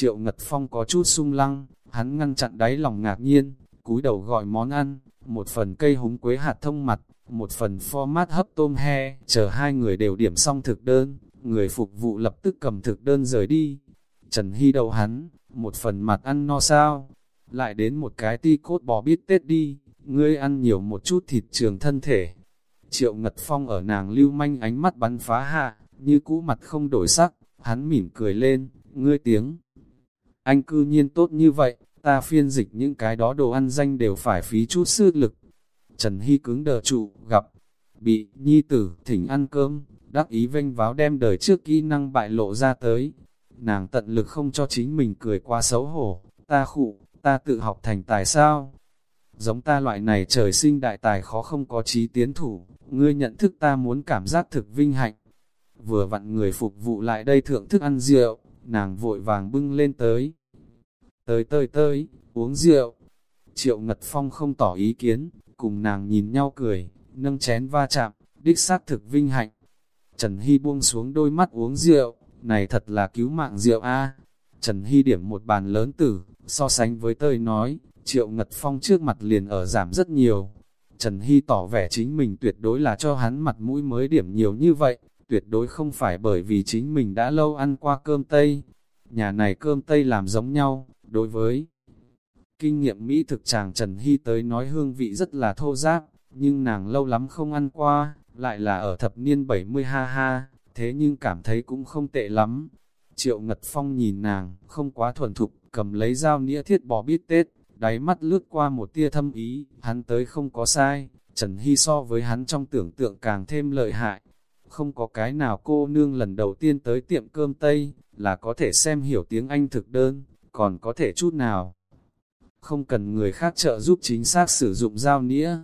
Triệu Ngật Phong có chút sung lăng, hắn ngăn chặn đáy lòng ngạc nhiên, cúi đầu gọi món ăn, một phần cây húng quế hạt thông mặt, một phần format hấp tôm he, chờ hai người đều điểm xong thực đơn, người phục vụ lập tức cầm thực đơn rời đi. Trần Hy đầu hắn, một phần mặt ăn no sao, lại đến một cái ti cốt bò bít tết đi, ngươi ăn nhiều một chút thịt trường thân thể. Triệu Ngật Phong ở nàng lưu manh ánh mắt bắn phá hạ, như cũ mặt không đổi sắc, hắn mỉm cười lên, ngươi tiếng. Anh cư nhiên tốt như vậy, ta phiên dịch những cái đó đồ ăn danh đều phải phí chút sức lực. Trần Hy cứng đờ trụ, gặp, bị, nhi tử, thỉnh ăn cơm, đắc ý vênh váo đem đời trước kỹ năng bại lộ ra tới. Nàng tận lực không cho chính mình cười quá xấu hổ, ta khụ, ta tự học thành tài sao? Giống ta loại này trời sinh đại tài khó không có trí tiến thủ, ngươi nhận thức ta muốn cảm giác thực vinh hạnh. Vừa vặn người phục vụ lại đây thưởng thức ăn rượu, nàng vội vàng bưng lên tới. Tới tới tới, uống rượu. Triệu Ngật Phong không tỏ ý kiến, cùng nàng nhìn nhau cười, nâng chén va chạm, đích xác thực vinh hạnh. Trần Hy buông xuống đôi mắt uống rượu, này thật là cứu mạng rượu a. Trần Hy điểm một bàn lớn tử, so sánh với tơi nói, Triệu Ngật Phong trước mặt liền ở giảm rất nhiều. Trần Hy tỏ vẻ chính mình tuyệt đối là cho hắn mặt mũi mới điểm nhiều như vậy, tuyệt đối không phải bởi vì chính mình đã lâu ăn qua cơm Tây. Nhà này cơm Tây làm giống nhau, đối với kinh nghiệm Mỹ thực chàng Trần Hy tới nói hương vị rất là thô giáp, nhưng nàng lâu lắm không ăn qua, lại là ở thập niên 70 ha ha, thế nhưng cảm thấy cũng không tệ lắm. Triệu Ngật Phong nhìn nàng, không quá thuần thục, cầm lấy dao nĩa thiết bò bít tết, đáy mắt lướt qua một tia thâm ý, hắn tới không có sai, Trần Hy so với hắn trong tưởng tượng càng thêm lợi hại. Không có cái nào cô nương lần đầu tiên tới tiệm cơm Tây, là có thể xem hiểu tiếng Anh thực đơn, còn có thể chút nào. Không cần người khác trợ giúp chính xác sử dụng dao nĩa.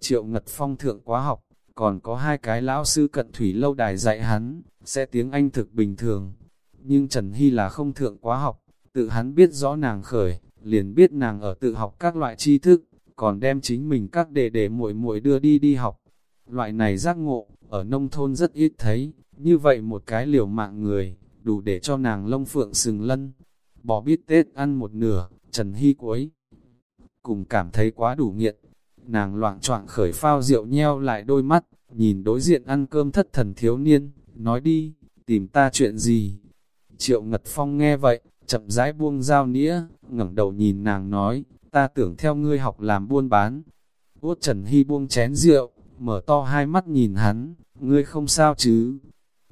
Triệu Ngật Phong thượng quá học, còn có hai cái lão sư cận thủy lâu đài dạy hắn, sẽ tiếng Anh thực bình thường. Nhưng Trần Hy là không thượng quá học, tự hắn biết rõ nàng khởi, liền biết nàng ở tự học các loại tri thức, còn đem chính mình các đề để muội muội đưa đi đi học. Loại này giác ngộ, ở nông thôn rất ít thấy, như vậy một cái liều mạng người, đủ để cho nàng lông phượng sừng lân. bỏ biết Tết ăn một nửa, Trần Hy cuối. Cùng cảm thấy quá đủ nghiện, nàng loạn choạng khởi phao rượu nheo lại đôi mắt, nhìn đối diện ăn cơm thất thần thiếu niên, nói đi, tìm ta chuyện gì. Triệu Ngật Phong nghe vậy, chậm rãi buông dao nĩa, ngẩng đầu nhìn nàng nói, ta tưởng theo ngươi học làm buôn bán. Út Trần Hy buông chén rượu, mở to hai mắt nhìn hắn, ngươi không sao chứ?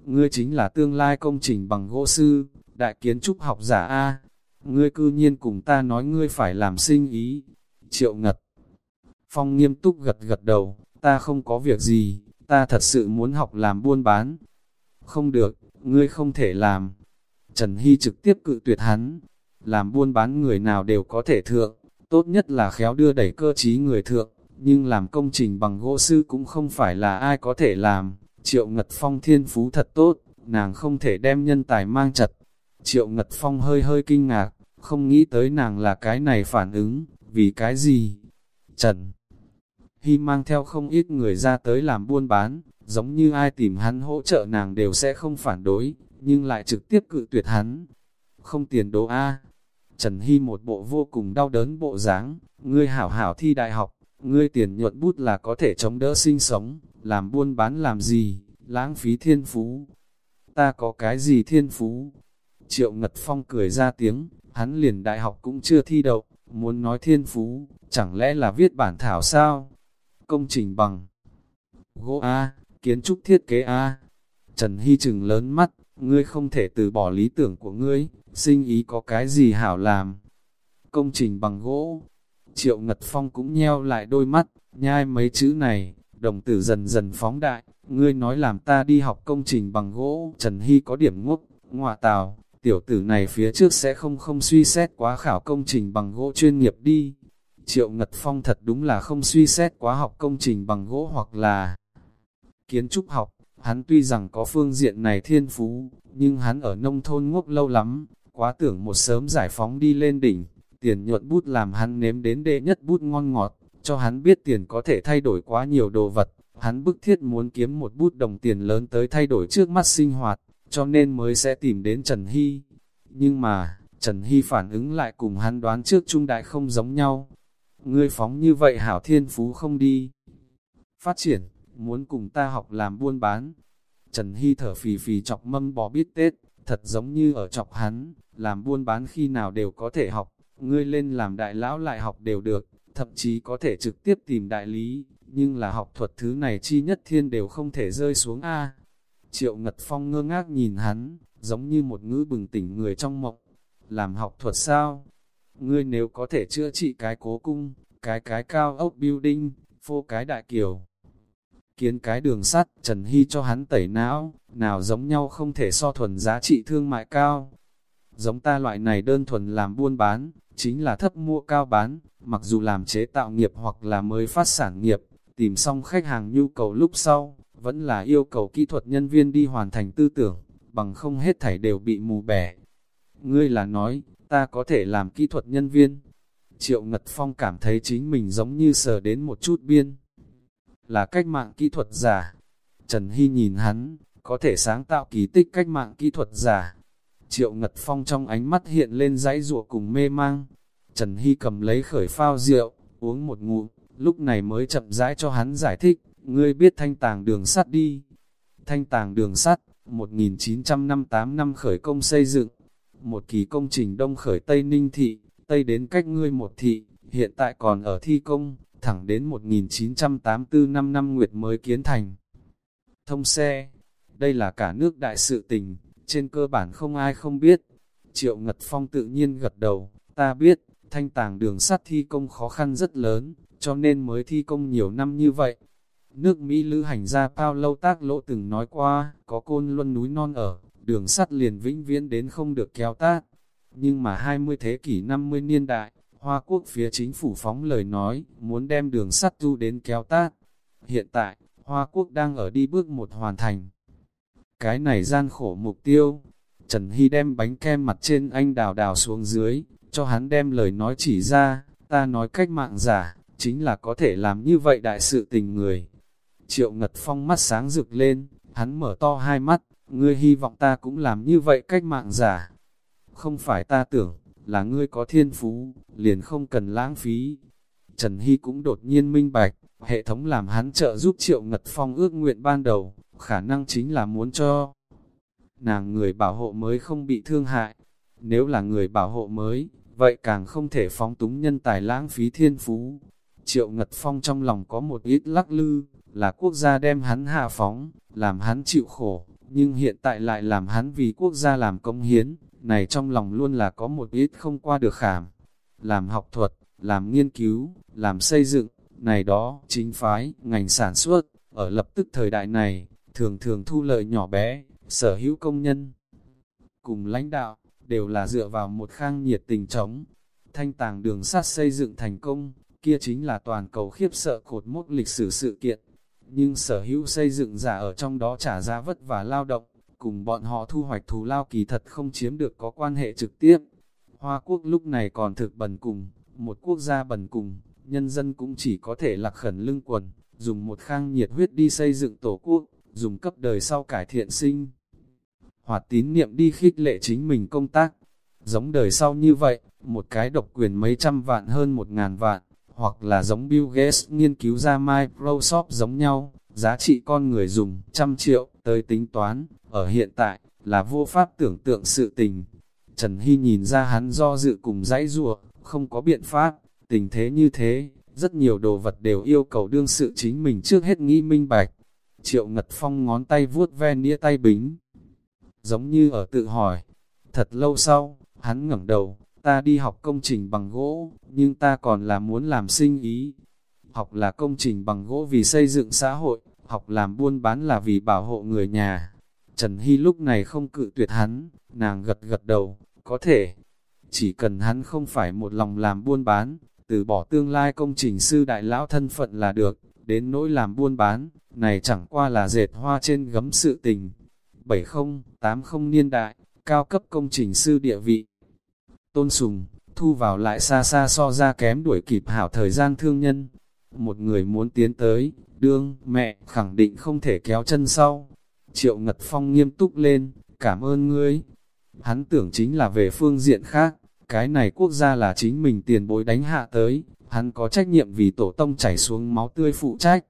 Ngươi chính là tương lai công trình bằng gỗ sư, đại kiến trúc học giả A. Ngươi cư nhiên cùng ta nói ngươi phải làm sinh ý. Triệu Ngật Phong nghiêm túc gật gật đầu, ta không có việc gì, ta thật sự muốn học làm buôn bán. Không được, ngươi không thể làm. Trần Hy trực tiếp cự tuyệt hắn, làm buôn bán người nào đều có thể thượng, tốt nhất là khéo đưa đẩy cơ trí người thượng, nhưng làm công trình bằng gỗ sư cũng không phải là ai có thể làm. Triệu Ngật Phong thiên phú thật tốt, nàng không thể đem nhân tài mang chặt. Triệu Ngật Phong hơi hơi kinh ngạc, không nghĩ tới nàng là cái này phản ứng, vì cái gì? Trần Hy mang theo không ít người ra tới làm buôn bán, giống như ai tìm hắn hỗ trợ nàng đều sẽ không phản đối, nhưng lại trực tiếp cự tuyệt hắn. Không tiền đồ A. Trần Hy một bộ vô cùng đau đớn bộ dáng, ngươi hảo hảo thi đại học, ngươi tiền nhuận bút là có thể chống đỡ sinh sống, làm buôn bán làm gì, lãng phí thiên phú. Ta có cái gì thiên phú? Triệu Ngật Phong cười ra tiếng, hắn liền đại học cũng chưa thi đậu, muốn nói thiên phú, chẳng lẽ là viết bản thảo sao? Công trình bằng gỗ A, kiến trúc thiết kế A. Trần Hy trừng lớn mắt, ngươi không thể từ bỏ lý tưởng của ngươi, sinh ý có cái gì hảo làm. Công trình bằng gỗ, triệu ngật phong cũng nheo lại đôi mắt, nhai mấy chữ này, đồng tử dần dần phóng đại, ngươi nói làm ta đi học công trình bằng gỗ, Trần Hy có điểm ngốc, ngọa tào, tiểu tử này phía trước sẽ không không suy xét quá khảo công trình bằng gỗ chuyên nghiệp đi. Triệu Ngật Phong thật đúng là không suy xét quá học công trình bằng gỗ hoặc là kiến trúc học, Hắn tuy rằng có phương diện này thiên phú, nhưng hắn ở nông thôn ngốc lâu lắm, quá tưởng một sớm giải phóng đi lên đỉnh, tiền nhuận bút làm hắn nếm đến đệ nhất bút ngon ngọt, cho hắn biết tiền có thể thay đổi quá nhiều đồ vật, hắn bức thiết muốn kiếm một bút đồng tiền lớn tới thay đổi trước mắt sinh hoạt, cho nên mới sẽ tìm đến Trần Hy. Nhưng mà, Trần Hy phản ứng lại cùng hắn đoán trước trung đại không giống nhau. Ngươi phóng như vậy hảo thiên phú không đi. Phát triển, muốn cùng ta học làm buôn bán. Trần Hy thở phì phì chọc mâm bò bít tết, thật giống như ở chọc hắn, làm buôn bán khi nào đều có thể học, ngươi lên làm đại lão lại học đều được, thậm chí có thể trực tiếp tìm đại lý, nhưng là học thuật thứ này chi nhất thiên đều không thể rơi xuống A. Triệu Ngật Phong ngơ ngác nhìn hắn, giống như một ngữ bừng tỉnh người trong mộng. Làm học thuật sao? Ngươi nếu có thể chữa trị cái cố cung, cái cái cao ốc building, phô cái đại kiều. Kiến cái đường sắt, Trần Hy cho hắn tẩy não, nào giống nhau không thể so thuần giá trị thương mại cao. Giống ta loại này đơn thuần làm buôn bán, chính là thấp mua cao bán, mặc dù làm chế tạo nghiệp hoặc là mới phát sản nghiệp, tìm xong khách hàng nhu cầu lúc sau, vẫn là yêu cầu kỹ thuật nhân viên đi hoàn thành tư tưởng, bằng không hết thảy đều bị mù bẻ. Ngươi là nói, ta có thể làm kỹ thuật nhân viên. Triệu Ngật Phong cảm thấy chính mình giống như sờ đến một chút biên. Là cách mạng kỹ thuật giả. Trần Hy nhìn hắn, có thể sáng tạo kỳ tích cách mạng kỹ thuật giả. Triệu Ngật Phong trong ánh mắt hiện lên dãy ruộng cùng mê mang. Trần Hy cầm lấy khởi phao rượu, uống một ngụm, lúc này mới chậm rãi cho hắn giải thích, ngươi biết thanh tàng đường sắt đi. Thanh tàng đường sắt, 1958 năm khởi công xây dựng, một kỳ công trình đông khởi Tây Ninh Thị, Tây đến cách ngươi một thị, hiện tại còn ở thi công, thẳng đến 1984 năm năm Nguyệt mới kiến thành. Thông xe, đây là cả nước đại sự tình, trên cơ bản không ai không biết. Triệu Ngật Phong tự nhiên gật đầu, ta biết, thanh tàng đường sắt thi công khó khăn rất lớn, cho nên mới thi công nhiều năm như vậy. Nước Mỹ lữ hành gia Paulo Tác Lỗ từng nói qua, có côn luân núi non ở, đường sắt liền vĩnh viễn đến không được kéo tát. Nhưng mà 20 thế kỷ 50 niên đại, Hoa Quốc phía chính phủ phóng lời nói, muốn đem đường sắt tu đến kéo tát. Hiện tại, Hoa Quốc đang ở đi bước một hoàn thành. Cái này gian khổ mục tiêu. Trần Hy đem bánh kem mặt trên anh đào đào xuống dưới, cho hắn đem lời nói chỉ ra, ta nói cách mạng giả, chính là có thể làm như vậy đại sự tình người. Triệu Ngật Phong mắt sáng rực lên, hắn mở to hai mắt, ngươi hy vọng ta cũng làm như vậy cách mạng giả. Không phải ta tưởng, là ngươi có thiên phú, liền không cần lãng phí. Trần Hy cũng đột nhiên minh bạch, hệ thống làm hắn trợ giúp Triệu Ngật Phong ước nguyện ban đầu, khả năng chính là muốn cho nàng người bảo hộ mới không bị thương hại. Nếu là người bảo hộ mới, vậy càng không thể phóng túng nhân tài lãng phí thiên phú. Triệu Ngật Phong trong lòng có một ít lắc lư, là quốc gia đem hắn hạ phóng, làm hắn chịu khổ, nhưng hiện tại lại làm hắn vì quốc gia làm công hiến, này trong lòng luôn là có một ít không qua được khảm. Làm học thuật, làm nghiên cứu, làm xây dựng, này đó, chính phái, ngành sản xuất, ở lập tức thời đại này, thường thường thu lợi nhỏ bé, sở hữu công nhân. Cùng lãnh đạo, đều là dựa vào một khang nhiệt tình chống. Thanh tàng đường sắt xây dựng thành công, kia chính là toàn cầu khiếp sợ cột mốc lịch sử sự kiện. Nhưng sở hữu xây dựng giả ở trong đó trả giá vất và lao động, cùng bọn họ thu hoạch thù lao kỳ thật không chiếm được có quan hệ trực tiếp. Hoa quốc lúc này còn thực bần cùng, một quốc gia bần cùng, nhân dân cũng chỉ có thể lạc khẩn lưng quần, dùng một khang nhiệt huyết đi xây dựng tổ quốc, dùng cấp đời sau cải thiện sinh. Hoạt tín niệm đi khích lệ chính mình công tác, giống đời sau như vậy, một cái độc quyền mấy trăm vạn hơn một ngàn vạn, hoặc là giống Bill Gates nghiên cứu ra Microsoft giống nhau, giá trị con người dùng trăm triệu tới tính toán, ở hiện tại, là vô pháp tưởng tượng sự tình. Trần Hy nhìn ra hắn do dự cùng dãy rùa, không có biện pháp, tình thế như thế, rất nhiều đồ vật đều yêu cầu đương sự chính mình trước hết nghĩ minh bạch. Triệu Ngật Phong ngón tay vuốt ve nĩa tay bính, giống như ở tự hỏi. Thật lâu sau, hắn ngẩng đầu, ta đi học công trình bằng gỗ, nhưng ta còn là muốn làm sinh ý. Học là công trình bằng gỗ vì xây dựng xã hội, học làm buôn bán là vì bảo hộ người nhà. Trần Hy lúc này không cự tuyệt hắn, nàng gật gật đầu, có thể. Chỉ cần hắn không phải một lòng làm buôn bán, từ bỏ tương lai công trình sư đại lão thân phận là được, đến nỗi làm buôn bán, này chẳng qua là dệt hoa trên gấm sự tình. 70, 80 niên đại, cao cấp công trình sư địa vị. Tôn sùng, thu vào lại xa xa so ra kém đuổi kịp hảo thời gian thương nhân. Một người muốn tiến tới, đương, mẹ, khẳng định không thể kéo chân sau. Triệu Ngật Phong nghiêm túc lên, cảm ơn ngươi. Hắn tưởng chính là về phương diện khác, cái này quốc gia là chính mình tiền bối đánh hạ tới, hắn có trách nhiệm vì tổ tông chảy xuống máu tươi phụ trách.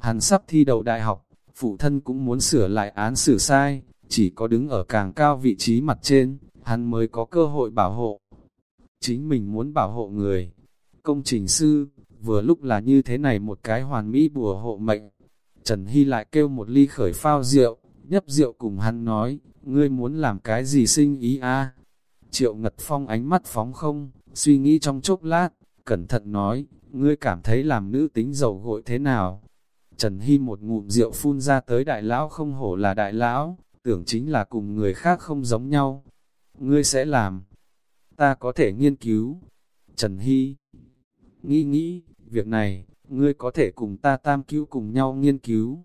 Hắn sắp thi đầu đại học, phụ thân cũng muốn sửa lại án xử sai, chỉ có đứng ở càng cao vị trí mặt trên, hắn mới có cơ hội bảo hộ. Chính mình muốn bảo hộ người. Công trình sư, vừa lúc là như thế này một cái hoàn mỹ bùa hộ mệnh. Trần Hy lại kêu một ly khởi phao rượu, nhấp rượu cùng hắn nói, ngươi muốn làm cái gì sinh ý a Triệu Ngật Phong ánh mắt phóng không, suy nghĩ trong chốc lát, cẩn thận nói, ngươi cảm thấy làm nữ tính giàu gội thế nào? Trần Hy một ngụm rượu phun ra tới đại lão không hổ là đại lão, tưởng chính là cùng người khác không giống nhau. Ngươi sẽ làm, ta có thể nghiên cứu. Trần Hy nghĩ nghĩ, việc này, ngươi có thể cùng ta tam cứu cùng nhau nghiên cứu.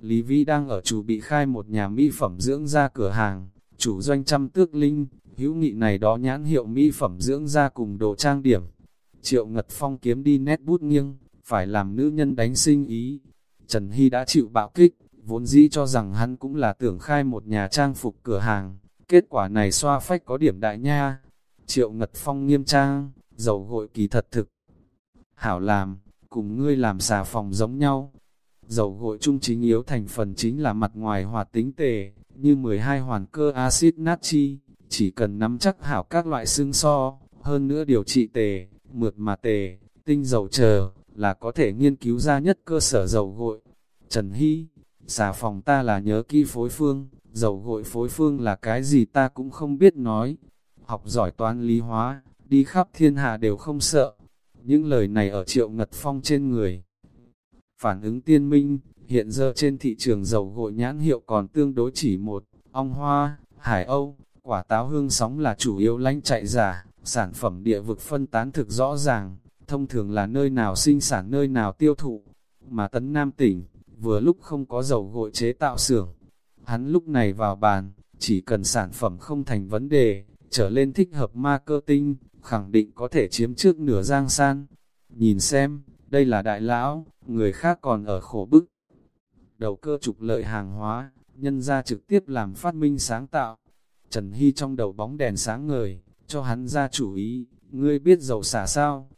Lý vi đang ở chủ bị khai một nhà mỹ phẩm dưỡng da cửa hàng, chủ doanh trăm tước linh, hữu nghị này đó nhãn hiệu mỹ phẩm dưỡng da cùng đồ trang điểm. Triệu Ngật Phong kiếm đi nét bút nghiêng, phải làm nữ nhân đánh sinh ý. Trần Hy đã chịu bạo kích, vốn dĩ cho rằng hắn cũng là tưởng khai một nhà trang phục cửa hàng. Kết quả này xoa phách có điểm đại nha. Triệu Ngật Phong nghiêm trang, dầu gội kỳ thật thực. Hảo làm, cùng ngươi làm xà phòng giống nhau. Dầu gội trung chính yếu thành phần chính là mặt ngoài hòa tính tề, như 12 hoàn cơ axit natri, chỉ cần nắm chắc hảo các loại xương so, hơn nữa điều trị tề, mượt mà tề, tinh dầu chờ, là có thể nghiên cứu ra nhất cơ sở dầu gội. Trần Hy, xà phòng ta là nhớ kỹ phối phương, dầu gội phối phương là cái gì ta cũng không biết nói. Học giỏi toán lý hóa, đi khắp thiên hạ đều không sợ. Những lời này ở triệu ngật phong trên người. Phản ứng tiên minh, hiện giờ trên thị trường dầu gội nhãn hiệu còn tương đối chỉ một, ong hoa, hải âu, quả táo hương sóng là chủ yếu lánh chạy giả, sản phẩm địa vực phân tán thực rõ ràng, thông thường là nơi nào sinh sản nơi nào tiêu thụ, mà tấn Nam tỉnh, vừa lúc không có dầu gội chế tạo xưởng. Hắn lúc này vào bàn, chỉ cần sản phẩm không thành vấn đề, trở lên thích hợp marketing, khẳng định có thể chiếm trước nửa giang san. Nhìn xem, đây là đại lão, người khác còn ở khổ bức. Đầu cơ trục lợi hàng hóa, nhân ra trực tiếp làm phát minh sáng tạo. Trần Hy trong đầu bóng đèn sáng ngời, cho hắn ra chủ ý, ngươi biết dầu xả sao?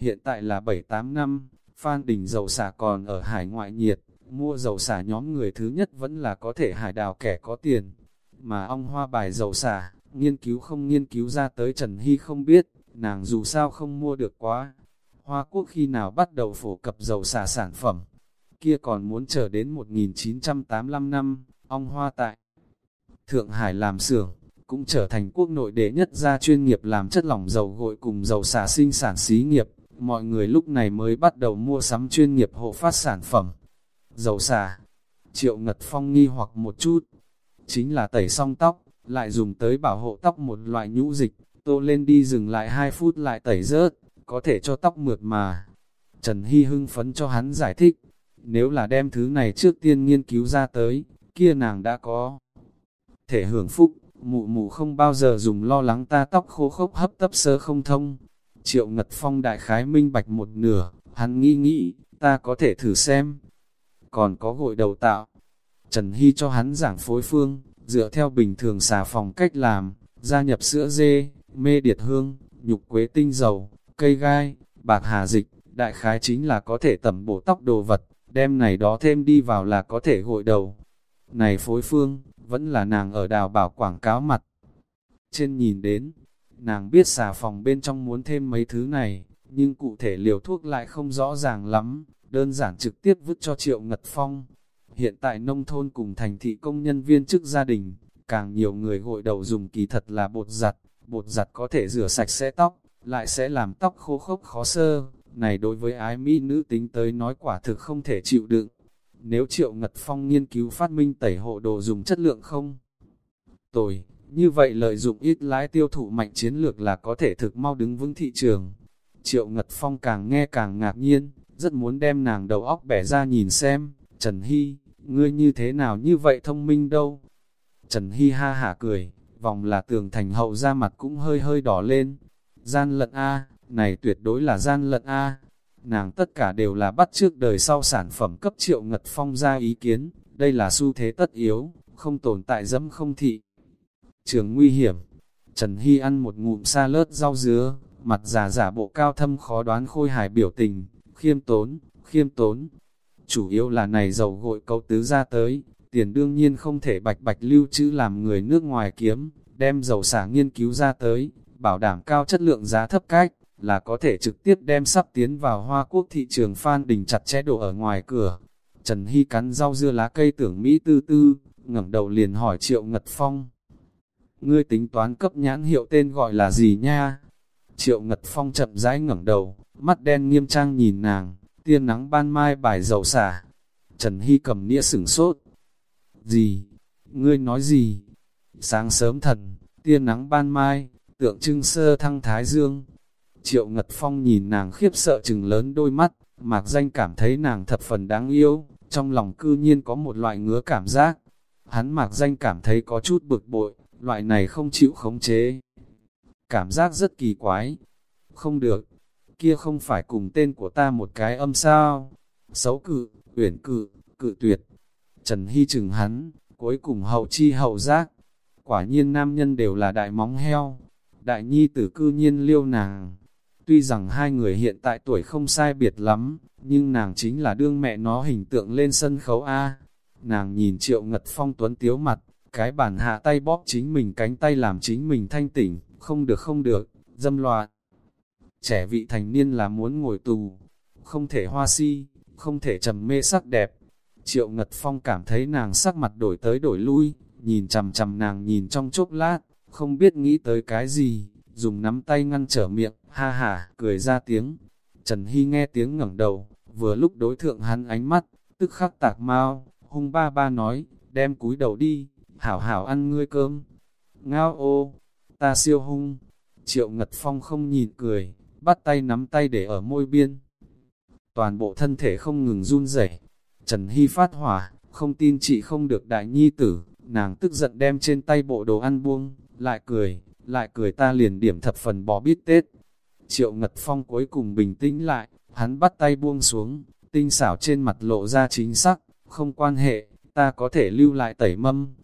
Hiện tại là 7-8 năm, Phan Đình dầu xả còn ở hải ngoại nhiệt, mua dầu xả nhóm người thứ nhất vẫn là có thể hải đào kẻ có tiền. Mà ông hoa bài dầu xả, nghiên cứu không nghiên cứu ra tới Trần Hy không biết, nàng dù sao không mua được quá. Hoa Quốc khi nào bắt đầu phổ cập dầu xả sản phẩm, kia còn muốn chờ đến 1985 năm, ong Hoa tại Thượng Hải làm xưởng, cũng trở thành quốc nội đệ nhất gia chuyên nghiệp làm chất lỏng dầu gội cùng dầu xả sinh sản xí nghiệp. Mọi người lúc này mới bắt đầu mua sắm chuyên nghiệp hộ phát sản phẩm. Dầu xả, triệu ngật phong nghi hoặc một chút, chính là tẩy xong tóc, lại dùng tới bảo hộ tóc một loại nhũ dịch, tô lên đi dừng lại 2 phút lại tẩy rớt, có thể cho tóc mượt mà. Trần Hy hưng phấn cho hắn giải thích, nếu là đem thứ này trước tiên nghiên cứu ra tới, kia nàng đã có thể hưởng phúc, mụ mụ không bao giờ dùng lo lắng ta tóc khô khốc hấp tấp sơ không thông. Triệu Ngật Phong đại khái minh bạch một nửa, hắn nghĩ nghĩ, ta có thể thử xem. Còn có gội đầu tạo. Trần Hy cho hắn giảng phối phương, dựa theo bình thường xà phòng cách làm, gia nhập sữa dê, mê điệt hương, nhục quế tinh dầu, cây gai, bạc hà dịch, đại khái chính là có thể tẩm bổ tóc đồ vật, đem này đó thêm đi vào là có thể gội đầu. Này phối phương, vẫn là nàng ở đào bảo quảng cáo mặt. Trên nhìn đến, nàng biết xà phòng bên trong muốn thêm mấy thứ này, nhưng cụ thể liều thuốc lại không rõ ràng lắm, đơn giản trực tiếp vứt cho Triệu Ngật Phong. Hiện tại nông thôn cùng thành thị công nhân viên chức gia đình, càng nhiều người gội đầu dùng kỳ thật là bột giặt, bột giặt có thể rửa sạch sẽ tóc, lại sẽ làm tóc khô khốc khó sơ, này đối với ái mỹ nữ tính tới nói quả thực không thể chịu đựng. Nếu Triệu Ngật Phong nghiên cứu phát minh tẩy hộ đồ dùng chất lượng không? Tồi, như vậy lợi dụng ít lái tiêu thụ mạnh chiến lược là có thể thực mau đứng vững thị trường. Triệu Ngật Phong càng nghe càng ngạc nhiên, rất muốn đem nàng đầu óc bẻ ra nhìn xem, Trần Hy, ngươi như thế nào như vậy thông minh đâu? Trần Hy ha hả cười, vòng là tường thành hậu ra mặt cũng hơi hơi đỏ lên. Gian lận A, này tuyệt đối là gian lận A, nàng tất cả đều là bắt trước đời sau sản phẩm cấp triệu ngật phong ra ý kiến, đây là xu thế tất yếu, không tồn tại dẫm không thị. trường nguy hiểm. Trần Hy ăn một ngụm sa lớt rau dứa, mặt giả giả bộ cao thâm khó đoán khôi hài biểu tình, khiêm tốn, khiêm tốn. Chủ yếu là này dầu gội cấu tứ ra tới, tiền đương nhiên không thể bạch bạch lưu trữ làm người nước ngoài kiếm, đem dầu xả nghiên cứu ra tới, bảo đảm cao chất lượng giá thấp cách, là có thể trực tiếp đem sắp tiến vào Hoa Quốc thị trường Phan Đình chặt chẽ đổ ở ngoài cửa. Trần Hy cắn rau dưa lá cây tưởng Mỹ tư tư, ngẩng đầu liền hỏi Triệu Ngật Phong. Ngươi tính toán cấp nhãn hiệu tên gọi là gì nha? Triệu Ngật Phong chậm rãi ngẩng đầu, mắt đen nghiêm trang nhìn nàng, tiên nắng ban mai bài dầu xả. Trần Hy cầm nĩa sửng sốt. Gì? Ngươi nói gì? Sáng sớm thần, tiên nắng ban mai, tượng trưng sơ thăng thái dương. Triệu Ngật Phong nhìn nàng khiếp sợ chừng lớn đôi mắt, mạc danh cảm thấy nàng thập phần đáng yêu, trong lòng cư nhiên có một loại ngứa cảm giác. Hắn mạc danh cảm thấy có chút bực bội, loại này không chịu khống chế. Cảm giác rất kỳ quái. Không được, kia không phải cùng tên của ta một cái âm sao. Xấu cự, uyển cự, cự tuyệt. Trần Hy chừng hắn, cuối cùng hậu chi hậu giác. Quả nhiên nam nhân đều là đại móng heo. Đại nhi tử cư nhiên liêu nàng. Tuy rằng hai người hiện tại tuổi không sai biệt lắm, nhưng nàng chính là đương mẹ nó hình tượng lên sân khấu A. Nàng nhìn triệu ngật phong tuấn tiếu mặt, cái bản hạ tay bóp chính mình cánh tay làm chính mình thanh tỉnh, không được không được, dâm loạn. Trẻ vị thành niên là muốn ngồi tù, không thể hoa si, không thể trầm mê sắc đẹp. Triệu Ngật Phong cảm thấy nàng sắc mặt đổi tới đổi lui, nhìn chầm chầm nàng nhìn trong chốc lát, không biết nghĩ tới cái gì, dùng nắm tay ngăn trở miệng, ha ha, cười ra tiếng. Trần Hy nghe tiếng ngẩng đầu, vừa lúc đối thượng hắn ánh mắt, tức khắc tạc mau, hung ba ba nói, đem cúi đầu đi, hảo hảo ăn ngươi cơm. Ngao ô, ta siêu hung. Triệu Ngật Phong không nhìn cười, bắt tay nắm tay để ở môi biên. Toàn bộ thân thể không ngừng run rẩy. Trần Hy phát hỏa, không tin chị không được đại nhi tử, nàng tức giận đem trên tay bộ đồ ăn buông, lại cười, lại cười ta liền điểm thập phần bò bít tết. Triệu Ngật Phong cuối cùng bình tĩnh lại, hắn bắt tay buông xuống, tinh xảo trên mặt lộ ra chính xác, không quan hệ, ta có thể lưu lại tẩy mâm.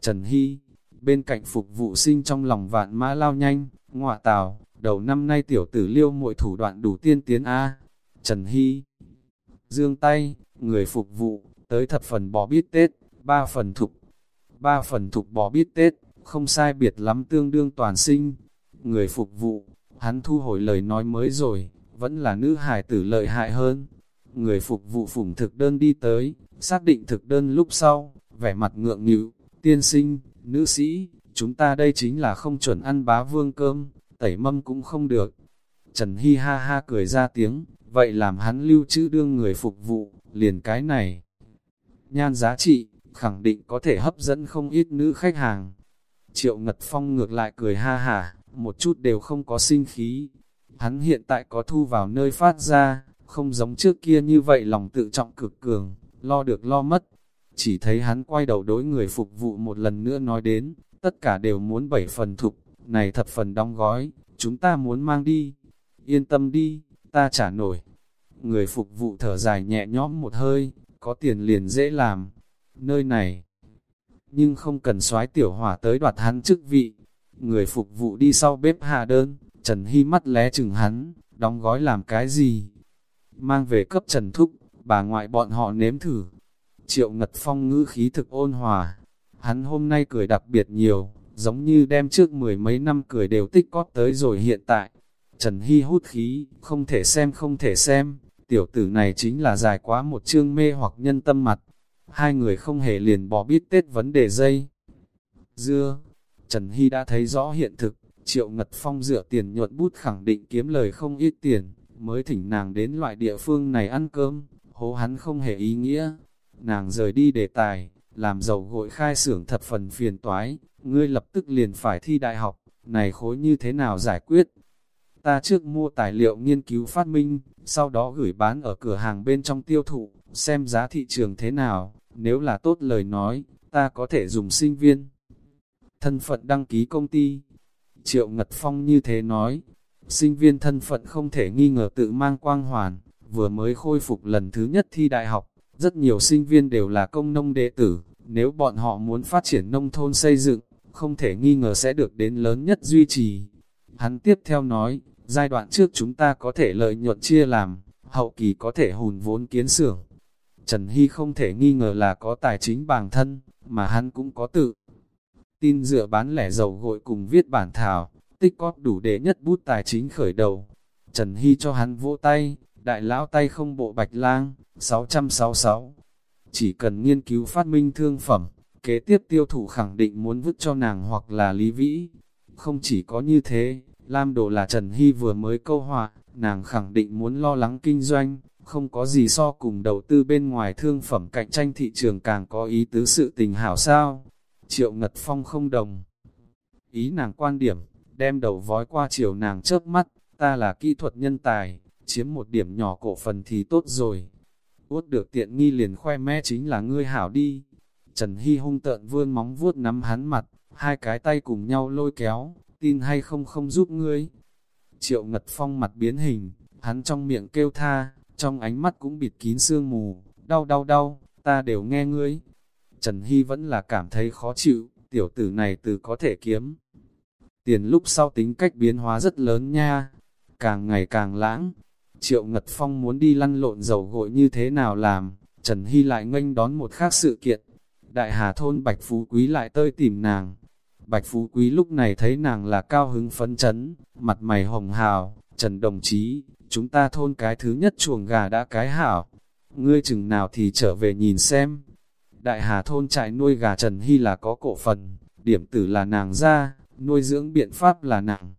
Trần Hy, bên cạnh phục vụ sinh trong lòng vạn mã lao nhanh, ngọa tào, đầu năm nay tiểu tử liêu mọi thủ đoạn đủ tiên tiến A. Trần Hy, dương tay, người phục vụ, tới thập phần bò bít tết, ba phần thục, ba phần thục bò bít tết, không sai biệt lắm tương đương toàn sinh. Người phục vụ, hắn thu hồi lời nói mới rồi, vẫn là nữ hài tử lợi hại hơn. Người phục vụ phủng thực đơn đi tới, xác định thực đơn lúc sau, vẻ mặt ngượng nghịu, tiên sinh, nữ sĩ, chúng ta đây chính là không chuẩn ăn bá vương cơm, tẩy mâm cũng không được. Trần hi ha ha cười ra tiếng, vậy làm hắn lưu trữ đương người phục vụ, liền cái này. Nhan giá trị, khẳng định có thể hấp dẫn không ít nữ khách hàng. Triệu Ngật Phong ngược lại cười ha hả, một chút đều không có sinh khí. Hắn hiện tại có thu vào nơi phát ra, không giống trước kia như vậy lòng tự trọng cực cường, lo được lo mất. Chỉ thấy hắn quay đầu đối người phục vụ một lần nữa nói đến, tất cả đều muốn bảy phần thục, này thập phần đóng gói, chúng ta muốn mang đi. Yên tâm đi, ta trả nổi. Người phục vụ thở dài nhẹ nhõm một hơi, có tiền liền dễ làm. Nơi này, nhưng không cần soái tiểu hỏa tới đoạt hắn chức vị. Người phục vụ đi sau bếp hạ đơn, Trần Hy mắt lé chừng hắn, đóng gói làm cái gì? Mang về cấp Trần Thúc, bà ngoại bọn họ nếm thử. Triệu Ngật Phong ngữ khí thực ôn hòa. Hắn hôm nay cười đặc biệt nhiều, giống như đem trước mười mấy năm cười đều tích cót tới rồi hiện tại. Trần Hy hút khí, không thể xem không thể xem, tiểu tử này chính là dài quá một chương mê hoặc nhân tâm mặt. Hai người không hề liền bỏ biết tết vấn đề dây. Dưa, Trần Hy đã thấy rõ hiện thực, Triệu Ngật Phong dựa tiền nhuận bút khẳng định kiếm lời không ít tiền, mới thỉnh nàng đến loại địa phương này ăn cơm, hố hắn không hề ý nghĩa. Nàng rời đi đề tài, làm giàu gội khai xưởng thập phần phiền toái, ngươi lập tức liền phải thi đại học, này khối như thế nào giải quyết? Ta trước mua tài liệu nghiên cứu phát minh, sau đó gửi bán ở cửa hàng bên trong tiêu thụ, xem giá thị trường thế nào, nếu là tốt lời nói, ta có thể dùng sinh viên. Thân phận đăng ký công ty. Triệu Ngật Phong như thế nói, sinh viên thân phận không thể nghi ngờ tự mang quang hoàn, vừa mới khôi phục lần thứ nhất thi đại học, rất nhiều sinh viên đều là công nông đệ tử, nếu bọn họ muốn phát triển nông thôn xây dựng, không thể nghi ngờ sẽ được đến lớn nhất duy trì. Hắn tiếp theo nói, giai đoạn trước chúng ta có thể lợi nhuận chia làm, hậu kỳ có thể hùn vốn kiến xưởng. Trần Hy không thể nghi ngờ là có tài chính bản thân, mà hắn cũng có tự. Tin dựa bán lẻ dầu gội cùng viết bản thảo, tích cóp đủ để nhất bút tài chính khởi đầu. Trần Hy cho hắn vỗ tay, đại lão tay không bộ bạch lang, 666. Chỉ cần nghiên cứu phát minh thương phẩm, kế tiếp tiêu thụ khẳng định muốn vứt cho nàng hoặc là lý vĩ. Không chỉ có như thế, Lam Đồ là Trần Hy vừa mới câu họa, nàng khẳng định muốn lo lắng kinh doanh, không có gì so cùng đầu tư bên ngoài thương phẩm cạnh tranh thị trường càng có ý tứ sự tình hảo sao. Triệu Ngật Phong không đồng. Ý nàng quan điểm, đem đầu vói qua chiều nàng chớp mắt, ta là kỹ thuật nhân tài, chiếm một điểm nhỏ cổ phần thì tốt rồi. Uốt được tiện nghi liền khoe mẽ chính là ngươi hảo đi. Trần Hy hung tợn vươn móng vuốt nắm hắn mặt, hai cái tay cùng nhau lôi kéo, tin hay không không giúp ngươi. Triệu Ngật Phong mặt biến hình, hắn trong miệng kêu tha, trong ánh mắt cũng bịt kín sương mù, đau đau đau, ta đều nghe ngươi. Trần Hy vẫn là cảm thấy khó chịu, tiểu tử này từ có thể kiếm. Tiền lúc sau tính cách biến hóa rất lớn nha, càng ngày càng lãng. Triệu Ngật Phong muốn đi lăn lộn dầu gội như thế nào làm, Trần Hy lại nghênh đón một khác sự kiện. Đại Hà Thôn Bạch Phú Quý lại tơi tìm nàng. Bạch Phú Quý lúc này thấy nàng là cao hứng phấn chấn, mặt mày hồng hào, Trần đồng chí, chúng ta thôn cái thứ nhất chuồng gà đã cái hảo. Ngươi chừng nào thì trở về nhìn xem. Đại Hà thôn trại nuôi gà Trần Hy là có cổ phần, điểm tử là nàng ra, nuôi dưỡng biện pháp là nặng.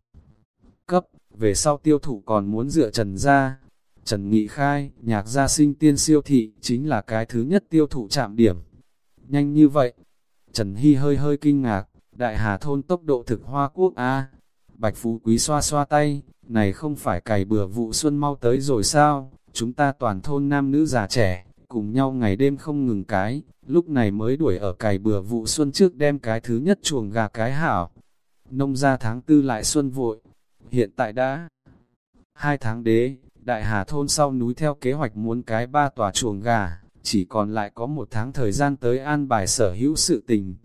Cấp, về sau tiêu thụ còn muốn dựa Trần ra. Trần Nghị khai, nhạc gia sinh tiên siêu thị, chính là cái thứ nhất tiêu thụ chạm điểm. Nhanh như vậy, Trần Hy hơi hơi kinh ngạc, đại hà thôn tốc độ thực hoa quốc A. Bạch Phú Quý xoa xoa tay, này không phải cày bừa vụ xuân mau tới rồi sao, chúng ta toàn thôn nam nữ già trẻ, cùng nhau ngày đêm không ngừng cái, lúc này mới đuổi ở cày bừa vụ xuân trước đem cái thứ nhất chuồng gà cái hảo. Nông ra tháng tư lại xuân vội, hiện tại đã hai tháng đế, đại hà thôn sau núi theo kế hoạch muốn cái ba tòa chuồng gà, chỉ còn lại có một tháng thời gian tới an bài sở hữu sự tình.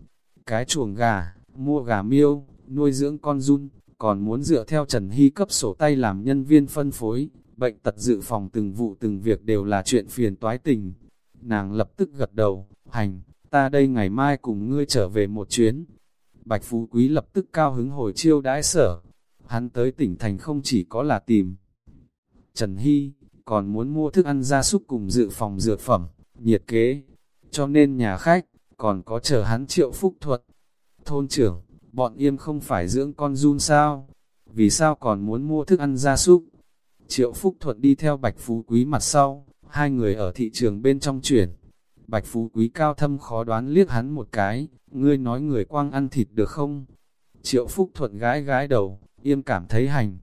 Cái chuồng gà, mua gà miêu, nuôi dưỡng con run, còn muốn dựa theo Trần Hy cấp sổ tay làm nhân viên phân phối, bệnh tật dự phòng từng vụ từng việc đều là chuyện phiền toái tình. Nàng lập tức gật đầu, hành, ta đây ngày mai cùng ngươi trở về một chuyến. Bạch Phú Quý lập tức cao hứng hồi chiêu đãi sở. Hắn tới tỉnh thành không chỉ có là tìm. Trần Hy, còn muốn mua thức ăn gia súc cùng dự phòng dược phẩm, nhiệt kế. Cho nên nhà khách, còn có chờ hắn triệu phúc thuật. Thôn trưởng, bọn yêm không phải dưỡng con run sao? Vì sao còn muốn mua thức ăn gia súc? Triệu Phúc Thuận đi theo Bạch Phú Quý mặt sau, hai người ở thị trường bên trong chuyển. Bạch Phú Quý cao thâm khó đoán liếc hắn một cái, ngươi nói người quang ăn thịt được không? Triệu Phúc Thuận gái gái đầu, yêm cảm thấy hành.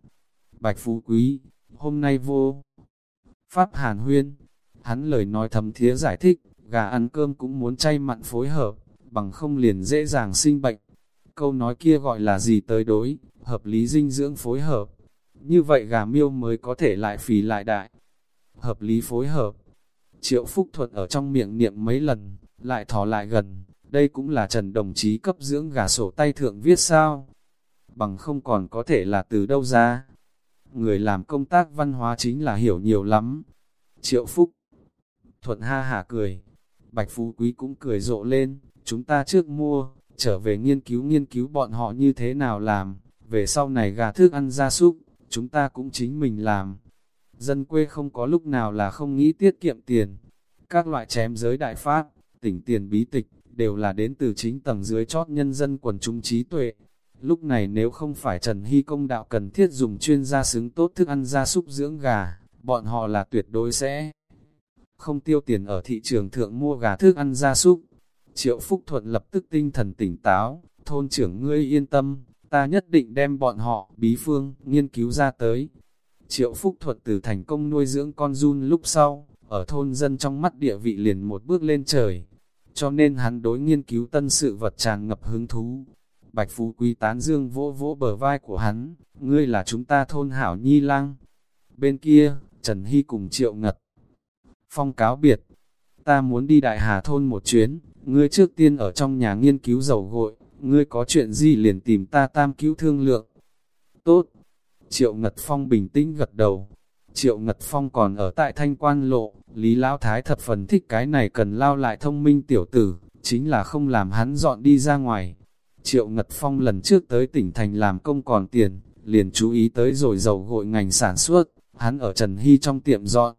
Bạch Phú Quý, hôm nay vô. Pháp Hàn Huyên, hắn lời nói thầm thía giải thích, gà ăn cơm cũng muốn chay mặn phối hợp, bằng không liền dễ dàng sinh bệnh. Câu nói kia gọi là gì tới đối, hợp lý dinh dưỡng phối hợp. Như vậy gà miêu mới có thể lại phì lại đại. Hợp lý phối hợp. Triệu Phúc Thuận ở trong miệng niệm mấy lần, lại thò lại gần. Đây cũng là Trần đồng chí cấp dưỡng gà sổ tay thượng viết sao. Bằng không còn có thể là từ đâu ra. Người làm công tác văn hóa chính là hiểu nhiều lắm. Triệu Phúc Thuận ha hả cười. Bạch Phú Quý cũng cười rộ lên. Chúng ta trước mua, trở về nghiên cứu nghiên cứu bọn họ như thế nào làm, về sau này gà thức ăn gia súc, chúng ta cũng chính mình làm. Dân quê không có lúc nào là không nghĩ tiết kiệm tiền. Các loại chém giới đại pháp, tỉnh tiền bí tịch, đều là đến từ chính tầng dưới chót nhân dân quần chúng trí tuệ. Lúc này nếu không phải Trần Hy công đạo cần thiết dùng chuyên gia xứng tốt thức ăn gia súc dưỡng gà, bọn họ là tuyệt đối sẽ không tiêu tiền ở thị trường thượng mua gà thức ăn gia súc. Triệu Phúc Thuận lập tức tinh thần tỉnh táo, thôn trưởng ngươi yên tâm, ta nhất định đem bọn họ, bí phương, nghiên cứu ra tới. Triệu Phúc Thuận từ thành công nuôi dưỡng con Jun lúc sau, ở thôn dân trong mắt địa vị liền một bước lên trời. Cho nên hắn đối nghiên cứu tân sự vật tràn ngập hứng thú. Bạch Phú Quý tán dương vỗ vỗ bờ vai của hắn, ngươi là chúng ta thôn hảo nhi lang. Bên kia, Trần Hy cùng Triệu Ngật. Phong cáo biệt, ta muốn đi Đại Hà thôn một chuyến, ngươi trước tiên ở trong nhà nghiên cứu dầu gội, ngươi có chuyện gì liền tìm ta tam cứu thương lượng. Tốt. Triệu Ngật Phong bình tĩnh gật đầu. Triệu Ngật Phong còn ở tại thanh quan lộ, Lý Lão Thái thập phần thích cái này cần lao lại thông minh tiểu tử, chính là không làm hắn dọn đi ra ngoài. Triệu Ngật Phong lần trước tới tỉnh thành làm công còn tiền, liền chú ý tới rồi dầu gội ngành sản xuất, hắn ở Trần Hy trong tiệm dọn.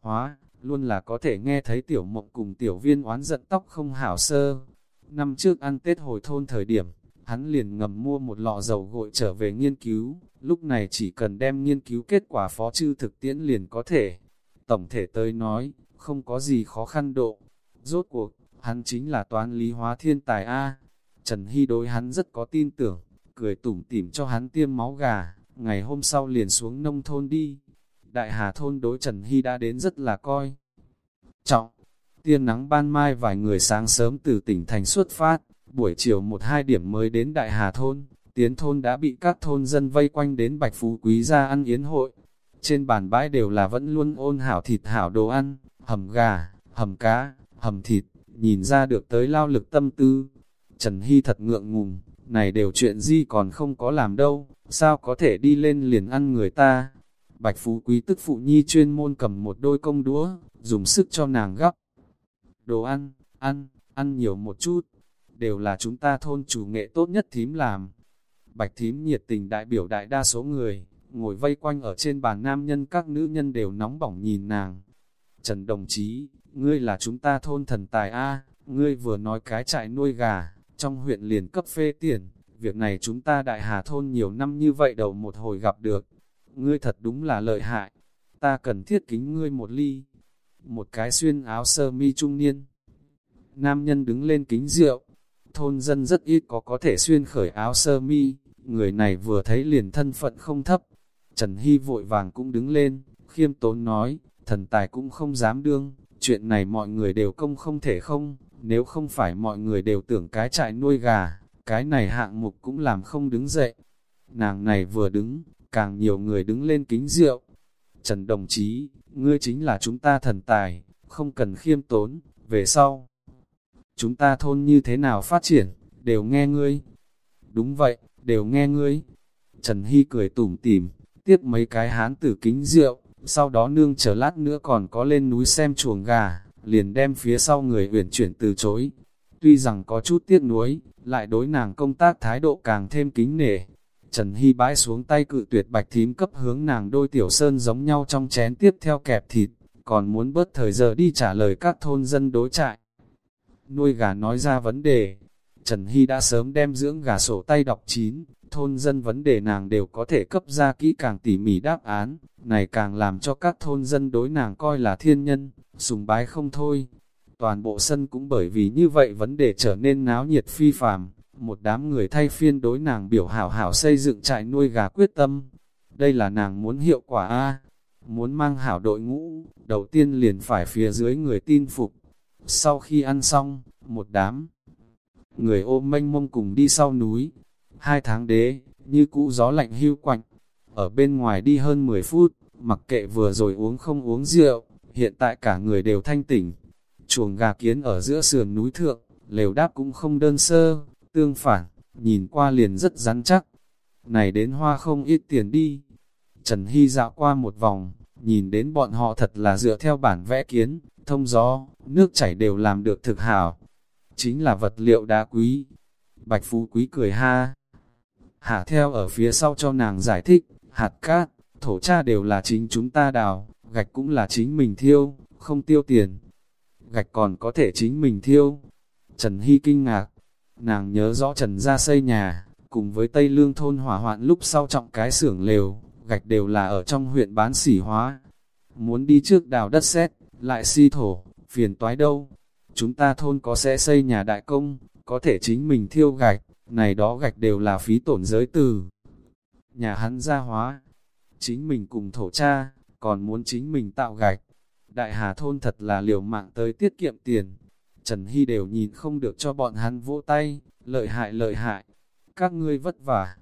Hóa, luôn là có thể nghe thấy tiểu mộng cùng tiểu viên oán giận tóc không hảo sơ. Năm trước ăn Tết hồi thôn thời điểm, hắn liền ngầm mua một lọ dầu gội trở về nghiên cứu, lúc này chỉ cần đem nghiên cứu kết quả phó chư thực tiễn liền có thể. Tổng thể tới nói, không có gì khó khăn độ. Rốt cuộc, hắn chính là toán lý hóa thiên tài A. Trần Hy đối hắn rất có tin tưởng, cười tủm tỉm cho hắn tiêm máu gà, ngày hôm sau liền xuống nông thôn đi. Đại Hà thôn đối Trần Hy đã đến rất là coi. Trọng, tiên nắng ban mai vài người sáng sớm từ tỉnh thành xuất phát, buổi chiều một hai điểm mới đến Đại Hà thôn, tiến thôn đã bị các thôn dân vây quanh đến Bạch Phú Quý ra ăn yến hội. Trên bàn bãi đều là vẫn luôn ôn hảo thịt hảo đồ ăn, hầm gà, hầm cá, hầm thịt, nhìn ra được tới lao lực tâm tư. Trần Hy thật ngượng ngùng, này đều chuyện gì còn không có làm đâu, sao có thể đi lên liền ăn người ta. Bạch Phú Quý tức phụ nhi chuyên môn cầm một đôi công đũa, dùng sức cho nàng gắp. Đồ ăn, ăn, ăn nhiều một chút, đều là chúng ta thôn chủ nghệ tốt nhất thím làm. Bạch thím nhiệt tình đại biểu đại đa số người, ngồi vây quanh ở trên bàn nam nhân các nữ nhân đều nóng bỏng nhìn nàng. Trần đồng chí, ngươi là chúng ta thôn thần tài A, ngươi vừa nói cái trại nuôi gà, trong huyện liền cấp phê tiền, việc này chúng ta đại hà thôn nhiều năm như vậy đầu một hồi gặp được. Ngươi thật đúng là lợi hại, ta cần thiết kính ngươi một ly. Một cái xuyên áo sơ mi trung niên. Nam nhân đứng lên kính rượu, thôn dân rất ít có có thể xuyên khởi áo sơ mi, người này vừa thấy liền thân phận không thấp. Trần Hy vội vàng cũng đứng lên, khiêm tốn nói, thần tài cũng không dám đương, chuyện này mọi người đều công không thể không, nếu không phải mọi người đều tưởng cái trại nuôi gà, cái này hạng mục cũng làm không đứng dậy. Nàng này vừa đứng, càng nhiều người đứng lên kính rượu. Trần đồng chí, ngươi chính là chúng ta thần tài, không cần khiêm tốn, về sau. Chúng ta thôn như thế nào phát triển, đều nghe ngươi. Đúng vậy, đều nghe ngươi. Trần Hy cười tủm tỉm, tiếp mấy cái hán tử kính rượu, sau đó nương chờ lát nữa còn có lên núi xem chuồng gà, liền đem phía sau người uyển chuyển từ chối. Tuy rằng có chút tiếc nuối, lại đối nàng công tác thái độ càng thêm kính nể. Trần Hy bãi xuống tay cự tuyệt bạch thím cấp hướng nàng đôi tiểu sơn giống nhau trong chén tiếp theo kẹp thịt, còn muốn bớt thời giờ đi trả lời các thôn dân đối trại. Nuôi gà nói ra vấn đề, Trần Hy đã sớm đem dưỡng gà sổ tay đọc chín, thôn dân vấn đề nàng đều có thể cấp ra kỹ càng tỉ mỉ đáp án, này càng làm cho các thôn dân đối nàng coi là thiên nhân, sùng bái không thôi. Toàn bộ sân cũng bởi vì như vậy vấn đề trở nên náo nhiệt phi phàm, một đám người thay phiên đối nàng biểu hảo hảo xây dựng trại nuôi gà quyết tâm. Đây là nàng muốn hiệu quả A, muốn mang hảo đội ngũ, đầu tiên liền phải phía dưới người tin phục. Sau khi ăn xong, một đám người ôm mênh mông cùng đi sau núi. Hai tháng đế, như cũ gió lạnh hưu quạnh, ở bên ngoài đi hơn 10 phút, mặc kệ vừa rồi uống không uống rượu, hiện tại cả người đều thanh tỉnh. Chuồng gà kiến ở giữa sườn núi thượng, lều đáp cũng không đơn sơ, tương phản, nhìn qua liền rất rắn chắc. Này đến hoa không ít tiền đi. Trần Hy dạo qua một vòng, nhìn đến bọn họ thật là dựa theo bản vẽ kiến, thông gió, nước chảy đều làm được thực hảo. Chính là vật liệu đá quý. Bạch Phú Quý cười ha. Hạ theo ở phía sau cho nàng giải thích, hạt cát, thổ cha đều là chính chúng ta đào, gạch cũng là chính mình thiêu, không tiêu tiền. Gạch còn có thể chính mình thiêu. Trần Hy kinh ngạc, nàng nhớ rõ Trần ra xây nhà, cùng với Tây Lương thôn hỏa hoạn lúc sau trọng cái xưởng lều, gạch đều là ở trong huyện bán sỉ hóa. Muốn đi trước đào đất xét, lại si thổ, phiền toái đâu. Chúng ta thôn có sẽ xây nhà đại công, có thể chính mình thiêu gạch, này đó gạch đều là phí tổn giới từ. Nhà hắn gia hóa, chính mình cùng thổ cha, còn muốn chính mình tạo gạch. Đại Hà thôn thật là liều mạng tới tiết kiệm tiền. Trần Hy đều nhìn không được cho bọn hắn vỗ tay, lợi hại lợi hại. Các ngươi vất vả.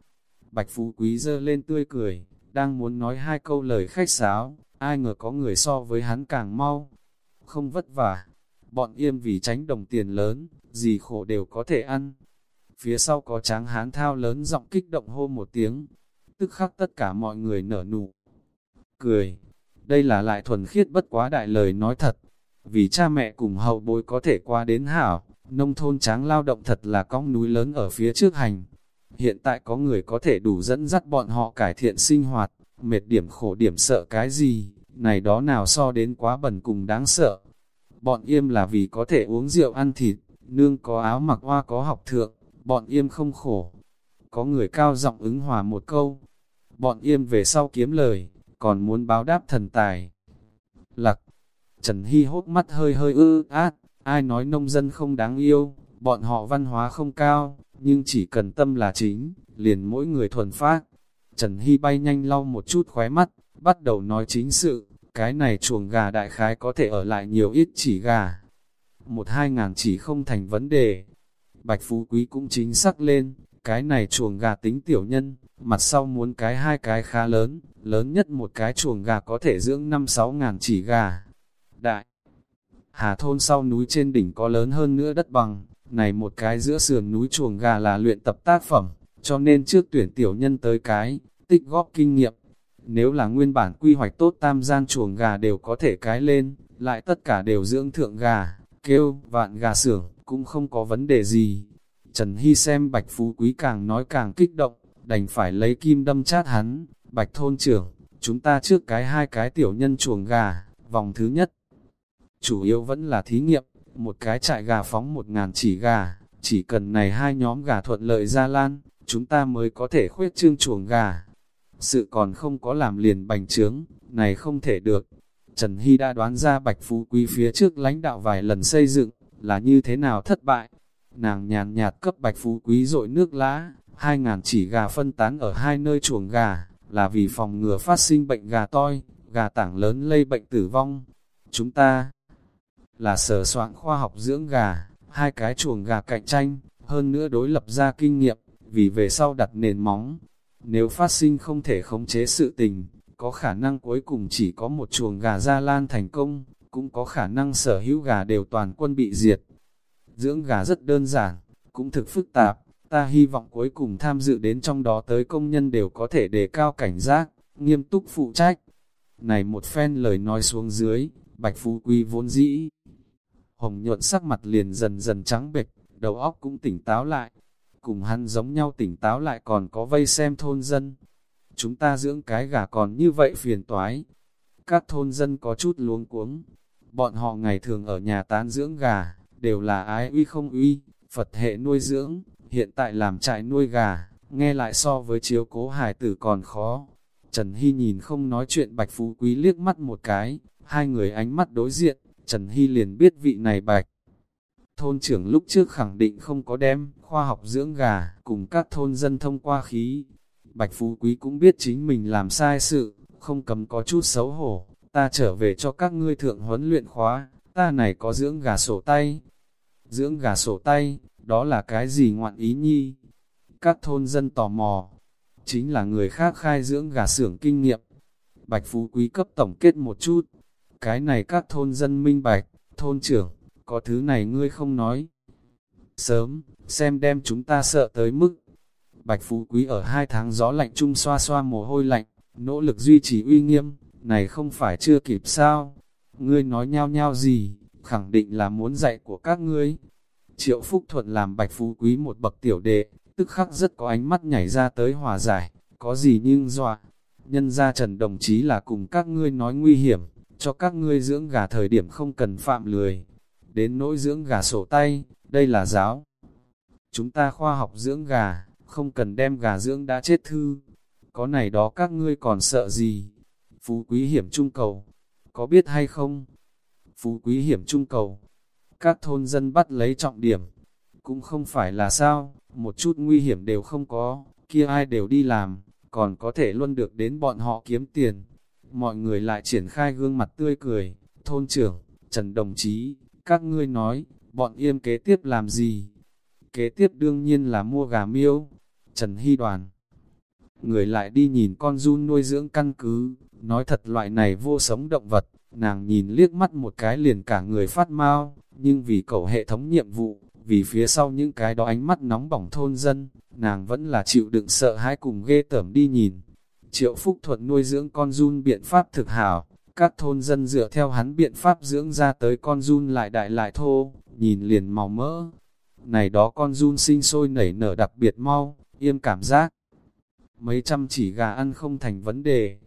Bạch Phú Quý dơ lên tươi cười, đang muốn nói hai câu lời khách sáo, ai ngờ có người so với hắn càng mau. Không vất vả, bọn yêm vì tránh đồng tiền lớn, gì khổ đều có thể ăn. phía sau có tráng hán thao lớn giọng kích động hô một tiếng, tức khắc tất cả mọi người nở nụ. Cười, đây là lại thuần khiết bất quá đại lời nói thật, vì cha mẹ cùng hậu bối có thể qua đến hảo, nông thôn tráng lao động thật là cong núi lớn ở phía trước hành. Hiện tại có người có thể đủ dẫn dắt bọn họ cải thiện sinh hoạt, mệt điểm khổ điểm sợ cái gì, này đó nào so đến quá bẩn cùng đáng sợ. Bọn yêm là vì có thể uống rượu ăn thịt, nương có áo mặc hoa có học thượng, bọn yêm không khổ. Có người cao giọng ứng hòa một câu, bọn yêm về sau kiếm lời, còn muốn báo đáp thần tài. Lặc, Trần Hy hốt mắt hơi hơi ư át, ai nói nông dân không đáng yêu, bọn họ văn hóa không cao, nhưng chỉ cần tâm là chính, liền mỗi người thuần phát. Trần Hy bay nhanh lau một chút khóe mắt, bắt đầu nói chính sự, cái này chuồng gà đại khái có thể ở lại nhiều ít chỉ gà. Một hai ngàn chỉ không thành vấn đề. Bạch Phú Quý cũng chính xác lên, cái này chuồng gà tính tiểu nhân, mặt sau muốn cái hai cái khá lớn, lớn nhất một cái chuồng gà có thể dưỡng năm sáu ngàn chỉ gà. Đại Hà thôn sau núi trên đỉnh có lớn hơn nữa đất bằng, này một cái giữa sườn núi chuồng gà là luyện tập tác phẩm, cho nên trước tuyển tiểu nhân tới cái, tích góp kinh nghiệm. Nếu là nguyên bản quy hoạch tốt tam gian chuồng gà đều có thể cái lên, lại tất cả đều dưỡng thượng gà, kêu, vạn gà xưởng cũng không có vấn đề gì. Trần Hy xem Bạch Phú Quý càng nói càng kích động, đành phải lấy kim đâm chát hắn, Bạch Thôn trưởng, chúng ta trước cái hai cái tiểu nhân chuồng gà, vòng thứ nhất. Chủ yếu vẫn là thí nghiệm, một cái trại gà phóng một ngàn chỉ gà, chỉ cần này hai nhóm gà thuận lợi ra lan, chúng ta mới có thể khuyết trương chuồng gà. Sự còn không có làm liền bành trướng, này không thể được. Trần Hy đã đoán ra Bạch Phú Quý phía trước lãnh đạo vài lần xây dựng, là như thế nào thất bại. Nàng nhàn nhạt cấp Bạch Phú Quý rội nước lá, hai ngàn chỉ gà phân tán ở hai nơi chuồng gà, là vì phòng ngừa phát sinh bệnh gà toi, gà tảng lớn lây bệnh tử vong. Chúng ta là sở soạn khoa học dưỡng gà, hai cái chuồng gà cạnh tranh, hơn nữa đối lập ra kinh nghiệm, vì về sau đặt nền móng. Nếu phát sinh không thể khống chế sự tình, có khả năng cuối cùng chỉ có một chuồng gà ra lan thành công, cũng có khả năng sở hữu gà đều toàn quân bị diệt. Dưỡng gà rất đơn giản, cũng thực phức tạp, ta hy vọng cuối cùng tham dự đến trong đó tới công nhân đều có thể đề cao cảnh giác, nghiêm túc phụ trách. Này một phen lời nói xuống dưới, Bạch Phú Quý vốn dĩ. Hồng nhuận sắc mặt liền dần dần trắng bệch, đầu óc cũng tỉnh táo lại. Cùng hắn giống nhau tỉnh táo lại còn có vây xem thôn dân. Chúng ta dưỡng cái gà còn như vậy phiền toái. Các thôn dân có chút luống cuống. Bọn họ ngày thường ở nhà tán dưỡng gà, đều là ái uy không uy, Phật hệ nuôi dưỡng, hiện tại làm trại nuôi gà, nghe lại so với chiếu cố hải tử còn khó. Trần Hy nhìn không nói chuyện Bạch Phú Quý liếc mắt một cái, hai người ánh mắt đối diện, Trần Hy liền biết vị này Bạch. Thôn trưởng lúc trước khẳng định không có đem khoa học dưỡng gà cùng các thôn dân thông qua khí. Bạch Phú Quý cũng biết chính mình làm sai sự, không cấm có chút xấu hổ, ta trở về cho các ngươi thượng huấn luyện khóa, ta này có dưỡng gà sổ tay. Dưỡng gà sổ tay, đó là cái gì ngoạn ý nhi? Các thôn dân tò mò, chính là người khác khai dưỡng gà xưởng kinh nghiệm. Bạch Phú Quý cấp tổng kết một chút, cái này các thôn dân minh bạch, thôn trưởng, có thứ này ngươi không nói. Sớm, xem đem chúng ta sợ tới mức. Bạch Phú Quý ở hai tháng gió lạnh chung xoa xoa mồ hôi lạnh, nỗ lực duy trì uy nghiêm, này không phải chưa kịp sao? Ngươi nói nhau nhau gì, khẳng định là muốn dạy của các ngươi. Triệu Phúc Thuận làm Bạch Phú Quý một bậc tiểu đệ, tức khắc rất có ánh mắt nhảy ra tới hòa giải, có gì nhưng dọa. Nhân ra Trần đồng chí là cùng các ngươi nói nguy hiểm, cho các ngươi dưỡng gà thời điểm không cần phạm lười. Đến nỗi dưỡng gà sổ tay, đây là giáo. Chúng ta khoa học dưỡng gà, không cần đem gà dưỡng đã chết thư. Có này đó các ngươi còn sợ gì? Phú quý hiểm trung cầu, có biết hay không? Phú quý hiểm trung cầu, các thôn dân bắt lấy trọng điểm. Cũng không phải là sao, một chút nguy hiểm đều không có, kia ai đều đi làm, còn có thể luôn được đến bọn họ kiếm tiền. Mọi người lại triển khai gương mặt tươi cười, thôn trưởng, Trần Đồng Chí, các ngươi nói, bọn yêm kế tiếp làm gì? Kế tiếp đương nhiên là mua gà miêu, Trần Hy Đoàn. Người lại đi nhìn con run nuôi dưỡng căn cứ, nói thật loại này vô sống động vật, nàng nhìn liếc mắt một cái liền cả người phát mau, nhưng vì cầu hệ thống nhiệm vụ, vì phía sau những cái đó ánh mắt nóng bỏng thôn dân, nàng vẫn là chịu đựng sợ hãi cùng ghê tởm đi nhìn. Triệu Phúc Thuận nuôi dưỡng con run biện pháp thực hảo, các thôn dân dựa theo hắn biện pháp dưỡng ra tới con run lại đại lại thô, nhìn liền màu mỡ. Này đó con run sinh sôi nảy nở đặc biệt mau, yên cảm giác. Mấy trăm chỉ gà ăn không thành vấn đề.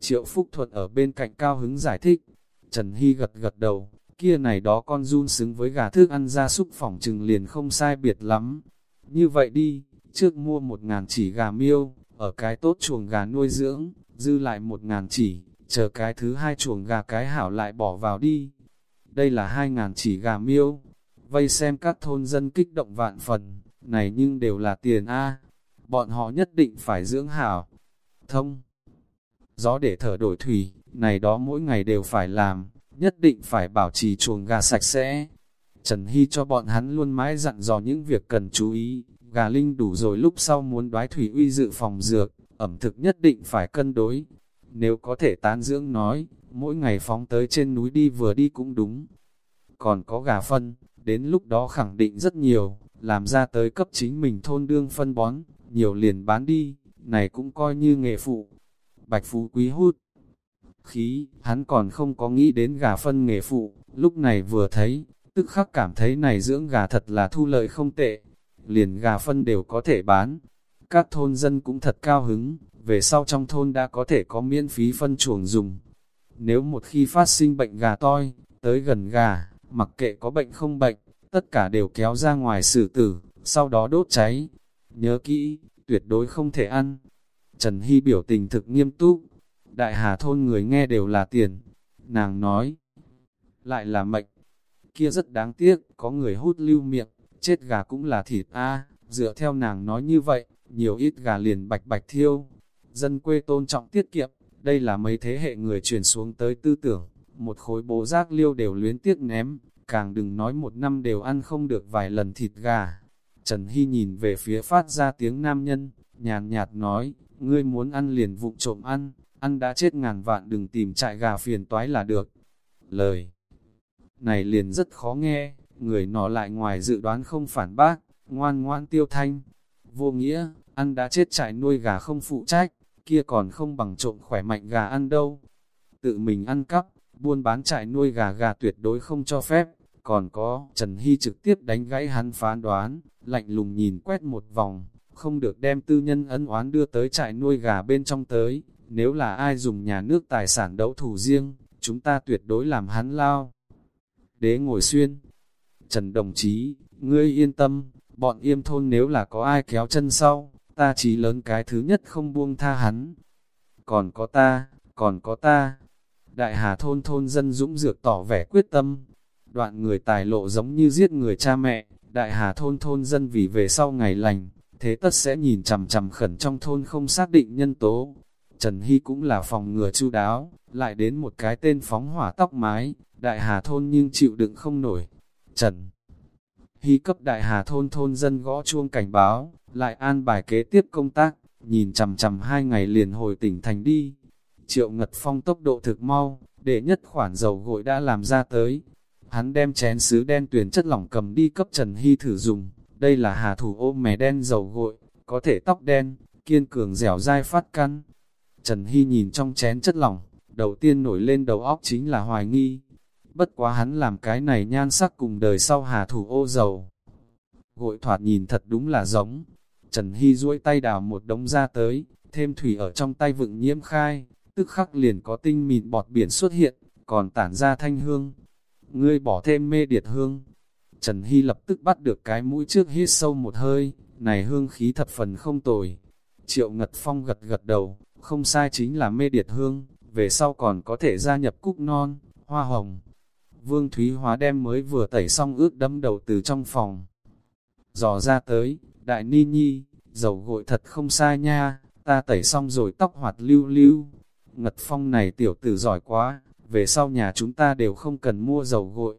Triệu Phúc Thuận ở bên cạnh cao hứng giải thích. Trần Hy gật gật đầu, kia này đó con run xứng với gà thức ăn ra súc phỏng trừng liền không sai biệt lắm. Như vậy đi, trước mua một ngàn chỉ gà miêu, ở cái tốt chuồng gà nuôi dưỡng, dư lại một ngàn chỉ, chờ cái thứ hai chuồng gà cái hảo lại bỏ vào đi. Đây là hai ngàn chỉ gà miêu, vây xem các thôn dân kích động vạn phần, này nhưng đều là tiền A, bọn họ nhất định phải dưỡng hảo. Thông, gió để thở đổi thủy, này đó mỗi ngày đều phải làm, nhất định phải bảo trì chuồng gà sạch sẽ. Trần Hy cho bọn hắn luôn mãi dặn dò những việc cần chú ý, gà linh đủ rồi lúc sau muốn đoái thủy uy dự phòng dược, ẩm thực nhất định phải cân đối. Nếu có thể tán dưỡng nói, mỗi ngày phóng tới trên núi đi vừa đi cũng đúng. Còn có gà phân, đến lúc đó khẳng định rất nhiều, làm ra tới cấp chính mình thôn đương phân bón, nhiều liền bán đi, này cũng coi như nghề phụ. Bạch Phú Quý hút khí, hắn còn không có nghĩ đến gà phân nghề phụ, lúc này vừa thấy, tức khắc cảm thấy này dưỡng gà thật là thu lợi không tệ, liền gà phân đều có thể bán. Các thôn dân cũng thật cao hứng, về sau trong thôn đã có thể có miễn phí phân chuồng dùng. Nếu một khi phát sinh bệnh gà toi, tới gần gà, mặc kệ có bệnh không bệnh, tất cả đều kéo ra ngoài xử tử, sau đó đốt cháy. Nhớ kỹ, tuyệt đối không thể ăn. Trần Hy biểu tình thực nghiêm túc, đại hà thôn người nghe đều là tiền. Nàng nói, lại là mệnh, kia rất đáng tiếc, có người hút lưu miệng, chết gà cũng là thịt a dựa theo nàng nói như vậy, nhiều ít gà liền bạch bạch thiêu. Dân quê tôn trọng tiết kiệm, đây là mấy thế hệ người truyền xuống tới tư tưởng, một khối bố rác liêu đều luyến tiếc ném, càng đừng nói một năm đều ăn không được vài lần thịt gà. Trần Hy nhìn về phía phát ra tiếng nam nhân, nhàn nhạt nói, ngươi muốn ăn liền vụng trộm ăn, ăn đã chết ngàn vạn đừng tìm trại gà phiền toái là được. Lời này liền rất khó nghe, người nọ lại ngoài dự đoán không phản bác, ngoan ngoan tiêu thanh. Vô nghĩa, ăn đã chết trại nuôi gà không phụ trách, kia còn không bằng trộm khỏe mạnh gà ăn đâu. Tự mình ăn cắp, buôn bán trại nuôi gà gà tuyệt đối không cho phép. Còn có, Trần Hy trực tiếp đánh gãy hắn phán đoán, lạnh lùng nhìn quét một vòng, không được đem tư nhân ân oán đưa tới trại nuôi gà bên trong tới, nếu là ai dùng nhà nước tài sản đấu thủ riêng, chúng ta tuyệt đối làm hắn lao. Đế ngồi xuyên. Trần đồng chí, ngươi yên tâm, bọn yêm thôn nếu là có ai kéo chân sau, ta chỉ lớn cái thứ nhất không buông tha hắn. Còn có ta, còn có ta. Đại hà thôn thôn dân dũng dược tỏ vẻ quyết tâm. Đoạn người tài lộ giống như giết người cha mẹ, đại hà thôn thôn dân vì về sau ngày lành, thế tất sẽ nhìn chằm chằm khẩn trong thôn không xác định nhân tố, Trần Hy cũng là phòng ngừa chu đáo, lại đến một cái tên phóng hỏa tóc mái, đại hà thôn nhưng chịu đựng không nổi. Trần Hy cấp đại hà thôn thôn dân gõ chuông cảnh báo, lại an bài kế tiếp công tác, nhìn chằm chằm hai ngày liền hồi tỉnh thành đi. Triệu Ngật Phong tốc độ thực mau, để nhất khoản dầu gội đã làm ra tới. Hắn đem chén sứ đen tuyển chất lỏng cầm đi cấp Trần Hy thử dùng, đây là hà thủ ôm mè đen dầu gội, có thể tóc đen, kiên cường dẻo dai phát căn, Trần Hy nhìn trong chén chất lỏng, đầu tiên nổi lên đầu óc chính là hoài nghi. Bất quá hắn làm cái này nhan sắc cùng đời sau hà thủ ô dầu. Gội thoạt nhìn thật đúng là giống. Trần Hy duỗi tay đào một đống ra tới, thêm thủy ở trong tay vựng nhiễm khai, tức khắc liền có tinh mịn bọt biển xuất hiện, còn tản ra thanh hương. Ngươi bỏ thêm mê điệt hương. Trần Hy lập tức bắt được cái mũi trước hít sâu một hơi, này hương khí thập phần không tồi. Triệu Ngật Phong gật gật đầu, không sai chính là mê điệt hương, về sau còn có thể gia nhập cúc non, hoa hồng. Vương Thúy Hóa đem mới vừa tẩy xong ướt đâm đầu từ trong phòng. Dò ra tới, đại ni nhi, dầu gội thật không sai nha, ta tẩy xong rồi tóc hoạt lưu lưu. Ngật phong này tiểu tử giỏi quá, về sau nhà chúng ta đều không cần mua dầu gội.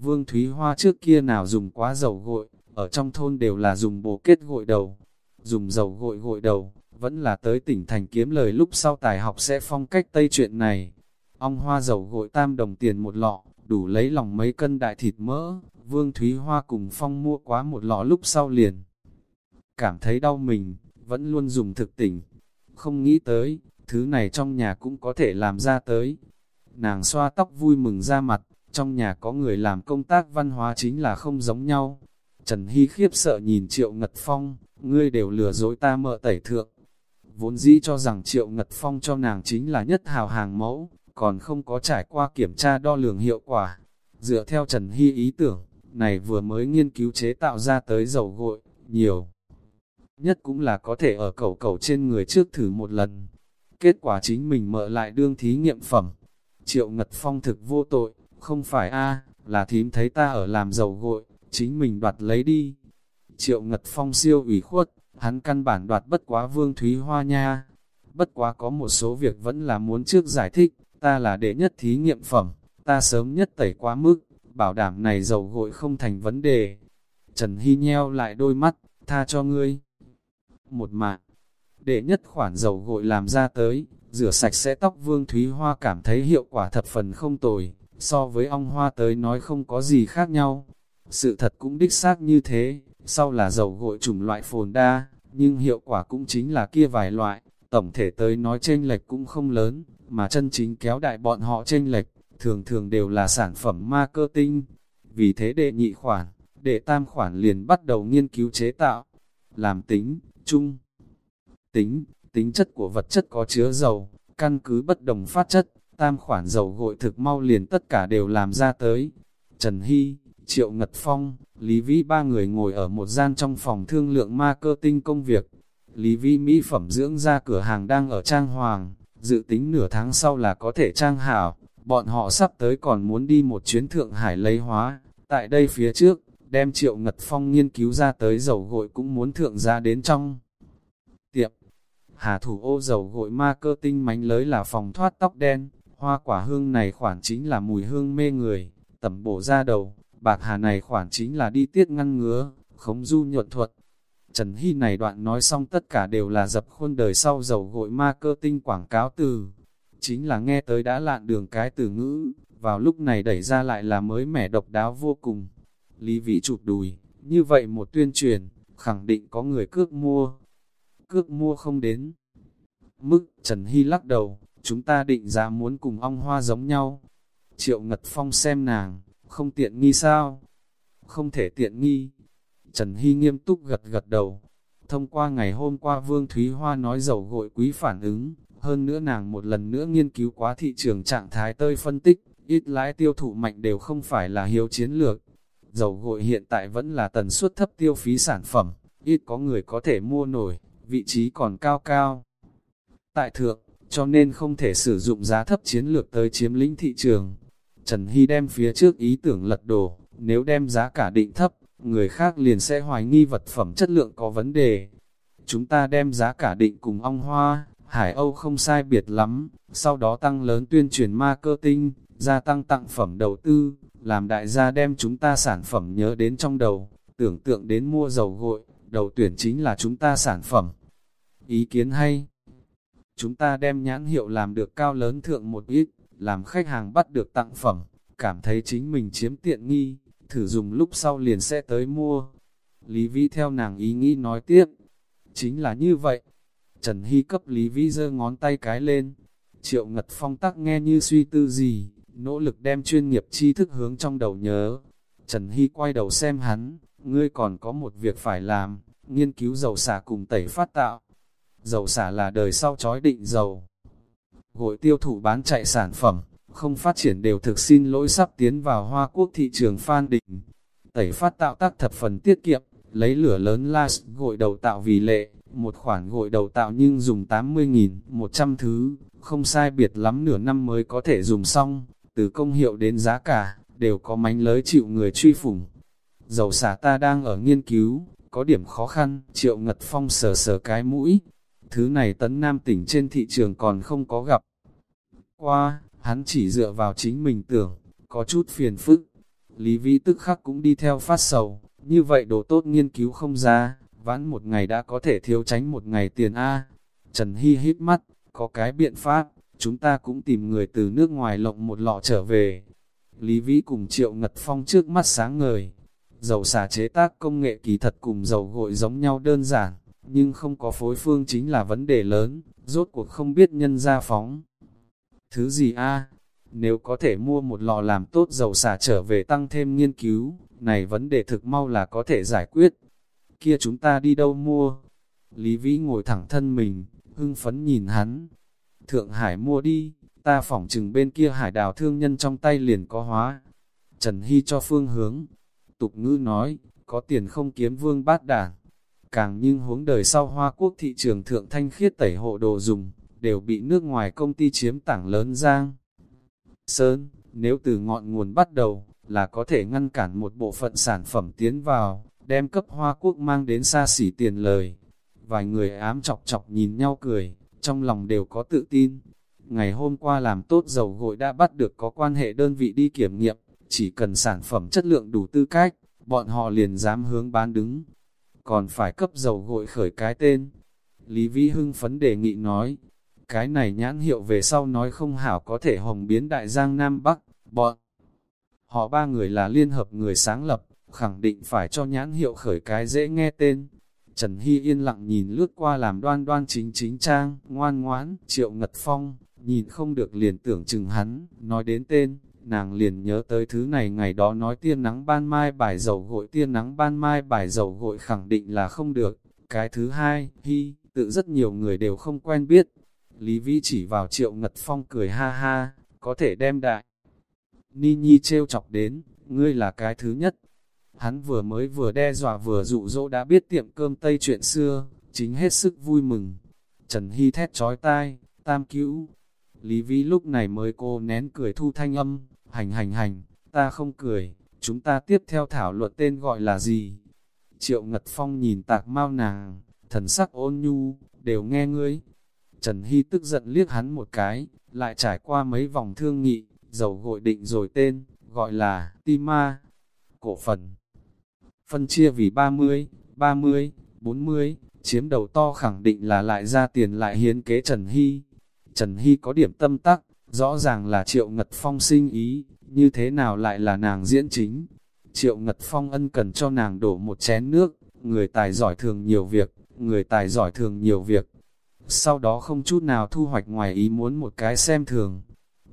Vương Thúy Hoa trước kia nào dùng quá dầu gội, ở trong thôn đều là dùng bồ kết gội đầu. Dùng dầu gội gội đầu, vẫn là tới tỉnh thành kiếm lời lúc sau tài học sẽ phong cách tây chuyện này. Ong hoa dầu gội tam đồng tiền một lọ, đủ lấy lòng mấy cân đại thịt mỡ, Vương Thúy Hoa cùng Phong mua quá một lọ lúc sau liền. Cảm thấy đau mình, vẫn luôn dùng thực tỉnh. Không nghĩ tới, thứ này trong nhà cũng có thể làm ra tới. Nàng xoa tóc vui mừng ra mặt, trong nhà có người làm công tác văn hóa chính là không giống nhau. Trần Hy khiếp sợ nhìn Triệu Ngật Phong, ngươi đều lừa dối ta mợ tẩy thượng. Vốn dĩ cho rằng Triệu Ngật Phong cho nàng chính là nhất hào hàng mẫu, còn không có trải qua kiểm tra đo lường hiệu quả. Dựa theo Trần Hy ý tưởng, này vừa mới nghiên cứu chế tạo ra tới dầu gội, nhiều. Nhất cũng là có thể ở cầu cầu trên người trước thử một lần. Kết quả chính mình mở lại đương thí nghiệm phẩm. Triệu Ngật Phong thực vô tội, không phải a là thím thấy ta ở làm dầu gội, chính mình đoạt lấy đi. Triệu Ngật Phong siêu ủy khuất, hắn căn bản đoạt bất quá Vương Thúy Hoa nha. Bất quá có một số việc vẫn là muốn trước giải thích, ta là đệ nhất thí nghiệm phẩm, ta sớm nhất tẩy quá mức, bảo đảm này dầu gội không thành vấn đề. Trần Hy nheo lại đôi mắt, tha cho ngươi. Một mạng, đệ nhất khoản dầu gội làm ra tới, rửa sạch sẽ tóc Vương Thúy Hoa cảm thấy hiệu quả thập phần không tồi, so với ong hoa tới nói không có gì khác nhau. Sự thật cũng đích xác như thế, sau là dầu gội chủng loại phồn đa, nhưng hiệu quả cũng chính là kia vài loại, tổng thể tới nói chênh lệch cũng không lớn, mà chân chính kéo đại bọn họ chênh lệch, thường thường đều là sản phẩm marketing. Vì thế đệ nhị khoản, đệ tam khoản liền bắt đầu nghiên cứu chế tạo, làm tính, chung, tính, tính chất của vật chất có chứa dầu, căn cứ bất đồng phát chất, tam khoản dầu gội thực mau liền tất cả đều làm ra tới. Trần Hy, Triệu Ngật Phong, Lý Vĩ ba người ngồi ở một gian trong phòng thương lượng marketing công việc. Lý Vĩ Mỹ phẩm dưỡng ra cửa hàng đang ở Trang Hoàng, dự tính nửa tháng sau là có thể trang hảo. Bọn họ sắp tới còn muốn đi một chuyến Thượng Hải lấy hóa. Tại đây phía trước, đem Triệu Ngật Phong nghiên cứu ra tới dầu gội cũng muốn thượng ra đến trong tiệm. Hà thủ ô dầu gội marketing mánh lới là phòng thoát tóc đen, hoa quả hương này khoản chính là mùi hương mê người, tẩm bổ ra đầu, bạc hà này khoản chính là đi tiết ngăn ngứa, khống du nhuận thuật. Trần Hy này đoạn nói xong tất cả đều là dập khuôn đời sau dầu gội ma cơ tinh quảng cáo từ. Chính là nghe tới đã lạn đường cái từ ngữ, vào lúc này đẩy ra lại là mới mẻ độc đáo vô cùng. Lý vị chụp đùi, như vậy một tuyên truyền, khẳng định có người cước mua. Cước mua không đến. Mức, Trần Hy lắc đầu, chúng ta định giá muốn cùng ong hoa giống nhau. Triệu Ngật Phong xem nàng, không tiện nghi sao? Không thể tiện nghi. Trần Hy nghiêm túc gật gật đầu. Thông qua ngày hôm qua Vương Thúy Hoa nói dầu gội quý phản ứng, hơn nữa nàng một lần nữa nghiên cứu quá thị trường trạng thái tơi phân tích, ít lãi tiêu thụ mạnh đều không phải là hiếu chiến lược. Dầu gội hiện tại vẫn là tần suất thấp tiêu phí sản phẩm, ít có người có thể mua nổi, vị trí còn cao cao. Tại thượng, cho nên không thể sử dụng giá thấp chiến lược tới chiếm lĩnh thị trường. Trần Hy đem phía trước ý tưởng lật đổ, nếu đem giá cả định thấp, người khác liền sẽ hoài nghi vật phẩm chất lượng có vấn đề. Chúng ta đem giá cả định cùng ong hoa, Hải Âu không sai biệt lắm, sau đó tăng lớn tuyên truyền marketing, gia tăng tặng phẩm đầu tư, làm đại gia đem chúng ta sản phẩm nhớ đến trong đầu, tưởng tượng đến mua dầu gội, đầu tuyển chính là chúng ta sản phẩm. Ý kiến hay? Chúng ta đem nhãn hiệu làm được cao lớn thượng một ít, làm khách hàng bắt được tặng phẩm, cảm thấy chính mình chiếm tiện nghi, thử dùng lúc sau liền sẽ tới mua. Lý Vĩ theo nàng ý nghĩ nói tiếp, chính là như vậy. Trần Hy cấp Lý Vĩ giơ ngón tay cái lên, triệu ngật phong tắc nghe như suy tư gì, nỗ lực đem chuyên nghiệp tri thức hướng trong đầu nhớ. Trần Hy quay đầu xem hắn, ngươi còn có một việc phải làm, nghiên cứu dầu xả cùng tẩy phát tạo. Dầu xả là đời sau chói định dầu. Gội tiêu thụ bán chạy sản phẩm, không phát triển đều thực xin lỗi sắp tiến vào Hoa Quốc thị trường phan định. Tẩy phát tạo tác thập phần tiết kiệm, lấy lửa lớn las gội đầu tạo vì lệ, một khoản gội đầu tạo nhưng dùng 80.000, 100 thứ, không sai biệt lắm nửa năm mới có thể dùng xong, từ công hiệu đến giá cả, đều có mánh lới chịu người truy phủng. Dầu xả ta đang ở nghiên cứu, có điểm khó khăn, triệu ngật phong sờ sờ cái mũi. Thứ này tấn nam tỉnh trên thị trường còn không có gặp. Qua, hắn chỉ dựa vào chính mình tưởng, có chút phiền phức. Lý vĩ tức khắc cũng đi theo phát sầu, như vậy đồ tốt nghiên cứu không ra, vãn một ngày đã có thể thiếu tránh một ngày tiền A. Trần Hy hít mắt, có cái biện pháp, chúng ta cũng tìm người từ nước ngoài lộng một lọ trở về. Lý Vĩ cùng Triệu Ngật Phong trước mắt sáng ngời. Dầu xả chế tác công nghệ kỳ thật cùng dầu gội giống nhau đơn giản, nhưng không có phối phương chính là vấn đề lớn, rốt cuộc không biết nhân ra phóng. Thứ gì a Nếu có thể mua một lò làm tốt dầu xả trở về tăng thêm nghiên cứu, này vấn đề thực mau là có thể giải quyết. Kia chúng ta đi đâu mua? Lý Vĩ ngồi thẳng thân mình, hưng phấn nhìn hắn. Thượng Hải mua đi, ta phỏng chừng bên kia hải đào thương nhân trong tay liền có hóa. Trần Hy cho phương hướng. Tục ngữ nói, có tiền không kiếm vương bát đảng. Càng nhưng huống đời sau Hoa Quốc thị trường thượng thanh khiết tẩy hộ đồ dùng, đều bị nước ngoài công ty chiếm tảng lớn giang. Sơn, nếu từ ngọn nguồn bắt đầu, là có thể ngăn cản một bộ phận sản phẩm tiến vào, đem cấp Hoa Quốc mang đến xa xỉ tiền lời. Vài người ám chọc chọc nhìn nhau cười, trong lòng đều có tự tin. Ngày hôm qua làm tốt dầu gội đã bắt được có quan hệ đơn vị đi kiểm nghiệm, chỉ cần sản phẩm chất lượng đủ tư cách, bọn họ liền dám hướng bán đứng. Còn phải cấp dầu gội khởi cái tên. Lý Vĩ hưng phấn đề nghị nói, cái này nhãn hiệu về sau nói không hảo có thể hồng biến đại giang Nam Bắc, bọn. Họ ba người là liên hợp người sáng lập, khẳng định phải cho nhãn hiệu khởi cái dễ nghe tên. Trần Hy yên lặng nhìn lướt qua làm đoan đoan chính chính trang, ngoan ngoãn, triệu ngật phong, nhìn không được liền tưởng chừng hắn, nói đến tên, nàng liền nhớ tới thứ này ngày đó nói tiên nắng ban mai bài dầu gội tiên nắng ban mai bài dầu gội khẳng định là không được. Cái thứ hai, Hy, tự rất nhiều người đều không quen biết. Lý Vĩ chỉ vào triệu ngật phong cười ha ha, có thể đem đại. Ni Nhi trêu chọc đến, ngươi là cái thứ nhất. Hắn vừa mới vừa đe dọa vừa dụ dỗ đã biết tiệm cơm Tây chuyện xưa, chính hết sức vui mừng. Trần Hy thét trói tai, tam cứu. Lý Vĩ lúc này mới cô nén cười thu thanh âm, hành hành hành, ta không cười, chúng ta tiếp theo thảo luận tên gọi là gì. Triệu Ngật Phong nhìn tạc mau nàng, thần sắc ôn nhu, đều nghe ngươi. Trần Hy tức giận liếc hắn một cái, lại trải qua mấy vòng thương nghị, dầu gội định rồi tên, gọi là Tima. Cổ phần phân chia vì 30, 30, 40, chiếm đầu to khẳng định là lại ra tiền lại hiến kế Trần Hy. Trần Hy có điểm tâm tắc, rõ ràng là Triệu Ngật Phong sinh ý, như thế nào lại là nàng diễn chính. Triệu Ngật Phong ân cần cho nàng đổ một chén nước, người tài giỏi thường nhiều việc, người tài giỏi thường nhiều việc. Sau đó không chút nào thu hoạch ngoài ý muốn một cái xem thường.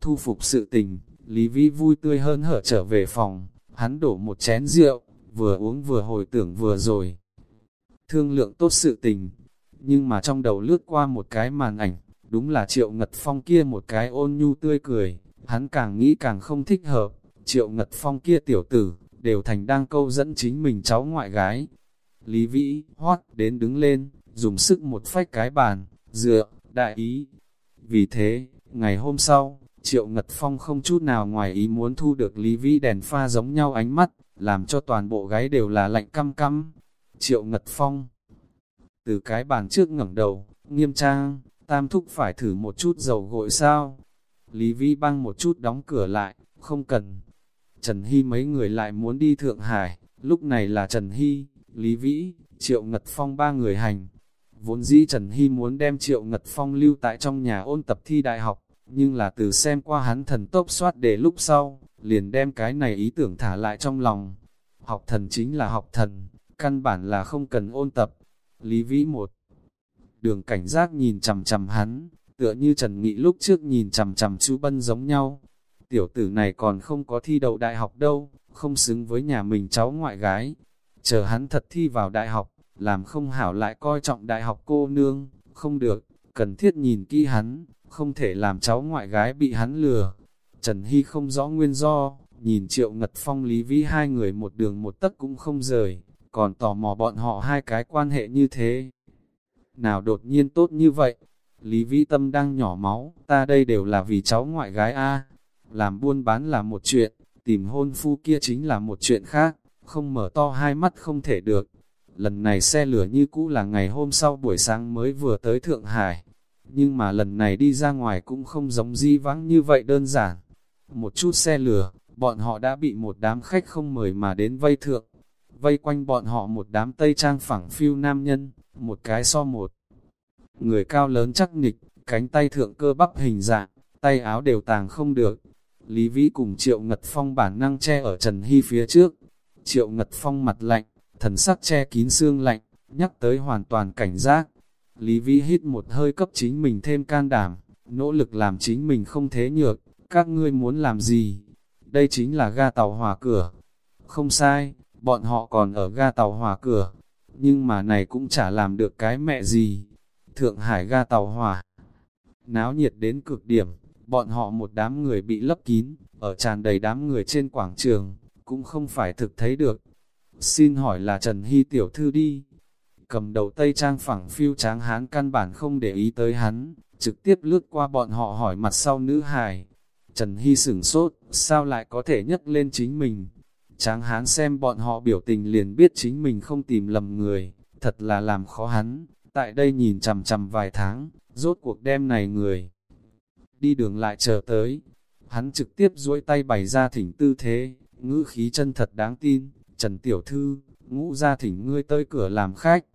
Thu phục sự tình, Lý Vĩ vui tươi hơn hở trở về phòng, hắn đổ một chén rượu, vừa uống vừa hồi tưởng vừa rồi. Thương lượng tốt sự tình, nhưng mà trong đầu lướt qua một cái màn ảnh, đúng là Triệu Ngật Phong kia một cái ôn nhu tươi cười, hắn càng nghĩ càng không thích hợp, Triệu Ngật Phong kia tiểu tử, đều thành đang câu dẫn chính mình cháu ngoại gái. Lý Vĩ, hoát, đến đứng lên, dùng sức một phách cái bàn, dựa, đại ý. Vì thế, ngày hôm sau, Triệu Ngật Phong không chút nào ngoài ý muốn thu được Lý Vĩ đèn pha giống nhau ánh mắt, làm cho toàn bộ gái đều là lạnh căm căm. Triệu Ngật Phong Từ cái bàn trước ngẩng đầu, nghiêm trang, tam thúc phải thử một chút dầu gội sao? Lý Vĩ băng một chút đóng cửa lại, không cần. Trần Hy mấy người lại muốn đi Thượng Hải, lúc này là Trần Hy, Lý Vĩ, Triệu Ngật Phong ba người hành. Vốn dĩ Trần Hy muốn đem Triệu Ngật Phong lưu tại trong nhà ôn tập thi đại học, nhưng là từ xem qua hắn thần tốc soát để lúc sau, liền đem cái này ý tưởng thả lại trong lòng. Học thần chính là học thần, căn bản là không cần ôn tập. Lý Vĩ một đường cảnh giác nhìn chầm chầm hắn, tựa như Trần Nghị lúc trước nhìn chầm chầm chú Bân giống nhau. Tiểu tử này còn không có thi đậu đại học đâu, không xứng với nhà mình cháu ngoại gái. Chờ hắn thật thi vào đại học, làm không hảo lại coi trọng đại học cô nương, không được, cần thiết nhìn kỹ hắn, không thể làm cháu ngoại gái bị hắn lừa. Trần Hy không rõ nguyên do, nhìn Triệu Ngật Phong Lý Vĩ hai người một đường một tấc cũng không rời, còn tò mò bọn họ hai cái quan hệ như thế. Nào đột nhiên tốt như vậy, Lý Vĩ Tâm đang nhỏ máu, ta đây đều là vì cháu ngoại gái A. Làm buôn bán là một chuyện, tìm hôn phu kia chính là một chuyện khác, không mở to hai mắt không thể được. Lần này xe lửa như cũ là ngày hôm sau buổi sáng mới vừa tới Thượng Hải, nhưng mà lần này đi ra ngoài cũng không giống di vắng như vậy đơn giản. Một chút xe lửa, bọn họ đã bị một đám khách không mời mà đến vây thượng. Vây quanh bọn họ một đám tây trang phẳng phiêu nam nhân, một cái so một. Người cao lớn chắc nịch, cánh tay thượng cơ bắp hình dạng, tay áo đều tàng không được. Lý Vĩ cùng Triệu Ngật Phong bản năng che ở Trần Hy phía trước. Triệu Ngật Phong mặt lạnh, thần sắc che kín xương lạnh, nhắc tới hoàn toàn cảnh giác. Lý Vĩ hít một hơi cấp chính mình thêm can đảm, nỗ lực làm chính mình không thế nhược, các ngươi muốn làm gì? Đây chính là ga tàu hỏa cửa. Không sai, bọn họ còn ở ga tàu hỏa cửa, nhưng mà này cũng chả làm được cái mẹ gì. Thượng Hải ga tàu hỏa, náo nhiệt đến cực điểm, bọn họ một đám người bị lấp kín, ở tràn đầy đám người trên quảng trường, cũng không phải thực thấy được. Xin hỏi là Trần Hy tiểu thư đi. Cầm đầu Tây Trang phẳng phiêu tráng hán căn bản không để ý tới hắn, trực tiếp lướt qua bọn họ hỏi mặt sau nữ hài. Trần Hy sửng sốt, sao lại có thể nhấc lên chính mình? Tráng hán xem bọn họ biểu tình liền biết chính mình không tìm lầm người, thật là làm khó hắn. Tại đây nhìn chằm chằm vài tháng, rốt cuộc đêm này người. Đi đường lại chờ tới, hắn trực tiếp duỗi tay bày ra thỉnh tư thế, ngữ khí chân thật đáng tin, Trần Tiểu Thư, ngũ ra thỉnh ngươi tới cửa làm khách.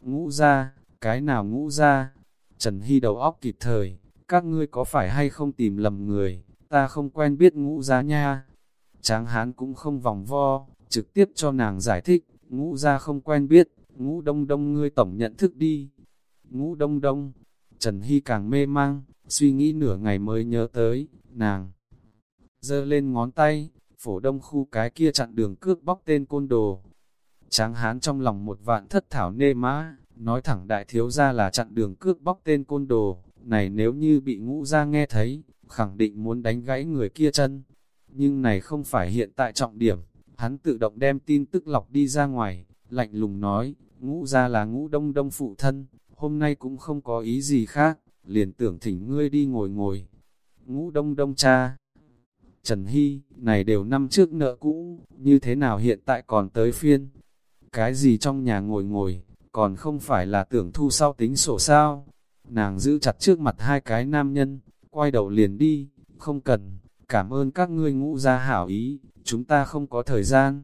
Ngũ ra, cái nào ngũ ra? Trần Hy đầu óc kịp thời, các ngươi có phải hay không tìm lầm người, ta không quen biết ngũ ra nha. Tráng hán cũng không vòng vo, trực tiếp cho nàng giải thích, ngũ ra không quen biết, ngũ đông đông ngươi tổng nhận thức đi. Ngũ đông đông, Trần Hy càng mê mang, suy nghĩ nửa ngày mới nhớ tới, nàng. giơ lên ngón tay, phổ đông khu cái kia chặn đường cướp bóc tên côn đồ. Tráng hán trong lòng một vạn thất thảo nê mã, nói thẳng đại thiếu ra là chặn đường cướp bóc tên côn đồ, này nếu như bị ngũ ra nghe thấy, khẳng định muốn đánh gãy người kia chân. Nhưng này không phải hiện tại trọng điểm, hắn tự động đem tin tức lọc đi ra ngoài, lạnh lùng nói, ngũ ra là ngũ đông đông phụ thân, hôm nay cũng không có ý gì khác, liền tưởng thỉnh ngươi đi ngồi ngồi. Ngũ đông đông cha. Trần Hy, này đều năm trước nợ cũ, như thế nào hiện tại còn tới phiên? Cái gì trong nhà ngồi ngồi, còn không phải là tưởng thu sau tính sổ sao? Nàng giữ chặt trước mặt hai cái nam nhân, quay đầu liền đi, không cần, cảm ơn các ngươi ngũ gia hảo ý, chúng ta không có thời gian.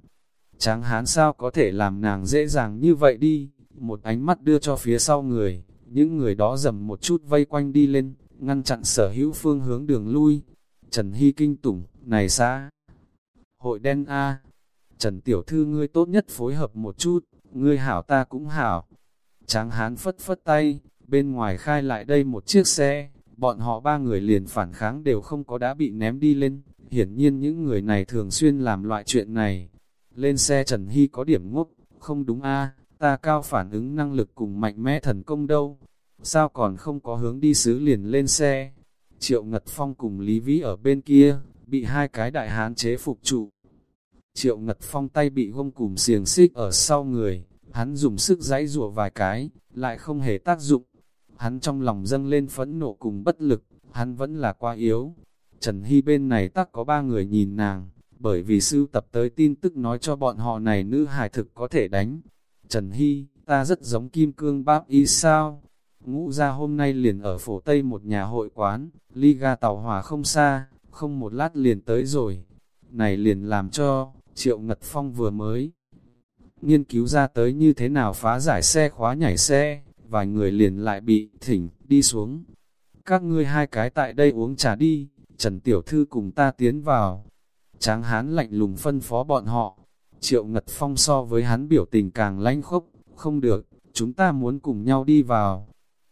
Tráng hán sao có thể làm nàng dễ dàng như vậy đi, một ánh mắt đưa cho phía sau người, những người đó dầm một chút vây quanh đi lên, ngăn chặn sở hữu phương hướng đường lui. Trần Hy kinh tủng, này xã, hội đen A, Trần Tiểu Thư ngươi tốt nhất phối hợp một chút, ngươi hảo ta cũng hảo. Tráng hán phất phất tay, bên ngoài khai lại đây một chiếc xe, bọn họ ba người liền phản kháng đều không có đã bị ném đi lên. Hiển nhiên những người này thường xuyên làm loại chuyện này. Lên xe Trần Hy có điểm ngốc, không đúng a ta cao phản ứng năng lực cùng mạnh mẽ thần công đâu. Sao còn không có hướng đi xứ liền lên xe? Triệu Ngật Phong cùng Lý Vĩ ở bên kia, bị hai cái đại hán chế phục trụ. Triệu Ngật Phong tay bị gông cùm xiềng xích ở sau người, hắn dùng sức giãy rủa vài cái, lại không hề tác dụng. Hắn trong lòng dâng lên phẫn nộ cùng bất lực, hắn vẫn là quá yếu. Trần Hy bên này tắc có ba người nhìn nàng, bởi vì sưu tập tới tin tức nói cho bọn họ này nữ hài thực có thể đánh. Trần Hy, ta rất giống kim cương báp y sao? Ngũ ra hôm nay liền ở phổ Tây một nhà hội quán, ly ga tàu hỏa không xa, không một lát liền tới rồi. Này liền làm cho, Triệu Ngật Phong vừa mới nghiên cứu ra tới như thế nào phá giải xe khóa nhảy xe, vài người liền lại bị thỉnh đi xuống. Các ngươi hai cái tại đây uống trà đi, Trần Tiểu Thư cùng ta tiến vào. Tráng hán lạnh lùng phân phó bọn họ. Triệu Ngật Phong so với hắn biểu tình càng lanh khốc, không được, chúng ta muốn cùng nhau đi vào.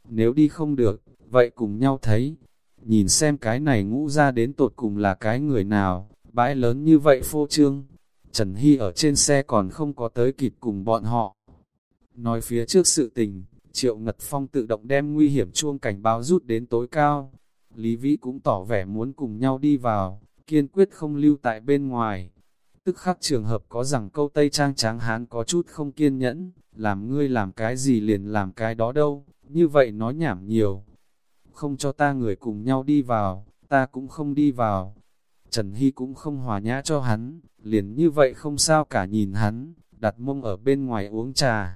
Nếu đi không được, vậy cùng nhau thấy. Nhìn xem cái này ngũ ra đến tột cùng là cái người nào, bãi lớn như vậy phô trương. Trần Hy ở trên xe còn không có tới kịp cùng bọn họ. Nói phía trước sự tình, Triệu Ngật Phong tự động đem nguy hiểm chuông cảnh báo rút đến tối cao. Lý Vĩ cũng tỏ vẻ muốn cùng nhau đi vào, kiên quyết không lưu tại bên ngoài. Tức khắc trường hợp có rằng câu Tây Trang tráng hán có chút không kiên nhẫn, làm ngươi làm cái gì liền làm cái đó đâu, như vậy nói nhảm nhiều. Không cho ta người cùng nhau đi vào, ta cũng không đi vào. Trần Hy cũng không hòa nhã cho hắn, liền như vậy không sao cả nhìn hắn, đặt mông ở bên ngoài uống trà.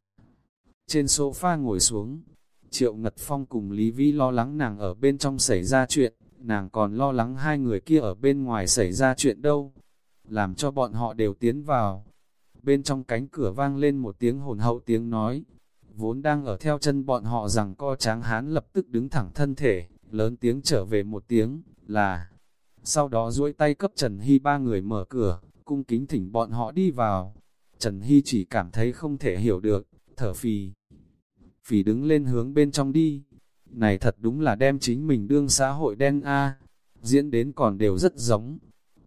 Trên sofa ngồi xuống, Triệu Ngật Phong cùng Lý Vi lo lắng nàng ở bên trong xảy ra chuyện, nàng còn lo lắng hai người kia ở bên ngoài xảy ra chuyện đâu, làm cho bọn họ đều tiến vào. Bên trong cánh cửa vang lên một tiếng hồn hậu tiếng nói, vốn đang ở theo chân bọn họ rằng co tráng hán lập tức đứng thẳng thân thể, lớn tiếng trở về một tiếng, là sau đó duỗi tay cấp Trần Hy ba người mở cửa, cung kính thỉnh bọn họ đi vào. Trần Hy chỉ cảm thấy không thể hiểu được, thở phì. Phì đứng lên hướng bên trong đi. Này thật đúng là đem chính mình đương xã hội đen A. Diễn đến còn đều rất giống.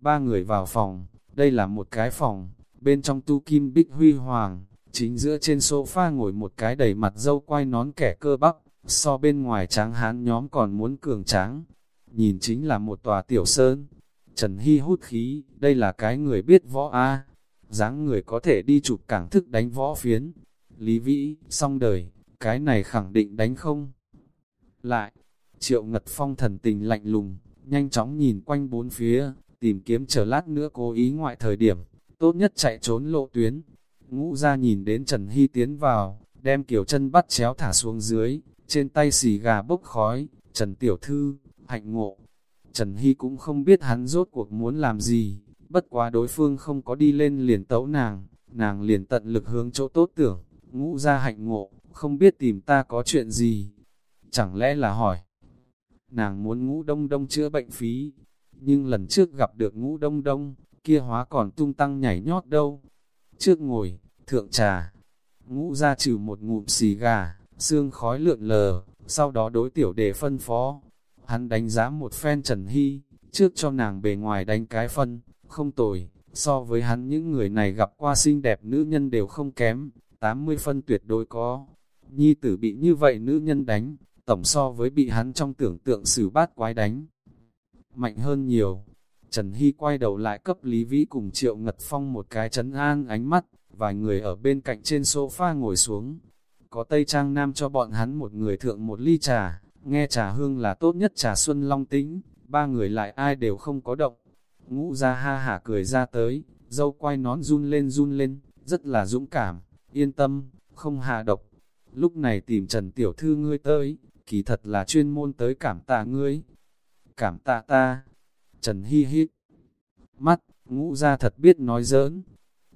Ba người vào phòng, đây là một cái phòng, bên trong tu kim bích huy hoàng, chính giữa trên sofa ngồi một cái đầy mặt dâu quay nón kẻ cơ bắp, so bên ngoài tráng hán nhóm còn muốn cường tráng. Nhìn chính là một tòa tiểu sơn. Trần Hy hút khí, đây là cái người biết võ A. dáng người có thể đi chụp cảng thức đánh võ phiến. Lý Vĩ, xong đời, cái này khẳng định đánh không. Lại, Triệu Ngật Phong thần tình lạnh lùng, nhanh chóng nhìn quanh bốn phía, tìm kiếm chờ lát nữa cố ý ngoại thời điểm, tốt nhất chạy trốn lộ tuyến. Ngũ ra nhìn đến Trần Hy tiến vào, đem kiểu chân bắt chéo thả xuống dưới, trên tay xì gà bốc khói, Trần Tiểu Thư, hạnh ngộ. Trần Hy cũng không biết hắn rốt cuộc muốn làm gì, bất quá đối phương không có đi lên liền tấu nàng, nàng liền tận lực hướng chỗ tốt tưởng, ngũ ra hạnh ngộ, không biết tìm ta có chuyện gì. Chẳng lẽ là hỏi, nàng muốn ngũ đông đông chữa bệnh phí, nhưng lần trước gặp được ngũ đông đông, kia hóa còn tung tăng nhảy nhót đâu. Trước ngồi, thượng trà, ngũ ra trừ một ngụm xì gà, xương khói lượn lờ, sau đó đối tiểu đề phân phó. Hắn đánh giá một phen Trần Hy, trước cho nàng bề ngoài đánh cái phân, không tồi, so với hắn những người này gặp qua xinh đẹp nữ nhân đều không kém, 80 phân tuyệt đối có. Nhi tử bị như vậy nữ nhân đánh, tổng so với bị hắn trong tưởng tượng xử bát quái đánh. Mạnh hơn nhiều, Trần Hy quay đầu lại cấp Lý Vĩ cùng Triệu Ngật Phong một cái chấn an ánh mắt, vài người ở bên cạnh trên sofa ngồi xuống. Có Tây Trang Nam cho bọn hắn một người thượng một ly trà, nghe trà hương là tốt nhất trà xuân long Tính ba người lại ai đều không có động. Ngũ ra ha hả cười ra tới, dâu quay nón run lên run lên, rất là dũng cảm, yên tâm, không hạ độc. Lúc này tìm Trần Tiểu Thư ngươi tới, kỳ thật là chuyên môn tới cảm tạ ngươi. Cảm tạ ta, Trần Hi hi mắt, ngũ ra thật biết nói giỡn.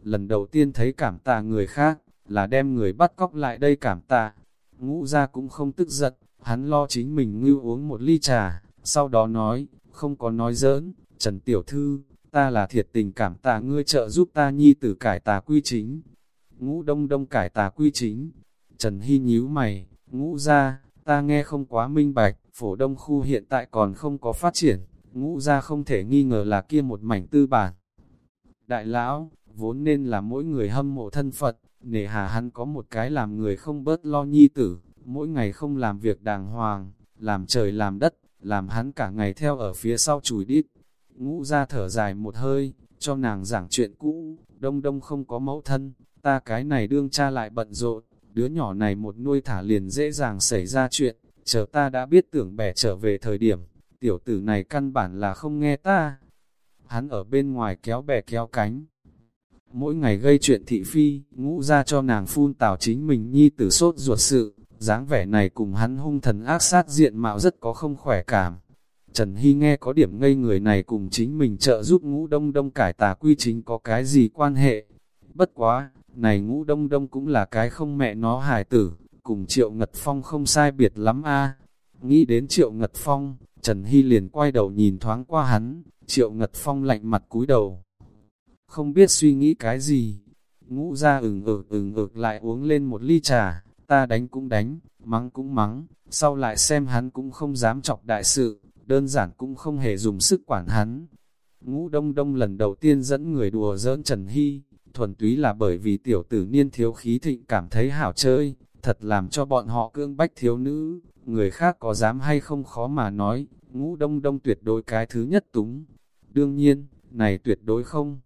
Lần đầu tiên thấy cảm tạ người khác, là đem người bắt cóc lại đây cảm tạ. Ngũ ra cũng không tức giận, hắn lo chính mình ngưu uống một ly trà, sau đó nói, không có nói giỡn, Trần Tiểu Thư, ta là thiệt tình cảm tạ ngươi trợ giúp ta nhi tử cải tà quy chính. Ngũ đông đông cải tà quy chính. Trần Hy nhíu mày, ngũ ra, ta nghe không quá minh bạch, phổ đông khu hiện tại còn không có phát triển, ngũ ra không thể nghi ngờ là kia một mảnh tư bản. Đại lão, vốn nên là mỗi người hâm mộ thân Phật, nể hà hắn có một cái làm người không bớt lo nhi tử, mỗi ngày không làm việc đàng hoàng, làm trời làm đất, làm hắn cả ngày theo ở phía sau chùi đít. Ngũ ra thở dài một hơi, cho nàng giảng chuyện cũ, đông đông không có mẫu thân, ta cái này đương cha lại bận rộn, đứa nhỏ này một nuôi thả liền dễ dàng xảy ra chuyện, chờ ta đã biết tưởng bẻ trở về thời điểm, tiểu tử này căn bản là không nghe ta. Hắn ở bên ngoài kéo bè kéo cánh. Mỗi ngày gây chuyện thị phi, ngũ ra cho nàng phun tào chính mình nhi tử sốt ruột sự, dáng vẻ này cùng hắn hung thần ác sát diện mạo rất có không khỏe cảm. Trần Hy nghe có điểm ngây người này cùng chính mình trợ giúp ngũ đông đông cải tà quy chính có cái gì quan hệ. Bất quá, này ngũ đông đông cũng là cái không mẹ nó hài tử, cùng Triệu Ngật Phong không sai biệt lắm a Nghĩ đến Triệu Ngật Phong, Trần Hy liền quay đầu nhìn thoáng qua hắn, Triệu Ngật Phong lạnh mặt cúi đầu. Không biết suy nghĩ cái gì, ngũ ra ửng ực ửng ực lại uống lên một ly trà, ta đánh cũng đánh, mắng cũng mắng, sau lại xem hắn cũng không dám chọc đại sự, đơn giản cũng không hề dùng sức quản hắn. Ngũ đông đông lần đầu tiên dẫn người đùa giỡn Trần Hy, thuần túy là bởi vì tiểu tử niên thiếu khí thịnh cảm thấy hảo chơi, thật làm cho bọn họ cương bách thiếu nữ, người khác có dám hay không khó mà nói, ngũ đông đông tuyệt đối cái thứ nhất túng. Đương nhiên, này tuyệt đối không.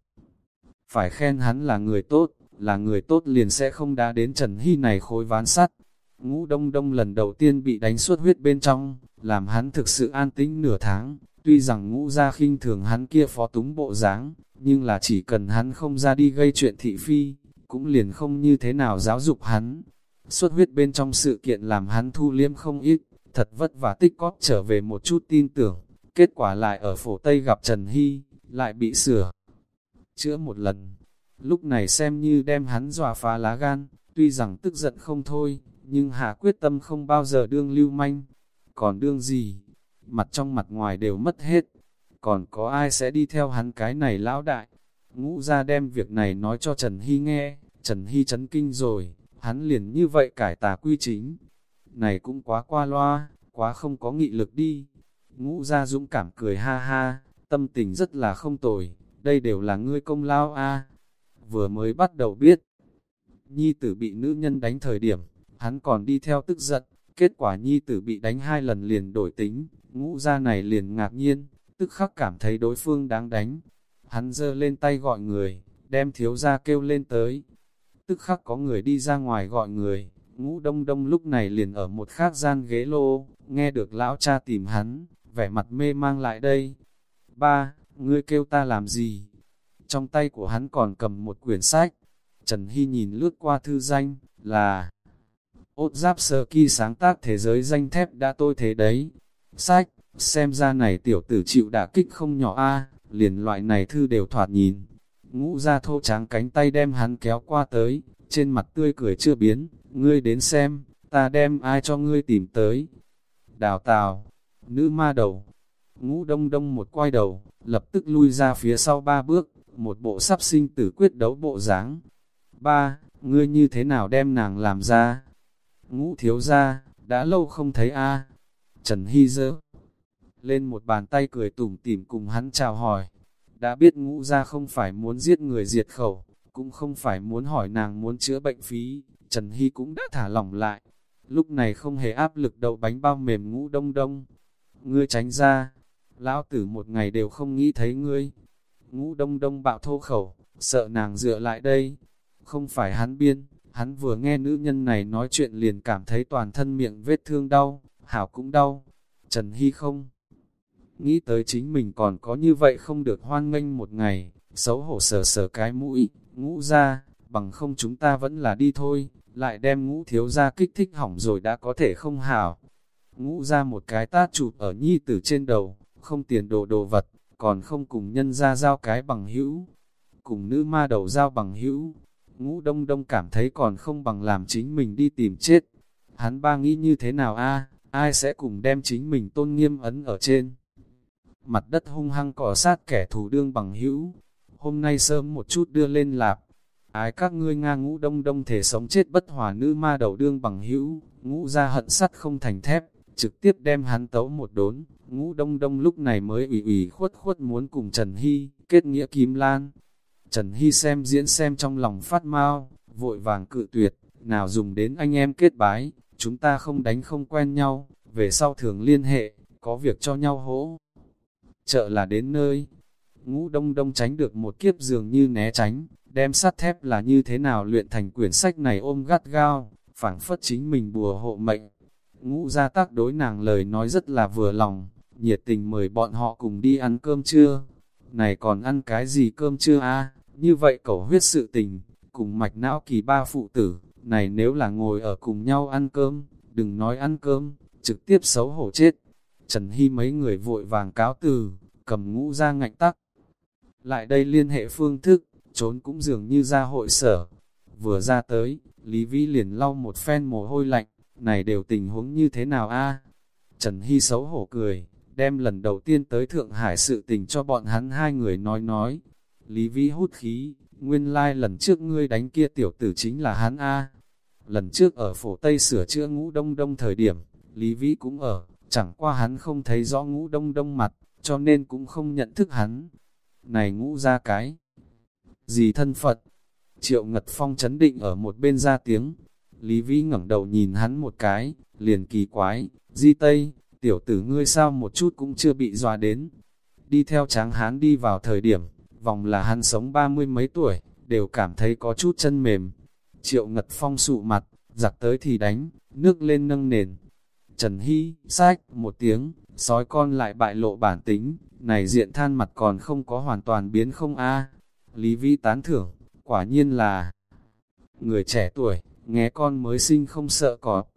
Phải khen hắn là người tốt, là người tốt liền sẽ không đá đến Trần Hy này khối ván sắt. Ngũ đông đông lần đầu tiên bị đánh suốt huyết bên trong, làm hắn thực sự an tĩnh nửa tháng. Tuy rằng ngũ ra khinh thường hắn kia phó túng bộ dáng, nhưng là chỉ cần hắn không ra đi gây chuyện thị phi, cũng liền không như thế nào giáo dục hắn. Xuất huyết bên trong sự kiện làm hắn thu liêm không ít, thật vất vả tích cóp trở về một chút tin tưởng, kết quả lại ở phổ Tây gặp Trần Hy, lại bị sửa. Chữa một lần, lúc này xem như đem hắn dọa phá lá gan, tuy rằng tức giận không thôi, nhưng hạ quyết tâm không bao giờ đương lưu manh. Còn đương gì? Mặt trong mặt ngoài đều mất hết. còn có ai sẽ đi theo hắn cái này lão đại. Ngũ ra đem việc này nói cho Trần Hy nghe, Trần Hy chấn kinh rồi, hắn liền như vậy cải tà quy chính. Này cũng quá qua loa, quá không có nghị lực đi. Ngũ gia dũng cảm cười ha ha, tâm tình rất là không tồi, đây đều là ngươi công lao a Vừa mới bắt đầu biết, nhi tử bị nữ nhân đánh thời điểm, hắn còn đi theo tức giận, kết quả nhi tử bị đánh hai lần liền đổi tính, ngũ gia này liền ngạc nhiên, tức khắc cảm thấy đối phương đáng đánh. Hắn giơ lên tay gọi người, đem thiếu gia kêu lên tới. Tức khắc có người đi ra ngoài gọi người, ngũ đông đông lúc này liền ở một khác gian ghế lô, nghe được lão cha tìm hắn, vẻ mặt mê mang lại đây. Ba, ngươi kêu ta làm gì? Trong tay của hắn còn cầm một quyển sách. Trần Hy nhìn lướt qua thư danh, là ốt giáp sơ kỳ sáng tác thế giới danh thép đã tôi thế đấy. Sách, xem ra này tiểu tử chịu đả kích không nhỏ a liền loại này thư đều thoạt nhìn. Ngũ ra thô tráng cánh tay đem hắn kéo qua tới, trên mặt tươi cười chưa biến, ngươi đến xem, ta đem ai cho ngươi tìm tới. Đào tào, nữ ma đầu, ngũ đông đông một quay đầu, lập tức lui ra phía sau ba bước, một bộ sắp sinh tử quyết đấu bộ dáng. Ba, ngươi như thế nào đem nàng làm ra? Ngũ thiếu ra, đã lâu không thấy a Trần Hy dơ lên một bàn tay cười tủm tỉm cùng hắn chào hỏi. Đã biết ngũ ra không phải muốn giết người diệt khẩu, cũng không phải muốn hỏi nàng muốn chữa bệnh phí, Trần Hy cũng đã thả lỏng lại. Lúc này không hề áp lực đậu bánh bao mềm ngũ đông đông. Ngươi tránh ra, lão tử một ngày đều không nghĩ thấy ngươi. Ngũ đông đông bạo thô khẩu, sợ nàng dựa lại đây. Không phải hắn biên, hắn vừa nghe nữ nhân này nói chuyện liền cảm thấy toàn thân miệng vết thương đau, hảo cũng đau. Trần Hy không nghĩ tới chính mình còn có như vậy không được hoan nghênh một ngày, xấu hổ sờ sờ cái mũi, ngũ ra, bằng không chúng ta vẫn là đi thôi, lại đem ngũ thiếu ra kích thích hỏng rồi đã có thể không hảo. Ngũ ra một cái tát chụp ở nhi tử trên đầu, không tiền đồ đồ vật, còn không cùng nhân ra giao cái bằng hữu, cùng nữ ma đầu giao bằng hữu. Ngũ đông đông cảm thấy còn không bằng làm chính mình đi tìm chết. Hắn ba nghĩ như thế nào a ai sẽ cùng đem chính mình tôn nghiêm ấn ở trên mặt đất hung hăng cỏ sát kẻ thù đương bằng hữu. Hôm nay sớm một chút đưa lên lạp, ái các ngươi Nga ngũ đông đông thể sống chết bất hòa nữ ma đầu đương bằng hữu, ngũ ra hận sắt không thành thép, trực tiếp đem hắn tấu một đốn, ngũ đông đông lúc này mới ủy ủy khuất khuất muốn cùng Trần Hy, kết nghĩa kim lan. Trần Hy xem diễn xem trong lòng phát mau, vội vàng cự tuyệt, nào dùng đến anh em kết bái, chúng ta không đánh không quen nhau, về sau thường liên hệ, có việc cho nhau hỗ chợ là đến nơi. Ngũ đông đông tránh được một kiếp dường như né tránh, đem sắt thép là như thế nào luyện thành quyển sách này ôm gắt gao, phảng phất chính mình bùa hộ mệnh. Ngũ gia tác đối nàng lời nói rất là vừa lòng, nhiệt tình mời bọn họ cùng đi ăn cơm trưa. Này còn ăn cái gì cơm trưa a như vậy cẩu huyết sự tình, cùng mạch não kỳ ba phụ tử, này nếu là ngồi ở cùng nhau ăn cơm, đừng nói ăn cơm, trực tiếp xấu hổ chết. Trần Hy mấy người vội vàng cáo từ, cầm ngũ ra ngạnh tắc. Lại đây liên hệ phương thức, trốn cũng dường như ra hội sở. Vừa ra tới, Lý Vĩ liền lau một phen mồ hôi lạnh, này đều tình huống như thế nào a Trần Hy xấu hổ cười, đem lần đầu tiên tới Thượng Hải sự tình cho bọn hắn hai người nói nói. Lý Vĩ hút khí, nguyên lai like lần trước ngươi đánh kia tiểu tử chính là hắn a Lần trước ở phổ Tây sửa chữa ngũ đông đông thời điểm, Lý Vĩ cũng ở, chẳng qua hắn không thấy rõ ngũ đông đông mặt, cho nên cũng không nhận thức hắn. Này ngũ ra cái, gì thân Phật? Triệu Ngật Phong chấn định ở một bên ra tiếng, Lý Vĩ ngẩng đầu nhìn hắn một cái, liền kỳ quái, di tây, tiểu tử ngươi sao một chút cũng chưa bị dọa đến. Đi theo tráng hán đi vào thời điểm, vòng là hắn sống ba mươi mấy tuổi, đều cảm thấy có chút chân mềm. Triệu Ngật Phong sụ mặt, giặc tới thì đánh, nước lên nâng nền, Trần Hy, sách, một tiếng, sói con lại bại lộ bản tính, này diện than mặt còn không có hoàn toàn biến không a Lý Vi tán thưởng, quả nhiên là người trẻ tuổi, nghe con mới sinh không sợ cọp.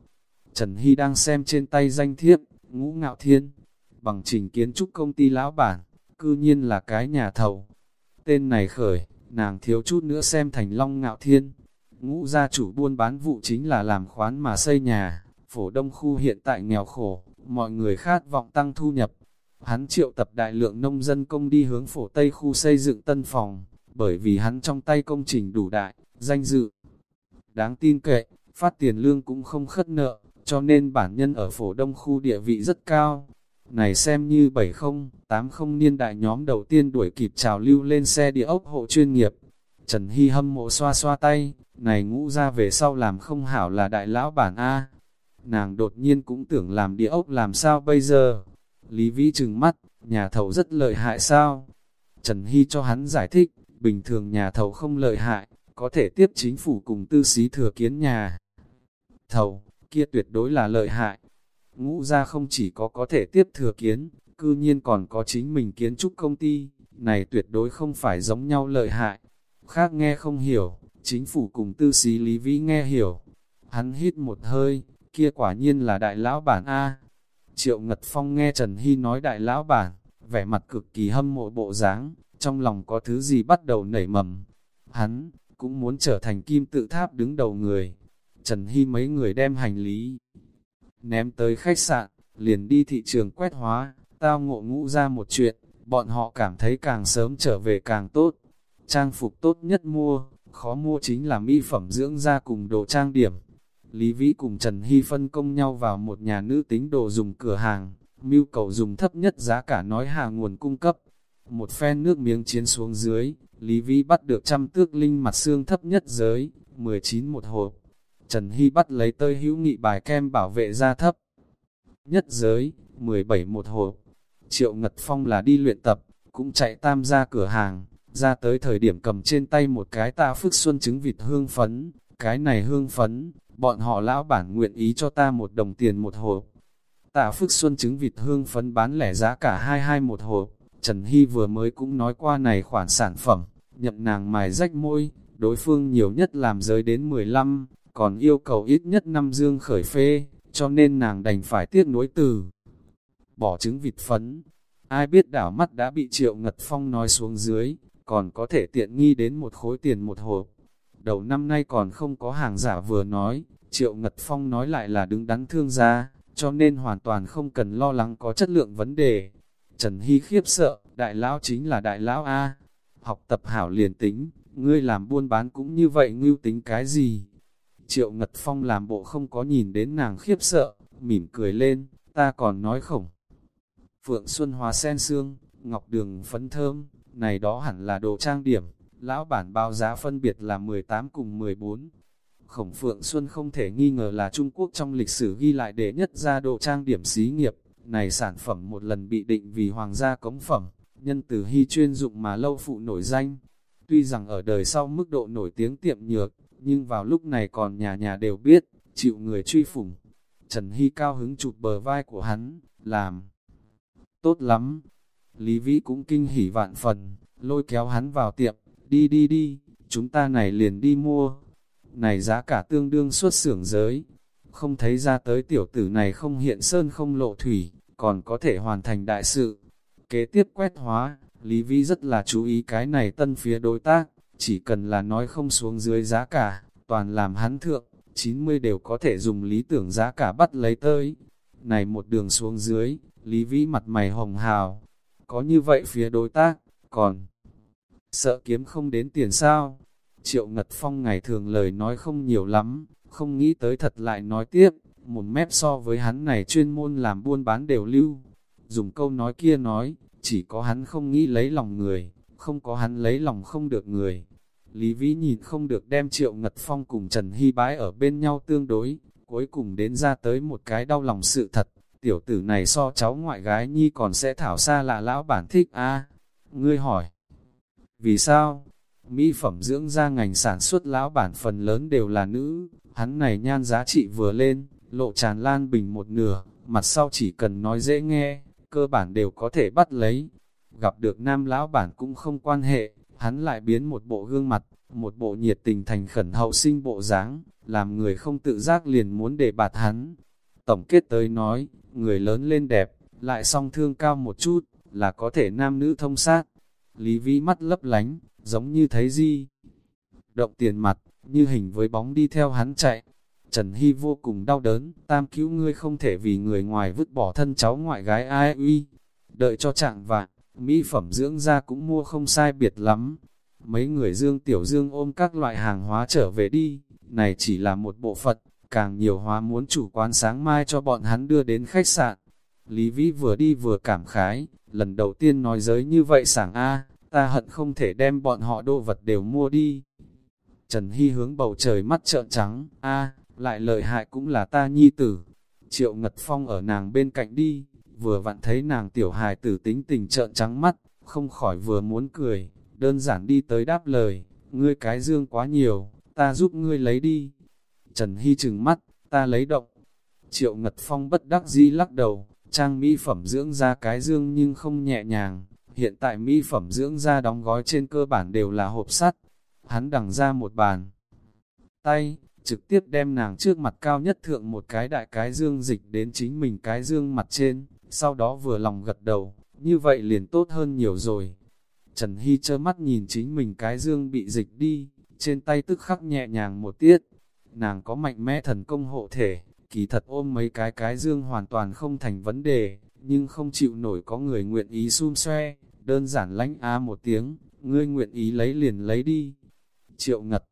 Trần Hy đang xem trên tay danh thiếp, ngũ ngạo thiên, bằng trình kiến trúc công ty lão bản, cư nhiên là cái nhà thầu. Tên này khởi, nàng thiếu chút nữa xem thành long ngạo thiên. Ngũ gia chủ buôn bán vụ chính là làm khoán mà xây nhà, phổ đông khu hiện tại nghèo khổ, mọi người khát vọng tăng thu nhập. Hắn triệu tập đại lượng nông dân công đi hướng phổ Tây khu xây dựng tân phòng, bởi vì hắn trong tay công trình đủ đại, danh dự. Đáng tin cậy, phát tiền lương cũng không khất nợ, cho nên bản nhân ở phổ đông khu địa vị rất cao. Này xem như 70, 80 niên đại nhóm đầu tiên đuổi kịp trào lưu lên xe địa ốc hộ chuyên nghiệp. Trần Hy hâm mộ xoa xoa tay, này ngũ ra về sau làm không hảo là đại lão bản A. Nàng đột nhiên cũng tưởng làm địa ốc làm sao bây giờ. Lý Vĩ trừng mắt, nhà thầu rất lợi hại sao? Trần Hy cho hắn giải thích, bình thường nhà thầu không lợi hại, có thể tiếp chính phủ cùng tư xí thừa kiến nhà. Thầu, kia tuyệt đối là lợi hại. Ngũ ra không chỉ có có thể tiếp thừa kiến, cư nhiên còn có chính mình kiến trúc công ty, này tuyệt đối không phải giống nhau lợi hại. Khác nghe không hiểu, chính phủ cùng tư xí lý vĩ nghe hiểu. Hắn hít một hơi, kia quả nhiên là đại lão bản A. Triệu Ngật Phong nghe Trần Hy nói đại lão bản, vẻ mặt cực kỳ hâm mộ bộ dáng, trong lòng có thứ gì bắt đầu nảy mầm. Hắn, cũng muốn trở thành kim tự tháp đứng đầu người. Trần Hy mấy người đem hành lý, ném tới khách sạn, liền đi thị trường quét hóa, tao ngộ ngũ ra một chuyện, bọn họ cảm thấy càng sớm trở về càng tốt. Trang phục tốt nhất mua, khó mua chính là mỹ phẩm dưỡng da cùng đồ trang điểm. Lý Vĩ cùng Trần Hy phân công nhau vào một nhà nữ tính đồ dùng cửa hàng, mưu cầu dùng thấp nhất giá cả nói hàng nguồn cung cấp. Một phen nước miếng chiến xuống dưới, Lý Vĩ bắt được trăm tước linh mặt xương thấp nhất giới, 19 một hộp. Trần Hy bắt lấy tơi hữu nghị bài kem bảo vệ da thấp. Nhất giới, 17 một hộp. Triệu Ngật Phong là đi luyện tập, cũng chạy tam ra cửa hàng, ra tới thời điểm cầm trên tay một cái ta phức xuân trứng vịt hương phấn. Cái này hương phấn, bọn họ lão bản nguyện ý cho ta một đồng tiền một hộp. Tạ Phước Xuân trứng vịt hương phấn bán lẻ giá cả hai hai một hộp. Trần Hy vừa mới cũng nói qua này khoản sản phẩm, nhậm nàng mài rách môi, đối phương nhiều nhất làm giới đến 15, còn yêu cầu ít nhất năm dương khởi phê, cho nên nàng đành phải tiếc nối từ. Bỏ trứng vịt phấn, ai biết đảo mắt đã bị Triệu Ngật Phong nói xuống dưới, còn có thể tiện nghi đến một khối tiền một hộp. Đầu năm nay còn không có hàng giả vừa nói, Triệu Ngật Phong nói lại là đứng đắn thương gia, cho nên hoàn toàn không cần lo lắng có chất lượng vấn đề. Trần Hy khiếp sợ, đại lão chính là đại lão A. Học tập hảo liền tính, ngươi làm buôn bán cũng như vậy ngưu tính cái gì? Triệu Ngật Phong làm bộ không có nhìn đến nàng khiếp sợ, mỉm cười lên, ta còn nói khổng. Phượng Xuân Hòa sen xương, ngọc đường phấn thơm, này đó hẳn là đồ trang điểm, lão bản báo giá phân biệt là 18 cùng 14. Khổng Phượng Xuân không thể nghi ngờ là Trung Quốc trong lịch sử ghi lại đệ nhất gia độ trang điểm xí nghiệp, này sản phẩm một lần bị định vì hoàng gia cống phẩm, nhân từ hy chuyên dụng mà lâu phụ nổi danh. Tuy rằng ở đời sau mức độ nổi tiếng tiệm nhược, nhưng vào lúc này còn nhà nhà đều biết, chịu người truy phủng. Trần Hy cao hứng chụp bờ vai của hắn, làm tốt lắm. Lý Vĩ cũng kinh hỉ vạn phần, lôi kéo hắn vào tiệm, đi đi đi, chúng ta này liền đi mua. Này giá cả tương đương xuất xưởng giới, không thấy ra tới tiểu tử này không hiện sơn không lộ thủy, còn có thể hoàn thành đại sự. Kế tiếp quét hóa, Lý Vĩ rất là chú ý cái này tân phía đối tác, chỉ cần là nói không xuống dưới giá cả, toàn làm hắn thượng, 90 đều có thể dùng lý tưởng giá cả bắt lấy tới. Này một đường xuống dưới, Lý Vĩ mặt mày hồng hào, có như vậy phía đối tác, còn sợ kiếm không đến tiền sao? Triệu Ngật Phong ngày thường lời nói không nhiều lắm, không nghĩ tới thật lại nói tiếp, một mép so với hắn này chuyên môn làm buôn bán đều lưu. Dùng câu nói kia nói, chỉ có hắn không nghĩ lấy lòng người, không có hắn lấy lòng không được người. Lý Vĩ nhìn không được đem Triệu Ngật Phong cùng Trần Hy bái ở bên nhau tương đối, cuối cùng đến ra tới một cái đau lòng sự thật, tiểu tử này so cháu ngoại gái nhi còn sẽ thảo xa là lão bản thích a Ngươi hỏi, vì sao? Mỹ phẩm dưỡng da ngành sản xuất lão bản phần lớn đều là nữ, hắn này nhan giá trị vừa lên, lộ tràn lan bình một nửa, mặt sau chỉ cần nói dễ nghe, cơ bản đều có thể bắt lấy. Gặp được nam lão bản cũng không quan hệ, hắn lại biến một bộ gương mặt, một bộ nhiệt tình thành khẩn hậu sinh bộ dáng, làm người không tự giác liền muốn để bạt hắn. Tổng kết tới nói, người lớn lên đẹp, lại song thương cao một chút, là có thể nam nữ thông sát. Lý Vĩ mắt lấp lánh, giống như thấy gì. Động tiền mặt, như hình với bóng đi theo hắn chạy. Trần Hy vô cùng đau đớn, tam cứu ngươi không thể vì người ngoài vứt bỏ thân cháu ngoại gái ai uy. đợi cho trạng vạn, mỹ phẩm dưỡng da cũng mua không sai biệt lắm. Mấy người Dương Tiểu Dương ôm các loại hàng hóa trở về đi, này chỉ là một bộ phận, càng nhiều hóa muốn chủ quán sáng mai cho bọn hắn đưa đến khách sạn. Lý Vĩ vừa đi vừa cảm khái, lần đầu tiên nói giới như vậy sảng A, ta hận không thể đem bọn họ đồ vật đều mua đi. Trần Hy hướng bầu trời mắt trợn trắng, A, lại lợi hại cũng là ta nhi tử. Triệu Ngật Phong ở nàng bên cạnh đi, vừa vặn thấy nàng tiểu hài tử tính tình trợn trắng mắt, không khỏi vừa muốn cười, đơn giản đi tới đáp lời, ngươi cái dương quá nhiều, ta giúp ngươi lấy đi. Trần Hy trừng mắt, ta lấy động. Triệu Ngật Phong bất đắc dĩ lắc đầu, trang mỹ phẩm dưỡng ra cái dương nhưng không nhẹ nhàng. Hiện tại mỹ phẩm dưỡng da đóng gói trên cơ bản đều là hộp sắt. Hắn đằng ra một bàn. Tay, trực tiếp đem nàng trước mặt cao nhất thượng một cái đại cái dương dịch đến chính mình cái dương mặt trên, sau đó vừa lòng gật đầu, như vậy liền tốt hơn nhiều rồi. Trần Hy chơ mắt nhìn chính mình cái dương bị dịch đi, trên tay tức khắc nhẹ nhàng một tiết. Nàng có mạnh mẽ thần công hộ thể, kỳ thật ôm mấy cái cái dương hoàn toàn không thành vấn đề, nhưng không chịu nổi có người nguyện ý xung xoe, đơn giản lánh á một tiếng, ngươi nguyện ý lấy liền lấy đi. Triệu ngật,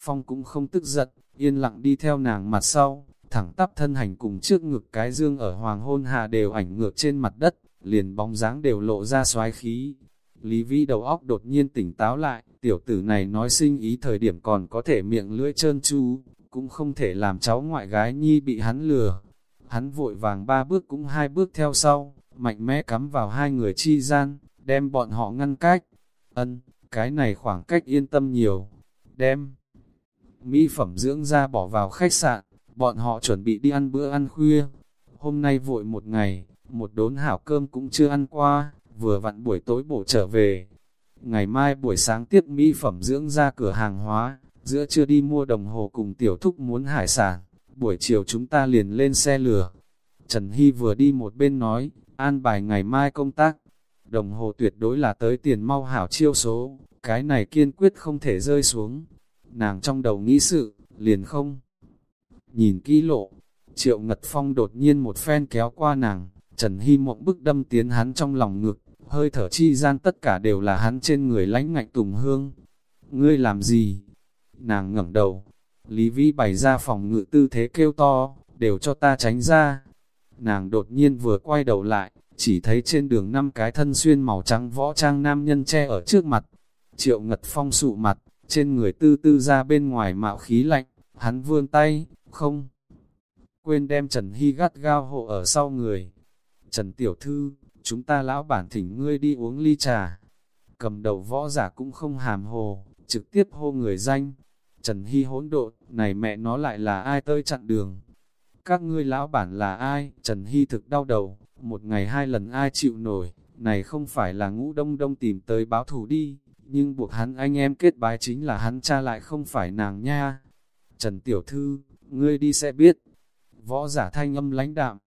Phong cũng không tức giận, yên lặng đi theo nàng mặt sau, thẳng tắp thân hành cùng trước ngực cái dương ở hoàng hôn hạ đều ảnh ngược trên mặt đất, liền bóng dáng đều lộ ra xoái khí. Lý Vĩ đầu óc đột nhiên tỉnh táo lại, tiểu tử này nói sinh ý thời điểm còn có thể miệng lưỡi trơn chu, cũng không thể làm cháu ngoại gái nhi bị hắn lừa. Hắn vội vàng ba bước cũng hai bước theo sau, mạnh mẽ cắm vào hai người chi gian, đem bọn họ ngăn cách. Ân, cái này khoảng cách yên tâm nhiều. Đem mỹ phẩm dưỡng da bỏ vào khách sạn, bọn họ chuẩn bị đi ăn bữa ăn khuya. Hôm nay vội một ngày, một đốn hảo cơm cũng chưa ăn qua, vừa vặn buổi tối bổ trở về. Ngày mai buổi sáng tiếp mỹ phẩm dưỡng da cửa hàng hóa, giữa trưa đi mua đồng hồ cùng tiểu thúc muốn hải sản, buổi chiều chúng ta liền lên xe lửa. Trần Hy vừa đi một bên nói, an bài ngày mai công tác, đồng hồ tuyệt đối là tới tiền mau hảo chiêu số, cái này kiên quyết không thể rơi xuống. Nàng trong đầu nghĩ sự, liền không. Nhìn kỹ lộ, triệu ngật phong đột nhiên một phen kéo qua nàng, Trần Hy mộng bức đâm tiến hắn trong lòng ngực, hơi thở chi gian tất cả đều là hắn trên người lánh ngạnh tùng hương. Ngươi làm gì? Nàng ngẩng đầu, Lý Vĩ bày ra phòng ngự tư thế kêu to, đều cho ta tránh ra. Nàng đột nhiên vừa quay đầu lại, chỉ thấy trên đường năm cái thân xuyên màu trắng võ trang nam nhân che ở trước mặt. Triệu Ngật Phong sụ mặt, trên người tư tư ra bên ngoài mạo khí lạnh, hắn vươn tay, không. Quên đem Trần Hy gắt gao hộ ở sau người. Trần Tiểu Thư, chúng ta lão bản thỉnh ngươi đi uống ly trà. Cầm đầu võ giả cũng không hàm hồ, trực tiếp hô người danh. Trần Hy hỗn độn, này mẹ nó lại là ai tơi chặn đường. Các ngươi lão bản là ai? Trần Hy thực đau đầu, một ngày hai lần ai chịu nổi, này không phải là ngũ đông đông tìm tới báo thù đi, nhưng buộc hắn anh em kết bái chính là hắn cha lại không phải nàng nha. Trần Tiểu Thư, ngươi đi sẽ biết. Võ giả thanh âm lãnh đạm.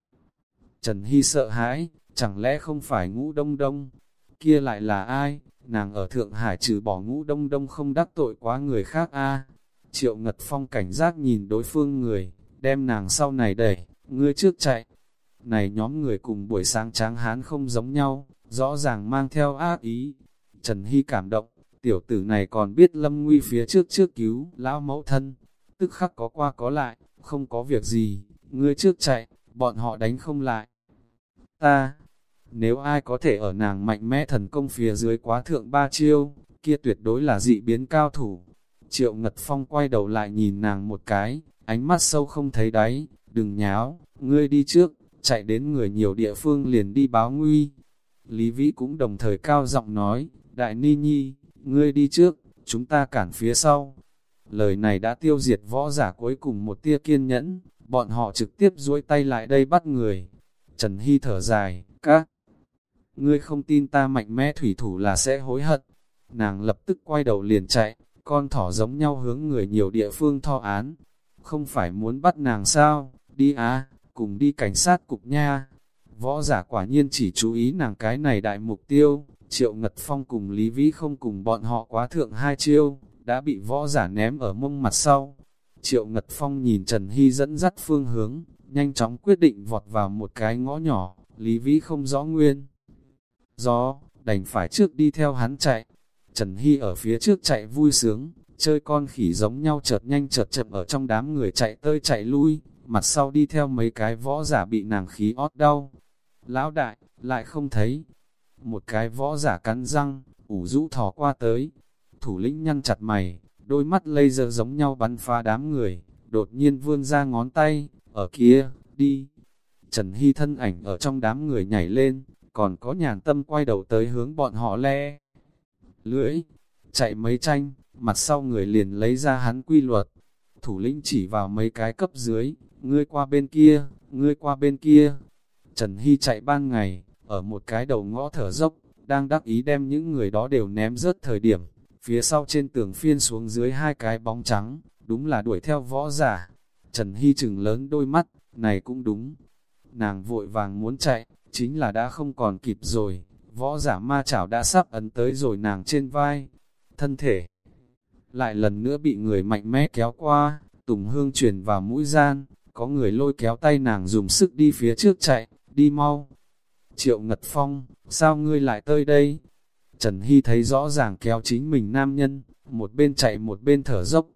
Trần Hy sợ hãi, chẳng lẽ không phải ngũ đông đông? Kia lại là ai? Nàng ở Thượng Hải trừ bỏ ngũ đông đông không đắc tội quá người khác a Triệu Ngật Phong cảnh giác nhìn đối phương người, đem nàng sau này đẩy, ngươi trước chạy. Này nhóm người cùng buổi sáng tráng hán không giống nhau, rõ ràng mang theo ác ý. Trần Hy cảm động, tiểu tử này còn biết lâm nguy phía trước trước cứu lão mẫu thân, tức khắc có qua có lại, không có việc gì, ngươi trước chạy, bọn họ đánh không lại. Ta, nếu ai có thể ở nàng mạnh mẽ thần công phía dưới quá thượng ba chiêu, kia tuyệt đối là dị biến cao thủ. Triệu Ngật Phong quay đầu lại nhìn nàng một cái, ánh mắt sâu không thấy đáy, đừng nháo, ngươi đi trước, chạy đến người nhiều địa phương liền đi báo nguy. Lý Vĩ cũng đồng thời cao giọng nói, Đại Ni Nhi, ngươi đi trước, chúng ta cản phía sau. Lời này đã tiêu diệt võ giả cuối cùng một tia kiên nhẫn, bọn họ trực tiếp duỗi tay lại đây bắt người. Trần Hy thở dài, các ngươi không tin ta mạnh mẽ thủy thủ là sẽ hối hận. Nàng lập tức quay đầu liền chạy, con thỏ giống nhau hướng người nhiều địa phương tho án. Không phải muốn bắt nàng sao, đi á, cùng đi cảnh sát cục nha. Võ giả quả nhiên chỉ chú ý nàng cái này đại mục tiêu, Triệu Ngật Phong cùng Lý Vĩ không cùng bọn họ quá thượng hai chiêu, đã bị võ giả ném ở mông mặt sau. Triệu Ngật Phong nhìn Trần Hy dẫn dắt phương hướng, nhanh chóng quyết định vọt vào một cái ngõ nhỏ, Lý Vĩ không rõ nguyên. gió, đành phải trước đi theo hắn chạy. Trần Hy ở phía trước chạy vui sướng, chơi con khỉ giống nhau chợt nhanh chợt chậm ở trong đám người chạy tơi chạy lui, mặt sau đi theo mấy cái võ giả bị nàng khí ót đau. Lão đại, lại không thấy. Một cái võ giả cắn răng, ủ rũ thò qua tới. Thủ lĩnh nhăn chặt mày, đôi mắt laser giống nhau bắn phá đám người, đột nhiên vươn ra ngón tay, ở kia, đi. Trần Hy thân ảnh ở trong đám người nhảy lên, còn có nhàn tâm quay đầu tới hướng bọn họ le. Lưỡi, chạy mấy tranh, mặt sau người liền lấy ra hắn quy luật. Thủ lĩnh chỉ vào mấy cái cấp dưới, ngươi qua bên kia, ngươi qua bên kia. Trần Hy chạy ban ngày, ở một cái đầu ngõ thở dốc, đang đắc ý đem những người đó đều ném rớt thời điểm. Phía sau trên tường phiên xuống dưới hai cái bóng trắng, đúng là đuổi theo võ giả. Trần Hy chừng lớn đôi mắt, này cũng đúng. Nàng vội vàng muốn chạy, chính là đã không còn kịp rồi. Võ giả ma chảo đã sắp ấn tới rồi nàng trên vai. Thân thể lại lần nữa bị người mạnh mẽ kéo qua, tùng hương truyền vào mũi gian, có người lôi kéo tay nàng dùng sức đi phía trước chạy, đi mau. Triệu Ngật Phong, sao ngươi lại tới đây? Trần Hy thấy rõ ràng kéo chính mình nam nhân, một bên chạy một bên thở dốc,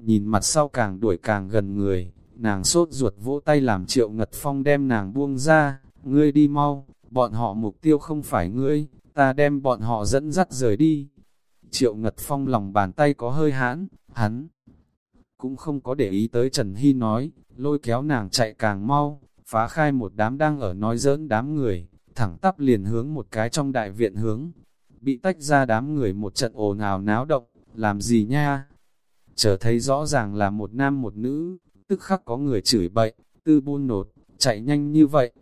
nhìn mặt sau càng đuổi càng gần người, nàng sốt ruột vỗ tay làm Triệu Ngật Phong đem nàng buông ra, ngươi đi mau, bọn họ mục tiêu không phải ngươi, ta đem bọn họ dẫn dắt rời đi. Triệu Ngật Phong lòng bàn tay có hơi hãn, hắn cũng không có để ý tới Trần Hy nói, lôi kéo nàng chạy càng mau, phá khai một đám đang ở nói giỡn đám người, thẳng tắp liền hướng một cái trong đại viện hướng. Bị tách ra đám người một trận ồn ào náo động, làm gì nha? Chờ thấy rõ ràng là một nam một nữ, tức khắc có người chửi bậy, tư buôn nột, chạy nhanh như vậy.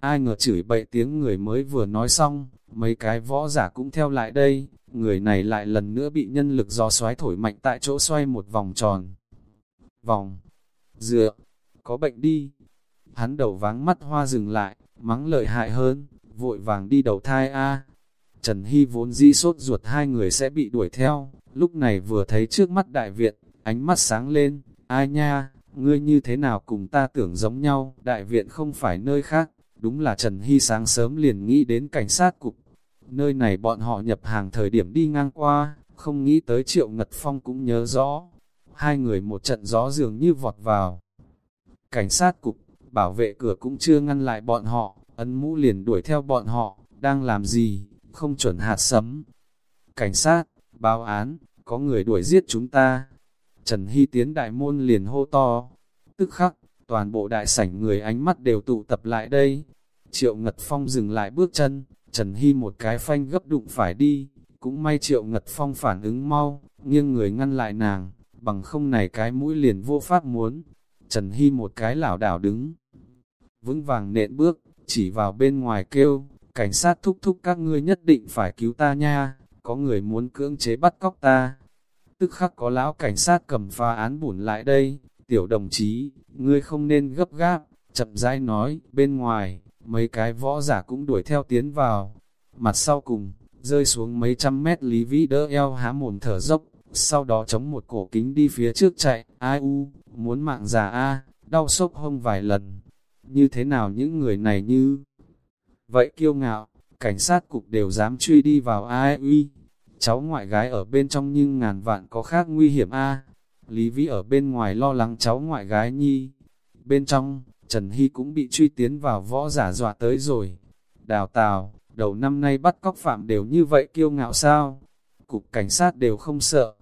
Ai ngờ chửi bậy tiếng người mới vừa nói xong, mấy cái võ giả cũng theo lại đây, người này lại lần nữa bị nhân lực gió xoáy thổi mạnh tại chỗ xoay một vòng tròn. Vòng, dựa, có bệnh đi. Hắn đầu váng mắt hoa dừng lại, mắng lợi hại hơn, vội vàng đi đầu thai A. Trần Hy vốn di sốt ruột hai người sẽ bị đuổi theo, lúc này vừa thấy trước mắt đại viện, ánh mắt sáng lên, ai nha, ngươi như thế nào cùng ta tưởng giống nhau, đại viện không phải nơi khác, đúng là Trần Hy sáng sớm liền nghĩ đến cảnh sát cục. Nơi này bọn họ nhập hàng thời điểm đi ngang qua, không nghĩ tới Triệu Ngật Phong cũng nhớ rõ. Hai người một trận gió dường như vọt vào. Cảnh sát cục, bảo vệ cửa cũng chưa ngăn lại bọn họ, ấn mũ liền đuổi theo bọn họ, đang làm gì, không chuẩn hạt sấm. Cảnh sát, báo án, có người đuổi giết chúng ta. Trần Hy tiến đại môn liền hô to. Tức khắc, toàn bộ đại sảnh người ánh mắt đều tụ tập lại đây. Triệu Ngật Phong dừng lại bước chân, Trần Hy một cái phanh gấp đụng phải đi. Cũng may Triệu Ngật Phong phản ứng mau, nghiêng người ngăn lại nàng, bằng không này cái mũi liền vô pháp muốn. Trần Hy một cái lảo đảo đứng, vững vàng nện bước, chỉ vào bên ngoài kêu, cảnh sát thúc thúc các ngươi nhất định phải cứu ta nha, có người muốn cưỡng chế bắt cóc ta. Tức khắc có lão cảnh sát cầm pha án bùn lại đây, tiểu đồng chí, ngươi không nên gấp gáp, chậm rãi nói, bên ngoài, mấy cái võ giả cũng đuổi theo tiến vào. Mặt sau cùng, rơi xuống mấy trăm mét lý vĩ đỡ eo há mồm thở dốc, sau đó chống một cổ kính đi phía trước chạy, ai u, muốn mạng già a đau sốc hông vài lần. Như thế nào những người này như... Vậy kiêu ngạo, cảnh sát cục đều dám truy đi vào ai uy. Cháu ngoại gái ở bên trong nhưng ngàn vạn có khác nguy hiểm a Lý Vĩ ở bên ngoài lo lắng cháu ngoại gái nhi. Bên trong, Trần Hy cũng bị truy tiến vào võ giả dọa tới rồi. Đào tào, đầu năm nay bắt cóc phạm đều như vậy kiêu ngạo sao? Cục cảnh sát đều không sợ.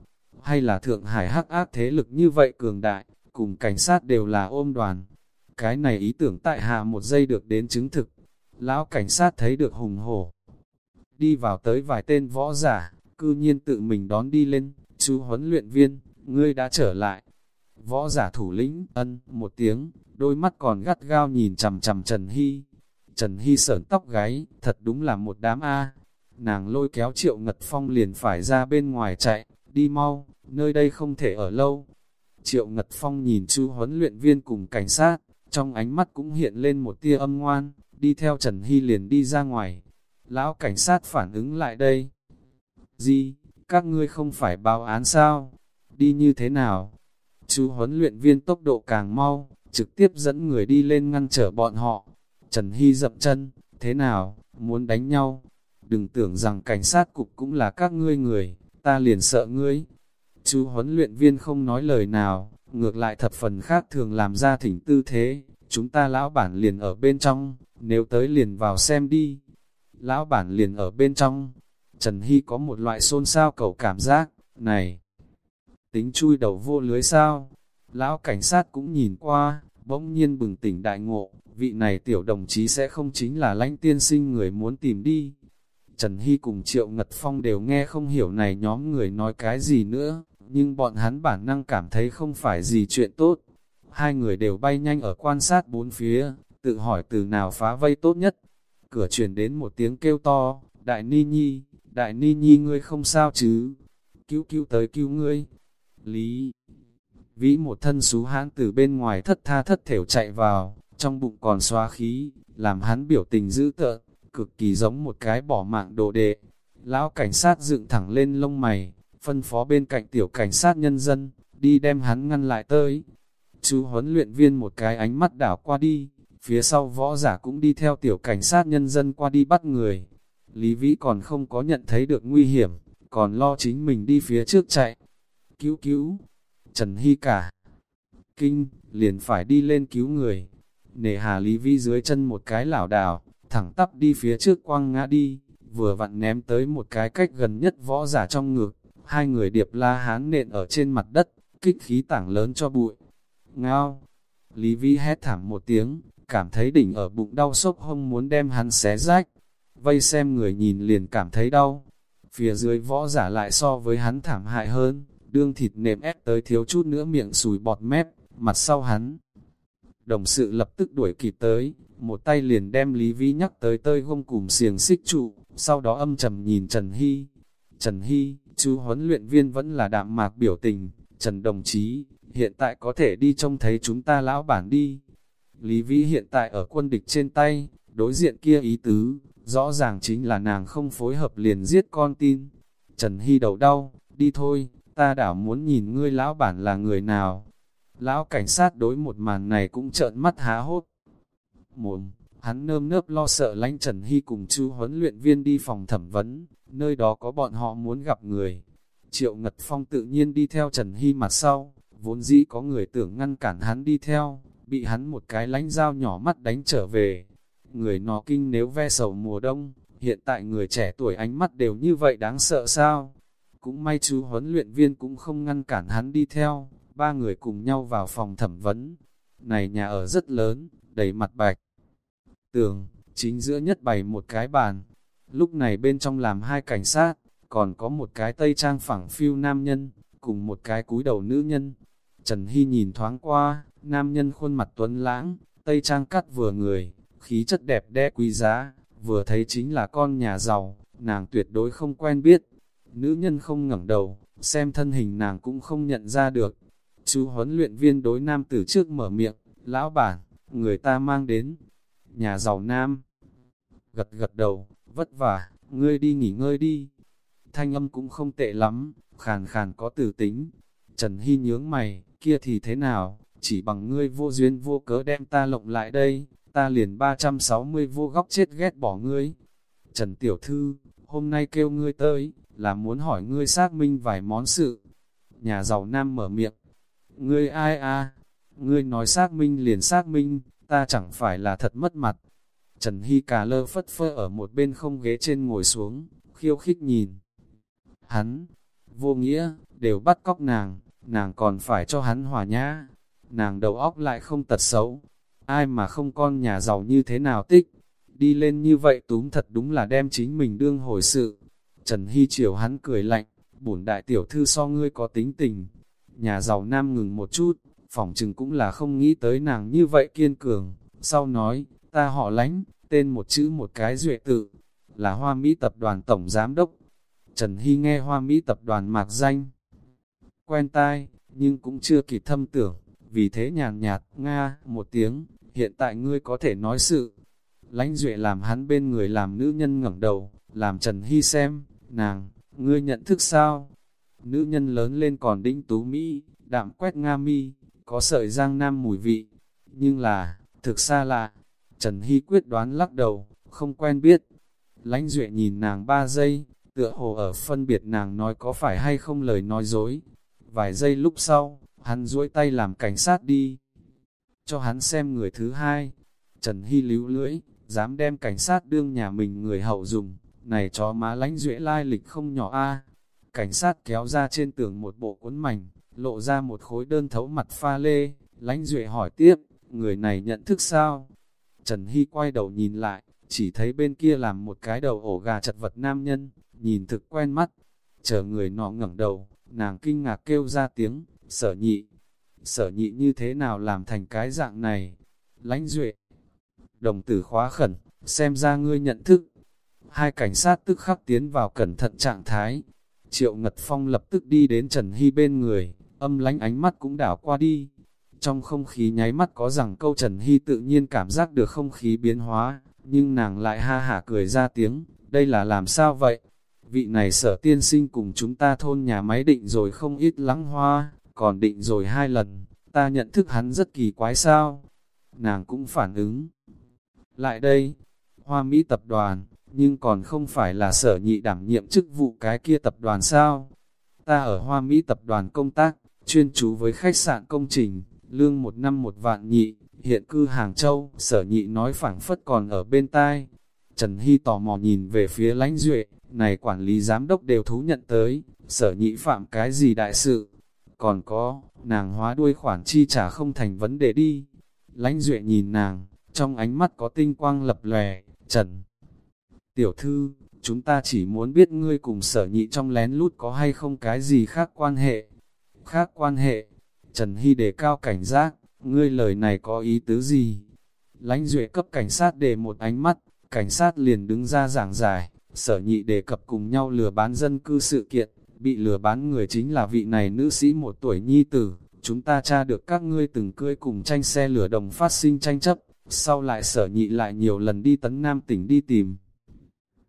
Hay là Thượng Hải hắc ác thế lực như vậy cường đại, cùng cảnh sát đều là ôm đoàn. Cái này ý tưởng tại hạ một giây được đến chứng thực. Lão cảnh sát thấy được hùng hổ. Đi vào tới vài tên võ giả, cư nhiên tự mình đón đi lên, chú huấn luyện viên, ngươi đã trở lại. Võ giả thủ lĩnh, ân, một tiếng, đôi mắt còn gắt gao nhìn chằm chằm Trần Hy. Trần Hy sởn tóc gáy, thật đúng là một đám A. Nàng lôi kéo triệu ngật phong liền phải ra bên ngoài chạy, đi mau, nơi đây không thể ở lâu. Triệu ngật phong nhìn chu huấn luyện viên cùng cảnh sát, trong ánh mắt cũng hiện lên một tia âm ngoan, đi theo Trần Hy liền đi ra ngoài. Lão cảnh sát phản ứng lại đây. Gì, các ngươi không phải báo án sao? Đi như thế nào? Chú huấn luyện viên tốc độ càng mau, trực tiếp dẫn người đi lên ngăn trở bọn họ. Trần Hy dập chân, thế nào, muốn đánh nhau? đừng tưởng rằng cảnh sát cục cũng là các ngươi người, ta liền sợ ngươi. Chú huấn luyện viên không nói lời nào, ngược lại thập phần khác thường làm ra thỉnh tư thế, chúng ta lão bản liền ở bên trong, nếu tới liền vào xem đi. Lão bản liền ở bên trong, Trần Hy có một loại xôn xao cầu cảm giác, này, tính chui đầu vô lưới sao? Lão cảnh sát cũng nhìn qua, bỗng nhiên bừng tỉnh đại ngộ, vị này tiểu đồng chí sẽ không chính là lãnh tiên sinh người muốn tìm đi. Trần Hy cùng Triệu Ngật Phong đều nghe không hiểu này nhóm người nói cái gì nữa, nhưng bọn hắn bản năng cảm thấy không phải gì chuyện tốt. Hai người đều bay nhanh ở quan sát bốn phía, tự hỏi từ nào phá vây tốt nhất. Cửa truyền đến một tiếng kêu to, Đại Ni Nhi, Đại Ni Nhi ngươi không sao chứ? Cứu cứu tới cứu ngươi. Lý Vĩ một thân xú hãn từ bên ngoài thất tha thất thểu chạy vào, trong bụng còn xóa khí, làm hắn biểu tình dữ tợn, cực kỳ giống một cái bỏ mạng đồ đệ. Lão cảnh sát dựng thẳng lên lông mày, phân phó bên cạnh tiểu cảnh sát nhân dân, đi đem hắn ngăn lại tới. Chú huấn luyện viên một cái ánh mắt đảo qua đi, phía sau võ giả cũng đi theo tiểu cảnh sát nhân dân qua đi bắt người. Lý Vĩ còn không có nhận thấy được nguy hiểm, còn lo chính mình đi phía trước chạy. Cứu cứu, Trần Hy cả. Kinh, liền phải đi lên cứu người. Nề hà Lý Vi dưới chân một cái lảo đảo, thẳng tắp đi phía trước quăng ngã đi, vừa vặn ném tới một cái cách gần nhất võ giả trong ngực. Hai người điệp la hán nện ở trên mặt đất, kích khí tảng lớn cho bụi. Ngao! Lý Vi hét thảm một tiếng, cảm thấy đỉnh ở bụng đau sốc hông muốn đem hắn xé rách. Vây xem người nhìn liền cảm thấy đau. Phía dưới võ giả lại so với hắn thảm hại hơn, đương thịt nệm ép tới thiếu chút nữa miệng sùi bọt mép, mặt sau hắn. Đồng sự lập tức đuổi kịp tới, một tay liền đem Lý Vĩ nhắc tới tơi gông cùng xiềng xích trụ, sau đó âm trầm nhìn Trần Hy. Trần Hy, chú huấn luyện viên vẫn là đạm mạc biểu tình, Trần đồng chí, hiện tại có thể đi trông thấy chúng ta lão bản đi. Lý Vĩ hiện tại ở quân địch trên tay, đối diện kia ý tứ, rõ ràng chính là nàng không phối hợp liền giết con tin. Trần Hy đầu đau, đi thôi, ta đảo muốn nhìn ngươi lão bản là người nào. Lão cảnh sát đối một màn này cũng trợn mắt há hốt. Mồm, hắn nơm nớp lo sợ lánh Trần Hy cùng chu huấn luyện viên đi phòng thẩm vấn, nơi đó có bọn họ muốn gặp người. Triệu Ngật Phong tự nhiên đi theo Trần Hy mặt sau, vốn dĩ có người tưởng ngăn cản hắn đi theo, bị hắn một cái lánh dao nhỏ mắt đánh trở về. Người nó kinh nếu ve sầu mùa đông, hiện tại người trẻ tuổi ánh mắt đều như vậy đáng sợ sao? Cũng may chú huấn luyện viên cũng không ngăn cản hắn đi theo, ba người cùng nhau vào phòng thẩm vấn. Này nhà ở rất lớn, đầy mặt bạch. Tường, chính giữa nhất bày một cái bàn. Lúc này bên trong làm hai cảnh sát, còn có một cái tây trang phẳng phiêu nam nhân, cùng một cái cúi đầu nữ nhân. Trần Hy nhìn thoáng qua, nam nhân khuôn mặt tuấn lãng, tây trang cắt vừa người, khí chất đẹp đẽ quý giá, vừa thấy chính là con nhà giàu, nàng tuyệt đối không quen biết. Nữ nhân không ngẩng đầu, xem thân hình nàng cũng không nhận ra được. Chú huấn luyện viên đối nam tử trước mở miệng, lão bản, người ta mang đến. Nhà giàu nam. Gật gật đầu, vất vả, ngươi đi nghỉ ngơi đi. Thanh âm cũng không tệ lắm, khàn khàn có tử tính. Trần Hy nhướng mày, kia thì thế nào, chỉ bằng ngươi vô duyên vô cớ đem ta lộng lại đây, ta liền 360 vô góc chết ghét bỏ ngươi. Trần Tiểu Thư, hôm nay kêu ngươi tới, là muốn hỏi ngươi xác minh vài món sự. Nhà giàu nam mở miệng, ngươi ai a? Ngươi nói xác minh liền xác minh, ta chẳng phải là thật mất mặt. Trần Hy cà lơ phất phơ ở một bên không ghế trên ngồi xuống, khiêu khích nhìn. Hắn, vô nghĩa, đều bắt cóc nàng, nàng còn phải cho hắn hòa nhã. Nàng đầu óc lại không tật xấu. Ai mà không con nhà giàu như thế nào tích. Đi lên như vậy túm thật đúng là đem chính mình đương hồi sự. Trần Hy chiều hắn cười lạnh, bổn đại tiểu thư so ngươi có tính tình. Nhà giàu nam ngừng một chút, phỏng chừng cũng là không nghĩ tới nàng như vậy kiên cường. Sau nói, ta họ lánh, tên một chữ một cái duệ tự, là Hoa Mỹ Tập đoàn Tổng Giám Đốc. Trần Hy nghe Hoa Mỹ Tập đoàn mạc danh, quen tai, nhưng cũng chưa kịp thâm tưởng, vì thế nhàn nhạt, Nga, một tiếng, hiện tại ngươi có thể nói sự. Lánh Duệ làm hắn bên người làm nữ nhân ngẩng đầu, làm Trần Hy xem, nàng, ngươi nhận thức sao? Nữ nhân lớn lên còn đinh tú Mỹ, đạm quét Nga mi, có sợi giang nam mùi vị, nhưng là, thực xa lạ. Trần Hy quyết đoán lắc đầu, không quen biết. Lãnh Duệ nhìn nàng ba giây, tựa hồ ở phân biệt nàng nói có phải hay không lời nói dối. Vài giây lúc sau, hắn duỗi tay làm cảnh sát đi. Cho hắn xem người thứ hai. Trần Hy líu lưỡi, dám đem cảnh sát đương nhà mình người hậu dùng. Này chó má lãnh duệ lai lịch không nhỏ a Cảnh sát kéo ra trên tường một bộ cuốn mảnh, lộ ra một khối đơn thấu mặt pha lê. Lãnh duệ hỏi tiếp, người này nhận thức sao? Trần Hy quay đầu nhìn lại, chỉ thấy bên kia làm một cái đầu ổ gà chật vật nam nhân, nhìn thực quen mắt. Chờ người nọ ngẩng đầu, nàng kinh ngạc kêu ra tiếng, sở nhị. Sở nhị như thế nào làm thành cái dạng này? Lánh duệ. Đồng tử khóa khẩn, xem ra ngươi nhận thức. Hai cảnh sát tức khắc tiến vào cẩn thận trạng thái. Triệu Ngật Phong lập tức đi đến Trần Hy bên người, âm lánh ánh mắt cũng đảo qua đi. Trong không khí nháy mắt có rằng câu Trần Hy tự nhiên cảm giác được không khí biến hóa, nhưng nàng lại ha hả cười ra tiếng, đây là làm sao vậy? Vị này sở tiên sinh cùng chúng ta thôn nhà máy định rồi không ít lắng hoa, còn định rồi hai lần, ta nhận thức hắn rất kỳ quái sao? Nàng cũng phản ứng. Lại đây, hoa Mỹ tập đoàn, nhưng còn không phải là sở nhị đảm nhiệm chức vụ cái kia tập đoàn sao? Ta ở hoa Mỹ tập đoàn công tác, chuyên chú với khách sạn công trình, lương một năm một vạn nhị, hiện cư Hàng Châu, sở nhị nói phảng phất còn ở bên tai. Trần Hy tò mò nhìn về phía lãnh duệ, này quản lý giám đốc đều thú nhận tới, sở nhị phạm cái gì đại sự. Còn có, nàng hóa đuôi khoản chi trả không thành vấn đề đi. Lãnh duệ nhìn nàng, trong ánh mắt có tinh quang lập lòe, Trần. Tiểu thư, chúng ta chỉ muốn biết ngươi cùng sở nhị trong lén lút có hay không cái gì khác quan hệ. Khác quan hệ, Trần Hy đề cao cảnh giác, ngươi lời này có ý tứ gì? Lánh duệ cấp cảnh sát để một ánh mắt, cảnh sát liền đứng ra giảng giải, sở nhị đề cập cùng nhau lừa bán dân cư sự kiện, bị lừa bán người chính là vị này nữ sĩ một tuổi nhi tử, chúng ta tra được các ngươi từng cưới cùng tranh xe lửa đồng phát sinh tranh chấp, sau lại sở nhị lại nhiều lần đi tấn Nam tỉnh đi tìm.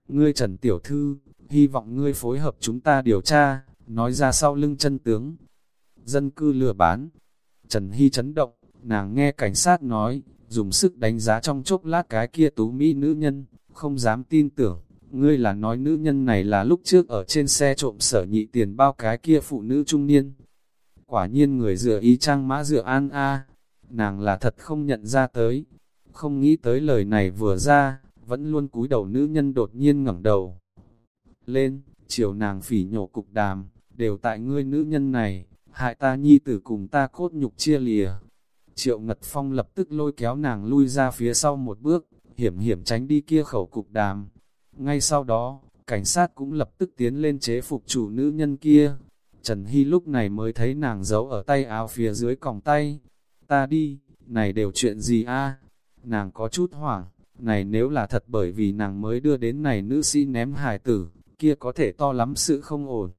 Ngươi Trần Tiểu Thư, hy vọng ngươi phối hợp chúng ta điều tra, nói ra sau lưng chân tướng. Dân cư lừa bán. Trần Hy chấn động, nàng nghe cảnh sát nói, dùng sức đánh giá trong chốc lát cái kia tú mỹ nữ nhân, không dám tin tưởng, ngươi là nói nữ nhân này là lúc trước ở trên xe trộm sở nhị tiền bao cái kia phụ nữ trung niên. Quả nhiên người dựa ý trang mã dựa an a, nàng là thật không nhận ra tới, không nghĩ tới lời này vừa ra, vẫn luôn cúi đầu nữ nhân đột nhiên ngẩng đầu. Lên, chiều nàng phỉ nhổ cục đàm, đều tại ngươi nữ nhân này, hại ta nhi tử cùng ta cốt nhục chia lìa. Triệu Ngật Phong lập tức lôi kéo nàng lui ra phía sau một bước, hiểm hiểm tránh đi kia khẩu cục đàm. Ngay sau đó, cảnh sát cũng lập tức tiến lên chế phục chủ nữ nhân kia. Trần Hy lúc này mới thấy nàng giấu ở tay áo phía dưới còng tay. Ta đi, này đều chuyện gì a Nàng có chút hoảng, này nếu là thật bởi vì nàng mới đưa đến này nữ sĩ ném hài tử, kia có thể to lắm sự không ổn.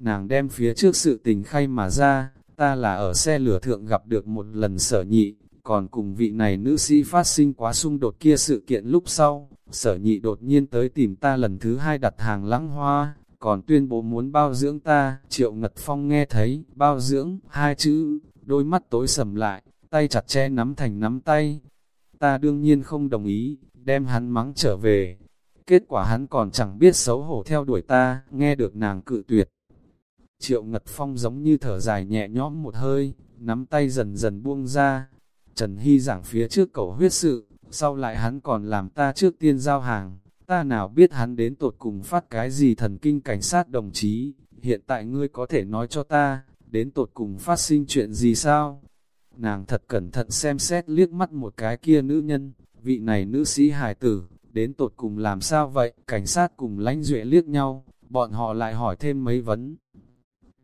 Nàng đem phía trước sự tình khay mà ra, ta là ở xe lửa thượng gặp được một lần sở nhị, còn cùng vị này nữ sĩ phát sinh quá xung đột kia sự kiện lúc sau, sở nhị đột nhiên tới tìm ta lần thứ hai đặt hàng lãng hoa, còn tuyên bố muốn bao dưỡng ta, triệu ngật phong nghe thấy, bao dưỡng, hai chữ, đôi mắt tối sầm lại, tay chặt che nắm thành nắm tay. Ta đương nhiên không đồng ý, đem hắn mắng trở về. Kết quả hắn còn chẳng biết xấu hổ theo đuổi ta, nghe được nàng cự tuyệt. Triệu Ngật Phong giống như thở dài nhẹ nhõm một hơi, nắm tay dần dần buông ra. Trần Hy giảng phía trước cầu huyết sự, sau lại hắn còn làm ta trước tiên giao hàng. Ta nào biết hắn đến tột cùng phát cái gì thần kinh cảnh sát đồng chí, hiện tại ngươi có thể nói cho ta, đến tột cùng phát sinh chuyện gì sao? Nàng thật cẩn thận xem xét liếc mắt một cái kia nữ nhân, vị này nữ sĩ hài tử, đến tột cùng làm sao vậy? Cảnh sát cùng lãnh duệ liếc nhau, bọn họ lại hỏi thêm mấy vấn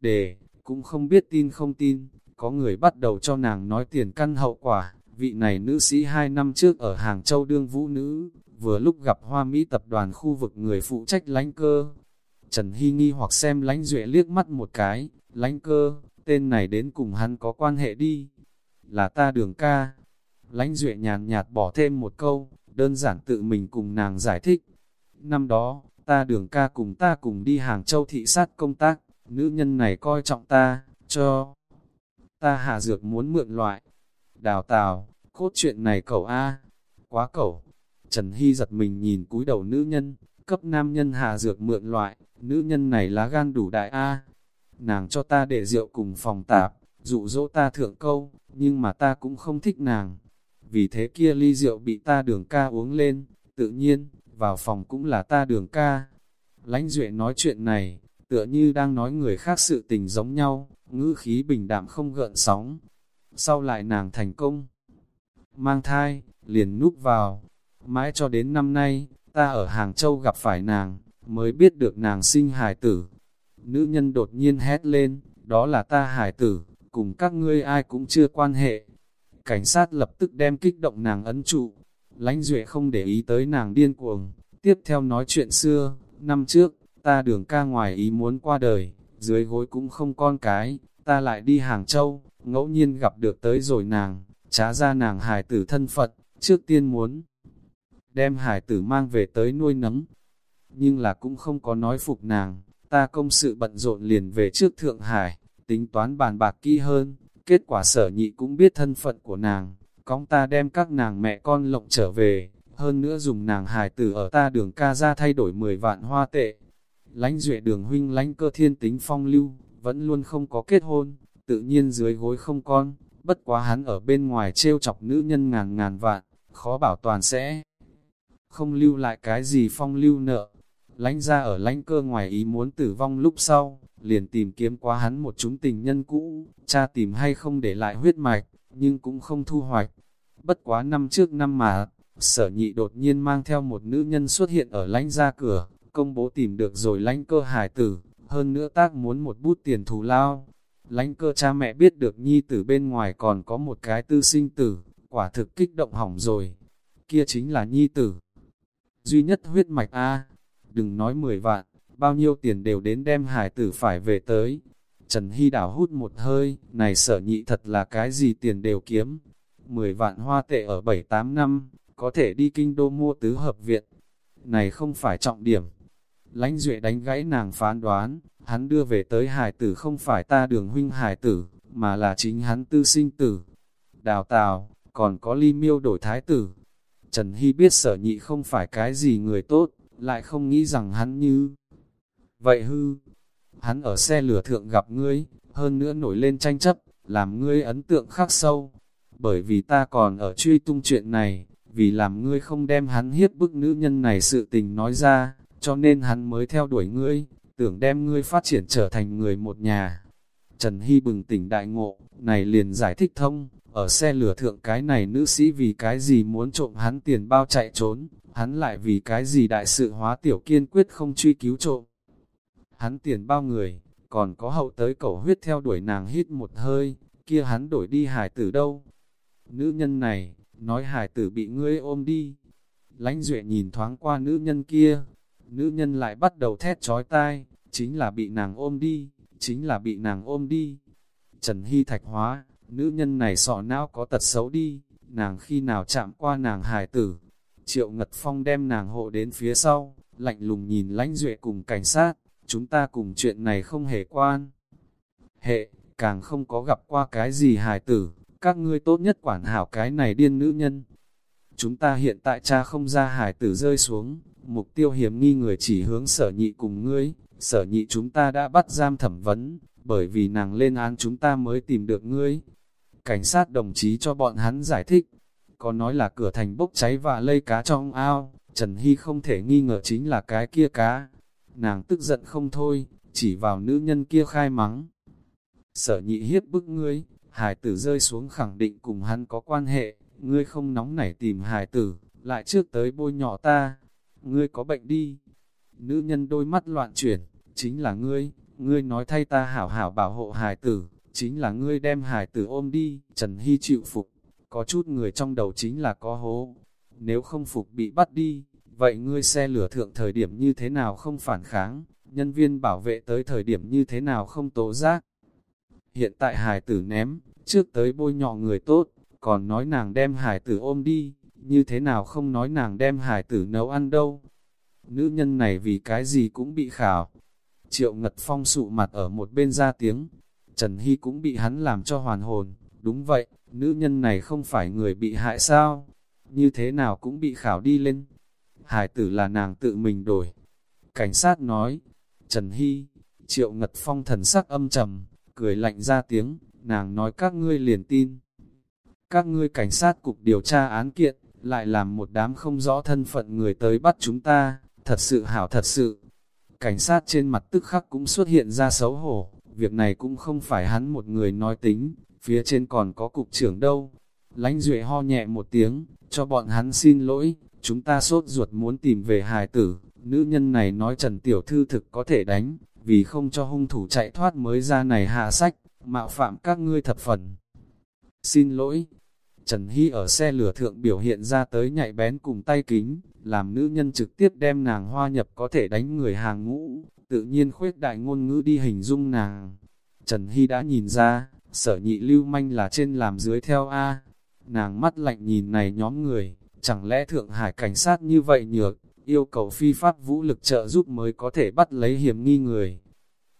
đề, cũng không biết tin không tin, có người bắt đầu cho nàng nói tiền căn hậu quả, vị này nữ sĩ hai năm trước ở Hàng Châu đương vũ nữ, vừa lúc gặp Hoa Mỹ tập đoàn khu vực người phụ trách lánh cơ. Trần Hy nghi hoặc xem lánh duệ liếc mắt một cái, lánh cơ, tên này đến cùng hắn có quan hệ đi, là ta đường ca. Lánh duệ nhàn nhạt bỏ thêm một câu, đơn giản tự mình cùng nàng giải thích. Năm đó, ta đường ca cùng ta cùng đi Hàng Châu thị sát công tác, nữ nhân này coi trọng ta, cho ta hạ dược muốn mượn loại. Đào tào, cốt chuyện này cậu A, quá cậu. Trần Hy giật mình nhìn cúi đầu nữ nhân, cấp nam nhân hạ dược mượn loại, nữ nhân này lá gan đủ đại A. Nàng cho ta để rượu cùng phòng tạp, dụ dỗ ta thượng câu, nhưng mà ta cũng không thích nàng. Vì thế kia ly rượu bị ta đường ca uống lên, tự nhiên, vào phòng cũng là ta đường ca. Lánh Duệ nói chuyện này, tựa như đang nói người khác sự tình giống nhau, ngữ khí bình đạm không gợn sóng. Sau lại nàng thành công, mang thai, liền núp vào. Mãi cho đến năm nay, ta ở Hàng Châu gặp phải nàng, mới biết được nàng sinh hài tử. Nữ nhân đột nhiên hét lên, đó là ta hài tử, cùng các ngươi ai cũng chưa quan hệ. Cảnh sát lập tức đem kích động nàng ấn trụ, lãnh duệ không để ý tới nàng điên cuồng. Tiếp theo nói chuyện xưa, năm trước, ta đường ca ngoài ý muốn qua đời, dưới gối cũng không con cái, ta lại đi Hàng Châu, ngẫu nhiên gặp được tới rồi nàng, trá ra nàng hài tử thân Phật, trước tiên muốn đem hài tử mang về tới nuôi nấng. Nhưng là cũng không có nói phục nàng, ta công sự bận rộn liền về trước Thượng Hải, tính toán bàn bạc kỹ hơn, kết quả sở nhị cũng biết thân phận của nàng, cóng ta đem các nàng mẹ con lộng trở về, hơn nữa dùng nàng hài tử ở ta đường ca ra thay đổi 10 vạn hoa tệ. Lánh duệ đường huynh lánh cơ thiên tính phong lưu, vẫn luôn không có kết hôn, tự nhiên dưới gối không con, bất quá hắn ở bên ngoài trêu chọc nữ nhân ngàn ngàn vạn, khó bảo toàn sẽ không lưu lại cái gì phong lưu nợ. Lánh ra ở lánh cơ ngoài ý muốn tử vong lúc sau, liền tìm kiếm qua hắn một chúng tình nhân cũ, cha tìm hay không để lại huyết mạch, nhưng cũng không thu hoạch. Bất quá năm trước năm mà, sở nhị đột nhiên mang theo một nữ nhân xuất hiện ở lánh ra cửa, công bố tìm được rồi lánh cơ hải tử, hơn nữa tác muốn một bút tiền thù lao. Lánh cơ cha mẹ biết được nhi tử bên ngoài còn có một cái tư sinh tử, quả thực kích động hỏng rồi. Kia chính là nhi tử. Duy nhất huyết mạch A, đừng nói 10 vạn, bao nhiêu tiền đều đến đem hải tử phải về tới. Trần Hy đảo hút một hơi, này sở nhị thật là cái gì tiền đều kiếm. 10 vạn hoa tệ ở 7-8 năm, có thể đi kinh đô mua tứ hợp viện. Này không phải trọng điểm. Lánh Duệ đánh gãy nàng phán đoán, hắn đưa về tới hải tử không phải ta đường huynh hải tử, mà là chính hắn tư sinh tử. Đào tào, còn có ly miêu đổi thái tử. Trần Hy biết sở nhị không phải cái gì người tốt, lại không nghĩ rằng hắn như Vậy hư, hắn ở xe lửa thượng gặp ngươi, hơn nữa nổi lên tranh chấp, làm ngươi ấn tượng khắc sâu. Bởi vì ta còn ở truy tung chuyện này, vì làm ngươi không đem hắn hiếp bức nữ nhân này sự tình nói ra, cho nên hắn mới theo đuổi ngươi, tưởng đem ngươi phát triển trở thành người một nhà. Trần Hy bừng tỉnh đại ngộ, này liền giải thích thông, ở xe lửa thượng cái này nữ sĩ vì cái gì muốn trộm hắn tiền bao chạy trốn, hắn lại vì cái gì đại sự hóa tiểu kiên quyết không truy cứu trộm hắn tiền bao người, còn có hậu tới cẩu huyết theo đuổi nàng hít một hơi, kia hắn đổi đi hải tử đâu. Nữ nhân này, nói hải tử bị ngươi ôm đi. Lánh duệ nhìn thoáng qua nữ nhân kia, nữ nhân lại bắt đầu thét trói tai, chính là bị nàng ôm đi, chính là bị nàng ôm đi. Trần Hy thạch hóa, nữ nhân này sọ não có tật xấu đi, nàng khi nào chạm qua nàng hài tử. Triệu Ngật Phong đem nàng hộ đến phía sau, lạnh lùng nhìn lãnh duệ cùng cảnh sát, chúng ta cùng chuyện này không hề quan. Hệ, càng không có gặp qua cái gì hài tử, các ngươi tốt nhất quản hảo cái này điên nữ nhân. Chúng ta hiện tại cha không ra hài tử rơi xuống, mục tiêu hiểm nghi người chỉ hướng sở nhị cùng ngươi, sở nhị chúng ta đã bắt giam thẩm vấn, bởi vì nàng lên án chúng ta mới tìm được ngươi. Cảnh sát đồng chí cho bọn hắn giải thích, có nói là cửa thành bốc cháy và lây cá trong ao, Trần Hy không thể nghi ngờ chính là cái kia cá, nàng tức giận không thôi, chỉ vào nữ nhân kia khai mắng. Sở nhị hiếp bức ngươi, hài tử rơi xuống khẳng định cùng hắn có quan hệ, ngươi không nóng nảy tìm hài tử, lại trước tới bôi nhỏ ta, ngươi có bệnh đi. Nữ nhân đôi mắt loạn chuyển, chính là ngươi, ngươi nói thay ta hảo hảo bảo hộ hài tử, chính là ngươi đem hài tử ôm đi, Trần Hy chịu phục, có chút người trong đầu chính là có hố, nếu không phục bị bắt đi, Vậy ngươi xe lửa thượng thời điểm như thế nào không phản kháng, nhân viên bảo vệ tới thời điểm như thế nào không tố giác? Hiện tại hải tử ném, trước tới bôi nhọ người tốt, còn nói nàng đem hải tử ôm đi, như thế nào không nói nàng đem hải tử nấu ăn đâu? Nữ nhân này vì cái gì cũng bị khảo. Triệu Ngật Phong sụ mặt ở một bên ra tiếng, Trần Hy cũng bị hắn làm cho hoàn hồn, đúng vậy, nữ nhân này không phải người bị hại sao? như thế nào cũng bị khảo đi lên. Hải tử là nàng tự mình đổi. Cảnh sát nói, Trần Hy, Triệu Ngật Phong thần sắc âm trầm, cười lạnh ra tiếng, nàng nói các ngươi liền tin. Các ngươi cảnh sát cục điều tra án kiện, lại làm một đám không rõ thân phận người tới bắt chúng ta, thật sự hảo thật sự. Cảnh sát trên mặt tức khắc cũng xuất hiện ra xấu hổ, việc này cũng không phải hắn một người nói tính, phía trên còn có cục trưởng đâu. Lánh Duệ ho nhẹ một tiếng, cho bọn hắn xin lỗi, chúng ta sốt ruột muốn tìm về hài tử, nữ nhân này nói Trần Tiểu Thư thực có thể đánh, vì không cho hung thủ chạy thoát mới ra này hạ sách, mạo phạm các ngươi thập phần. Xin lỗi, Trần Hy ở xe lửa thượng biểu hiện ra tới nhạy bén cùng tay kính, làm nữ nhân trực tiếp đem nàng hoa nhập có thể đánh người hàng ngũ, tự nhiên khuyết đại ngôn ngữ đi hình dung nàng. Trần Hy đã nhìn ra, sở nhị lưu manh là trên làm dưới theo A. Nàng mắt lạnh nhìn này nhóm người, chẳng lẽ Thượng Hải cảnh sát như vậy nhược, yêu cầu phi pháp vũ lực trợ giúp mới có thể bắt lấy hiểm nghi người.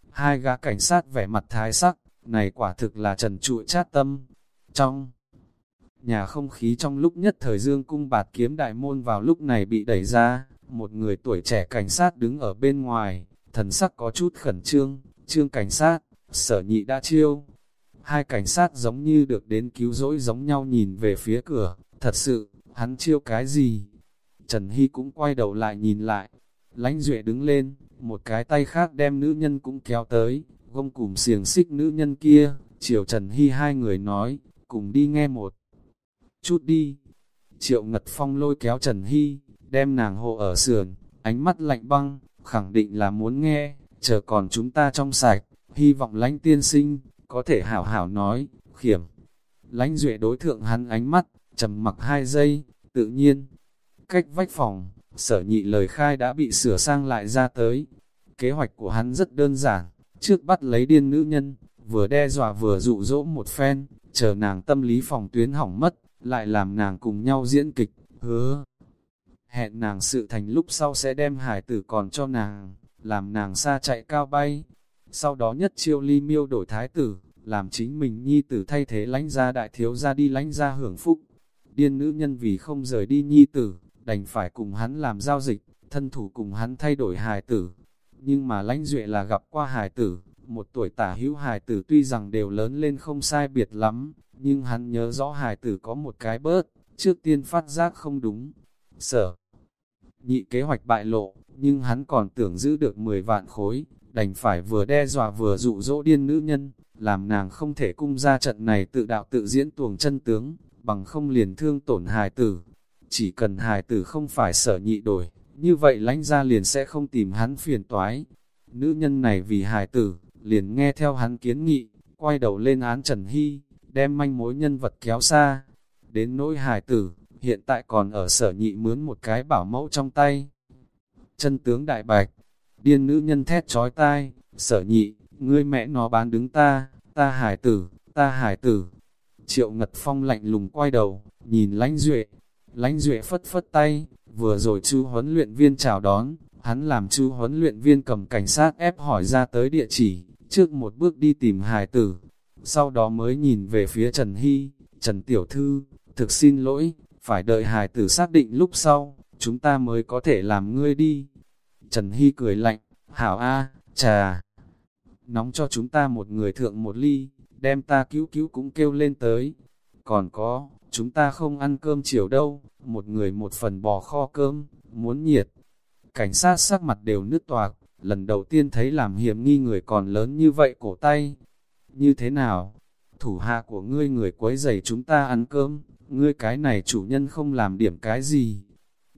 Hai gã cảnh sát vẻ mặt thái sắc, này quả thực là trần trụi chát tâm. Trong nhà không khí trong lúc nhất thời dương cung bạt kiếm đại môn vào lúc này bị đẩy ra, một người tuổi trẻ cảnh sát đứng ở bên ngoài, thần sắc có chút khẩn trương, trương cảnh sát, sở nhị đã chiêu. Hai cảnh sát giống như được đến cứu rỗi giống nhau nhìn về phía cửa, thật sự, hắn chiêu cái gì? Trần Hy cũng quay đầu lại nhìn lại, lánh duệ đứng lên, một cái tay khác đem nữ nhân cũng kéo tới, gông cùng xiềng xích nữ nhân kia, chiều Trần Hy hai người nói, cùng đi nghe một chút đi. Triệu Ngật Phong lôi kéo Trần Hy, đem nàng hộ ở sườn, ánh mắt lạnh băng, khẳng định là muốn nghe, chờ còn chúng ta trong sạch, hy vọng lãnh tiên sinh, có thể hảo hảo nói, khiểm. Lãnh duệ đối thượng hắn ánh mắt, trầm mặc hai giây, tự nhiên. Cách vách phòng, sở nhị lời khai đã bị sửa sang lại ra tới. Kế hoạch của hắn rất đơn giản, trước bắt lấy điên nữ nhân, vừa đe dọa vừa dụ dỗ một phen, chờ nàng tâm lý phòng tuyến hỏng mất, lại làm nàng cùng nhau diễn kịch, hứa. Hẹn nàng sự thành lúc sau sẽ đem hải tử còn cho nàng, làm nàng xa chạy cao bay. Sau đó nhất chiêu ly miêu đổi thái tử, làm chính mình nhi tử thay thế lánh ra đại thiếu ra đi lánh ra hưởng phúc. Điên nữ nhân vì không rời đi nhi tử, đành phải cùng hắn làm giao dịch, thân thủ cùng hắn thay đổi hài tử. Nhưng mà lãnh duệ là gặp qua hài tử, một tuổi tả hữu hài tử tuy rằng đều lớn lên không sai biệt lắm, nhưng hắn nhớ rõ hài tử có một cái bớt, trước tiên phát giác không đúng. Sở, nhị kế hoạch bại lộ, nhưng hắn còn tưởng giữ được 10 vạn khối, đành phải vừa đe dọa vừa dụ dỗ điên nữ nhân, làm nàng không thể cung ra trận này tự đạo tự diễn tuồng chân tướng, bằng không liền thương tổn hài tử. Chỉ cần hài tử không phải sở nhị đổi, như vậy lãnh ra liền sẽ không tìm hắn phiền toái. Nữ nhân này vì hài tử, liền nghe theo hắn kiến nghị, quay đầu lên án Trần Hy, đem manh mối nhân vật kéo xa. Đến nỗi hài tử, hiện tại còn ở sở nhị mướn một cái bảo mẫu trong tay. Chân tướng đại bạch, điên nữ nhân thét trói tai, sở nhị, ngươi mẹ nó bán đứng ta, ta hải tử, ta hải tử. Triệu Ngật Phong lạnh lùng quay đầu, nhìn lánh duệ, lánh duệ phất phất tay, vừa rồi chu huấn luyện viên chào đón, hắn làm chu huấn luyện viên cầm cảnh sát ép hỏi ra tới địa chỉ, trước một bước đi tìm hải tử, sau đó mới nhìn về phía Trần Hy, Trần Tiểu Thư, thực xin lỗi, phải đợi hài tử xác định lúc sau, chúng ta mới có thể làm ngươi đi. Trần Hy cười lạnh, hảo a, trà, nóng cho chúng ta một người thượng một ly, đem ta cứu cứu cũng kêu lên tới. Còn có, chúng ta không ăn cơm chiều đâu, một người một phần bò kho cơm, muốn nhiệt. Cảnh sát sắc mặt đều nứt toạc, lần đầu tiên thấy làm hiểm nghi người còn lớn như vậy cổ tay, như thế nào? Thủ hạ của ngươi người quấy giày chúng ta ăn cơm, ngươi cái này chủ nhân không làm điểm cái gì.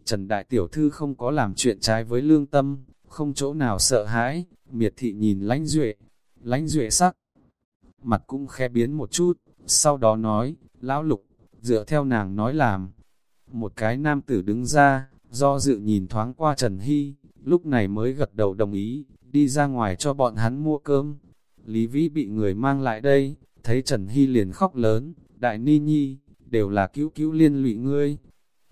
Trần Đại Tiểu Thư không có làm chuyện trái với lương tâm, không chỗ nào sợ hãi, miệt thị nhìn lánh duệ, lánh duệ sắc. Mặt cũng khe biến một chút, sau đó nói, lão lục, dựa theo nàng nói làm. Một cái nam tử đứng ra, do dự nhìn thoáng qua Trần Hy, lúc này mới gật đầu đồng ý, đi ra ngoài cho bọn hắn mua cơm. Lý Vĩ bị người mang lại đây, thấy Trần Hy liền khóc lớn, đại ni nhi, đều là cứu cứu liên lụy ngươi.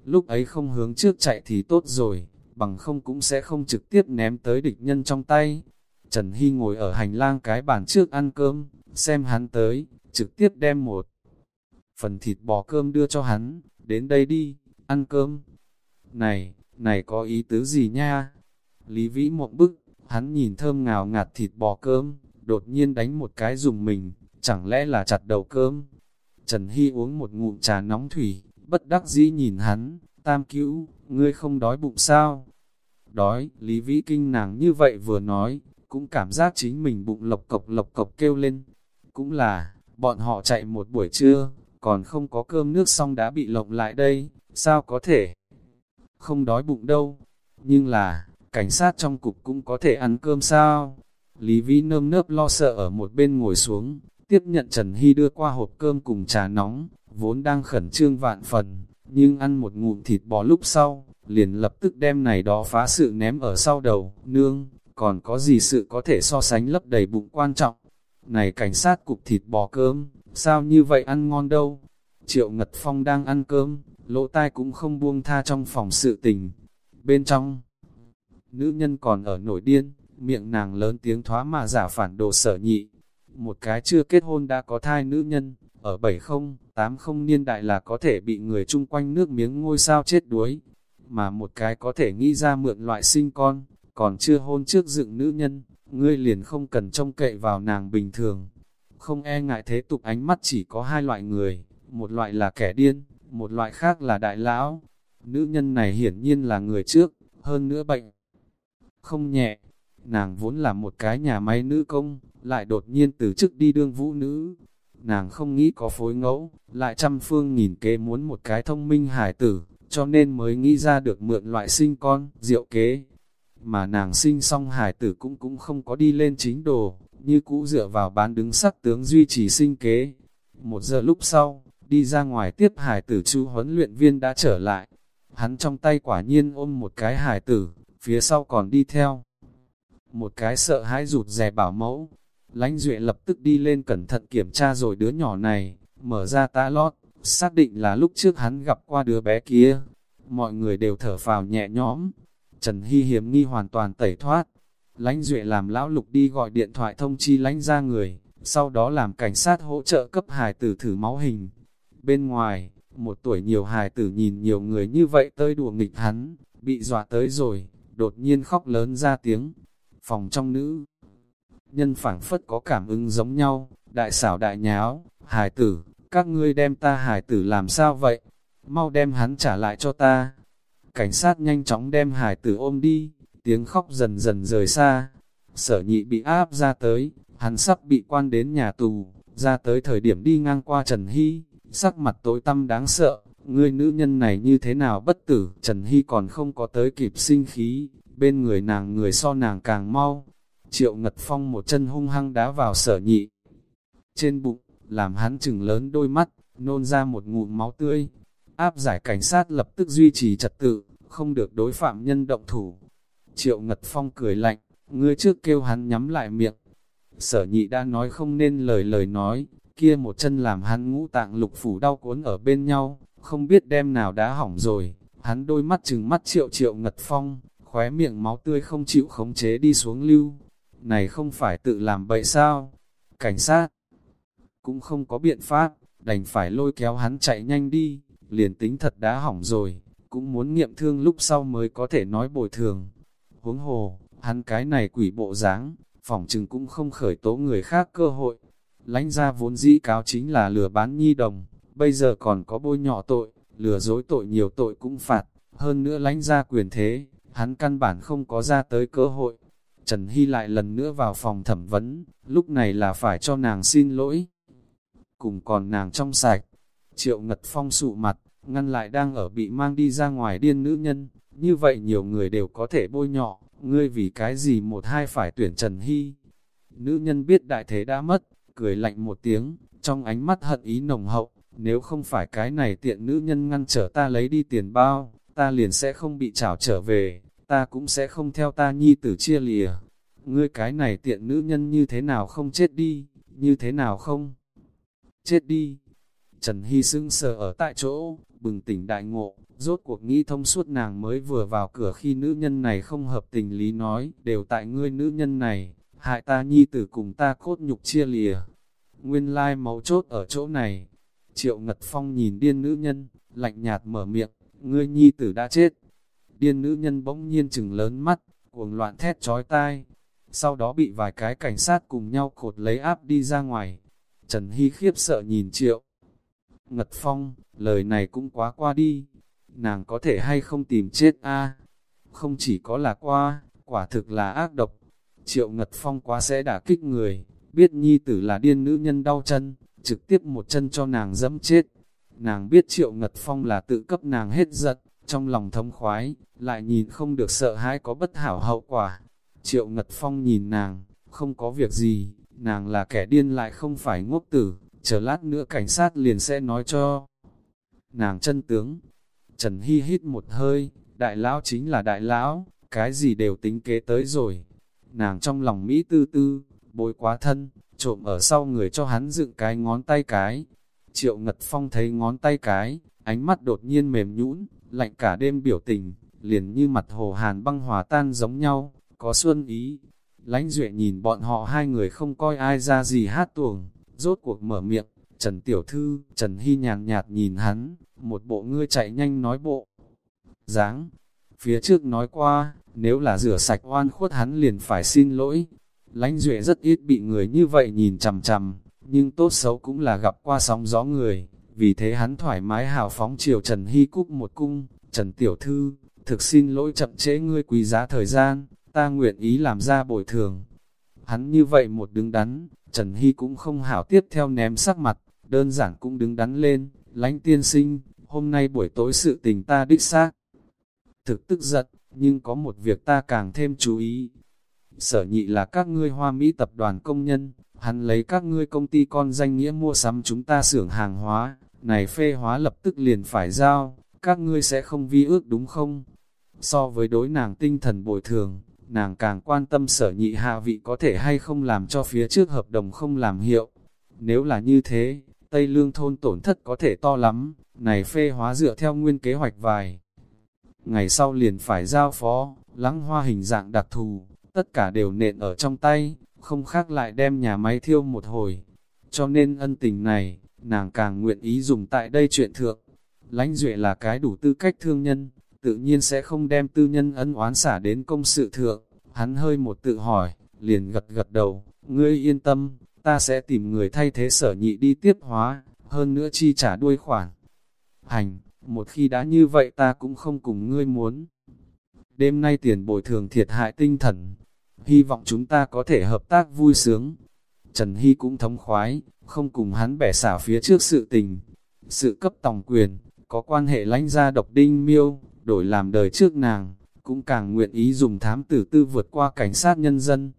Lúc ấy không hướng trước chạy thì tốt rồi, bằng không cũng sẽ không trực tiếp ném tới địch nhân trong tay. Trần Hy ngồi ở hành lang cái bàn trước ăn cơm, xem hắn tới, trực tiếp đem một phần thịt bò cơm đưa cho hắn, đến đây đi, ăn cơm. Này, này có ý tứ gì nha? Lý Vĩ mộng bức, hắn nhìn thơm ngào ngạt thịt bò cơm, đột nhiên đánh một cái dùng mình, chẳng lẽ là chặt đầu cơm. Trần Hy uống một ngụm trà nóng thủy, bất đắc dĩ nhìn hắn, tam cứu, ngươi không đói bụng sao? Đói, Lý Vĩ kinh nàng như vậy vừa nói, cũng cảm giác chính mình bụng lộc cộc lộc cộc kêu lên. Cũng là, bọn họ chạy một buổi trưa, còn không có cơm nước xong đã bị lộng lại đây, sao có thể? Không đói bụng đâu, nhưng là, cảnh sát trong cục cũng có thể ăn cơm sao? Lý Vĩ nơm nớp lo sợ ở một bên ngồi xuống, tiếp nhận Trần Hy đưa qua hộp cơm cùng trà nóng, vốn đang khẩn trương vạn phần, nhưng ăn một ngụm thịt bò lúc sau, liền lập tức đem này đó phá sự ném ở sau đầu, nương, còn có gì sự có thể so sánh lấp đầy bụng quan trọng. Này cảnh sát cục thịt bò cơm, sao như vậy ăn ngon đâu? Triệu Ngật Phong đang ăn cơm, lỗ tai cũng không buông tha trong phòng sự tình. Bên trong, nữ nhân còn ở nổi điên, miệng nàng lớn tiếng thoá mà giả phản đồ sở nhị. Một cái chưa kết hôn đã có thai nữ nhân, ở 70, 80 niên đại là có thể bị người chung quanh nước miếng ngôi sao chết đuối. Mà một cái có thể nghĩ ra mượn loại sinh con, còn chưa hôn trước dựng nữ nhân, ngươi liền không cần trông cậy vào nàng bình thường. Không e ngại thế tục ánh mắt chỉ có hai loại người, một loại là kẻ điên, một loại khác là đại lão. Nữ nhân này hiển nhiên là người trước, hơn nữa bệnh. Không nhẹ, nàng vốn là một cái nhà máy nữ công, lại đột nhiên từ chức đi đương vũ nữ. Nàng không nghĩ có phối ngẫu, lại trăm phương nghìn kế muốn một cái thông minh hải tử, cho nên mới nghĩ ra được mượn loại sinh con, diệu kế. Mà nàng sinh xong hải tử cũng cũng không có đi lên chính đồ, như cũ dựa vào bán đứng sắc tướng duy trì sinh kế. Một giờ lúc sau, đi ra ngoài tiếp hải tử chu huấn luyện viên đã trở lại. Hắn trong tay quả nhiên ôm một cái hải tử, phía sau còn đi theo. Một cái sợ hãi rụt rè bảo mẫu. lãnh Duệ lập tức đi lên cẩn thận kiểm tra rồi đứa nhỏ này, mở ra tá lót, xác định là lúc trước hắn gặp qua đứa bé kia. Mọi người đều thở phào nhẹ nhõm. Trần Hy hiếm nghi hoàn toàn tẩy thoát. Lánh Duệ làm lão lục đi gọi điện thoại thông chi lánh ra người, sau đó làm cảnh sát hỗ trợ cấp hài tử thử máu hình. Bên ngoài, một tuổi nhiều hài tử nhìn nhiều người như vậy tới đùa nghịch hắn, bị dọa tới rồi, đột nhiên khóc lớn ra tiếng. Phòng trong nữ, nhân phảng phất có cảm ứng giống nhau, đại xảo đại nháo, hài tử, các ngươi đem ta hài tử làm sao vậy? Mau đem hắn trả lại cho ta. Cảnh sát nhanh chóng đem hải tử ôm đi, tiếng khóc dần dần rời xa. Sở nhị bị áp ra tới, hắn sắp bị quan đến nhà tù, ra tới thời điểm đi ngang qua Trần Hy, sắc mặt tối tăm đáng sợ, ngươi nữ nhân này như thế nào bất tử, Trần Hy còn không có tới kịp sinh khí, bên người nàng người so nàng càng mau. Triệu Ngật Phong một chân hung hăng đá vào sở nhị. Trên bụng, làm hắn chừng lớn đôi mắt, nôn ra một ngụm máu tươi. Áp giải cảnh sát lập tức duy trì trật tự, không được đối phạm nhân động thủ. Triệu Ngật Phong cười lạnh, ngươi trước kêu hắn nhắm lại miệng. Sở nhị đã nói không nên lời lời nói, kia một chân làm hắn ngũ tạng lục phủ đau cuốn ở bên nhau, không biết đem nào đã hỏng rồi. Hắn đôi mắt chừng mắt triệu triệu Ngật Phong, khóe miệng máu tươi không chịu khống chế đi xuống lưu. Này không phải tự làm bậy sao? Cảnh sát cũng không có biện pháp, đành phải lôi kéo hắn chạy nhanh đi, liền tính thật đã hỏng rồi, cũng muốn nghiệm thương lúc sau mới có thể nói bồi thường. Huống hồ, hắn cái này quỷ bộ dáng, phỏng chừng cũng không khởi tố người khác cơ hội. Lánh ra vốn dĩ cáo chính là lừa bán nhi đồng, bây giờ còn có bôi nhỏ tội, lừa dối tội nhiều tội cũng phạt, hơn nữa lánh ra quyền thế, hắn căn bản không có ra tới cơ hội. Trần Hy lại lần nữa vào phòng thẩm vấn, lúc này là phải cho nàng xin lỗi. Cùng còn nàng trong sạch, triệu ngật phong sụ mặt, ngăn lại đang ở bị mang đi ra ngoài điên nữ nhân, như vậy nhiều người đều có thể bôi nhọ, ngươi vì cái gì một hai phải tuyển Trần Hy. Nữ nhân biết đại thế đã mất, cười lạnh một tiếng, trong ánh mắt hận ý nồng hậu, nếu không phải cái này tiện nữ nhân ngăn trở ta lấy đi tiền bao, ta liền sẽ không bị trảo trở về, ta cũng sẽ không theo ta nhi tử chia lìa. Ngươi cái này tiện nữ nhân như thế nào không chết đi, như thế nào không? Chết đi! Trần Hy sững sờ ở tại chỗ, bừng tỉnh đại ngộ, rốt cuộc nghĩ thông suốt nàng mới vừa vào cửa khi nữ nhân này không hợp tình lý nói, đều tại ngươi nữ nhân này, hại ta nhi tử cùng ta cốt nhục chia lìa. Nguyên lai máu chốt ở chỗ này. Triệu Ngật Phong nhìn điên nữ nhân, lạnh nhạt mở miệng, ngươi nhi tử đã chết. Điên nữ nhân bỗng nhiên chừng lớn mắt, cuồng loạn thét trói tai. Sau đó bị vài cái cảnh sát cùng nhau cột lấy áp đi ra ngoài. Trần Hy khiếp sợ nhìn triệu. Ngật Phong, lời này cũng quá qua đi. Nàng có thể hay không tìm chết a Không chỉ có là qua, quả thực là ác độc. Triệu Ngật Phong quá sẽ đả kích người, biết nhi tử là điên nữ nhân đau chân, trực tiếp một chân cho nàng dẫm chết. Nàng biết Triệu Ngật Phong là tự cấp nàng hết giận, trong lòng thống khoái, lại nhìn không được sợ hãi có bất hảo hậu quả. Triệu Ngật Phong nhìn nàng, không có việc gì, nàng là kẻ điên lại không phải ngốc tử, chờ lát nữa cảnh sát liền sẽ nói cho. Nàng chân tướng, Trần Hy hít một hơi, đại lão chính là đại lão, cái gì đều tính kế tới rồi. Nàng trong lòng Mỹ tư tư, bối quá thân, trộm ở sau người cho hắn dựng cái ngón tay cái. Triệu Ngật Phong thấy ngón tay cái, ánh mắt đột nhiên mềm nhũn, lạnh cả đêm biểu tình, liền như mặt hồ hàn băng hòa tan giống nhau, có xuân ý. Lánh Duệ nhìn bọn họ hai người không coi ai ra gì hát tuồng, rốt cuộc mở miệng, Trần Tiểu Thư, Trần Hy nhàn nhạt nhìn hắn, một bộ ngươi chạy nhanh nói bộ. dáng phía trước nói qua, nếu là rửa sạch oan khuất hắn liền phải xin lỗi. Lánh Duệ rất ít bị người như vậy nhìn chằm chằm, nhưng tốt xấu cũng là gặp qua sóng gió người, vì thế hắn thoải mái hào phóng chiều Trần Hy Cúc một cung, Trần Tiểu Thư, thực xin lỗi chậm trễ ngươi quý giá thời gian, ta nguyện ý làm ra bồi thường. Hắn như vậy một đứng đắn, Trần Hy cũng không hảo tiếp theo ném sắc mặt, đơn giản cũng đứng đắn lên, lánh tiên sinh, hôm nay buổi tối sự tình ta đích xác. Thực tức giận, nhưng có một việc ta càng thêm chú ý. Sở nhị là các ngươi hoa Mỹ tập đoàn công nhân, hắn lấy các ngươi công ty con danh nghĩa mua sắm chúng ta xưởng hàng hóa, này phê hóa lập tức liền phải giao, các ngươi sẽ không vi ước đúng không? So với đối nàng tinh thần bồi thường, nàng càng quan tâm sở nhị hạ vị có thể hay không làm cho phía trước hợp đồng không làm hiệu. Nếu là như thế, Tây Lương thôn tổn thất có thể to lắm, này phê hóa dựa theo nguyên kế hoạch vài. Ngày sau liền phải giao phó, lắng hoa hình dạng đặc thù, tất cả đều nện ở trong tay, không khác lại đem nhà máy thiêu một hồi. Cho nên ân tình này, nàng càng nguyện ý dùng tại đây chuyện thượng. Lánh Duệ là cái đủ tư cách thương nhân, tự nhiên sẽ không đem tư nhân ân oán xả đến công sự thượng. Hắn hơi một tự hỏi, liền gật gật đầu, ngươi yên tâm, ta sẽ tìm người thay thế sở nhị đi tiếp hóa, hơn nữa chi trả đuôi khoản. Hành, một khi đã như vậy ta cũng không cùng ngươi muốn. Đêm nay tiền bồi thường thiệt hại tinh thần, hy vọng chúng ta có thể hợp tác vui sướng. Trần Hy cũng thống khoái, không cùng hắn bẻ xả phía trước sự tình. Sự cấp tòng quyền, có quan hệ lãnh gia độc đinh miêu, đổi làm đời trước nàng, cũng càng nguyện ý dùng thám tử tư vượt qua cảnh sát nhân dân.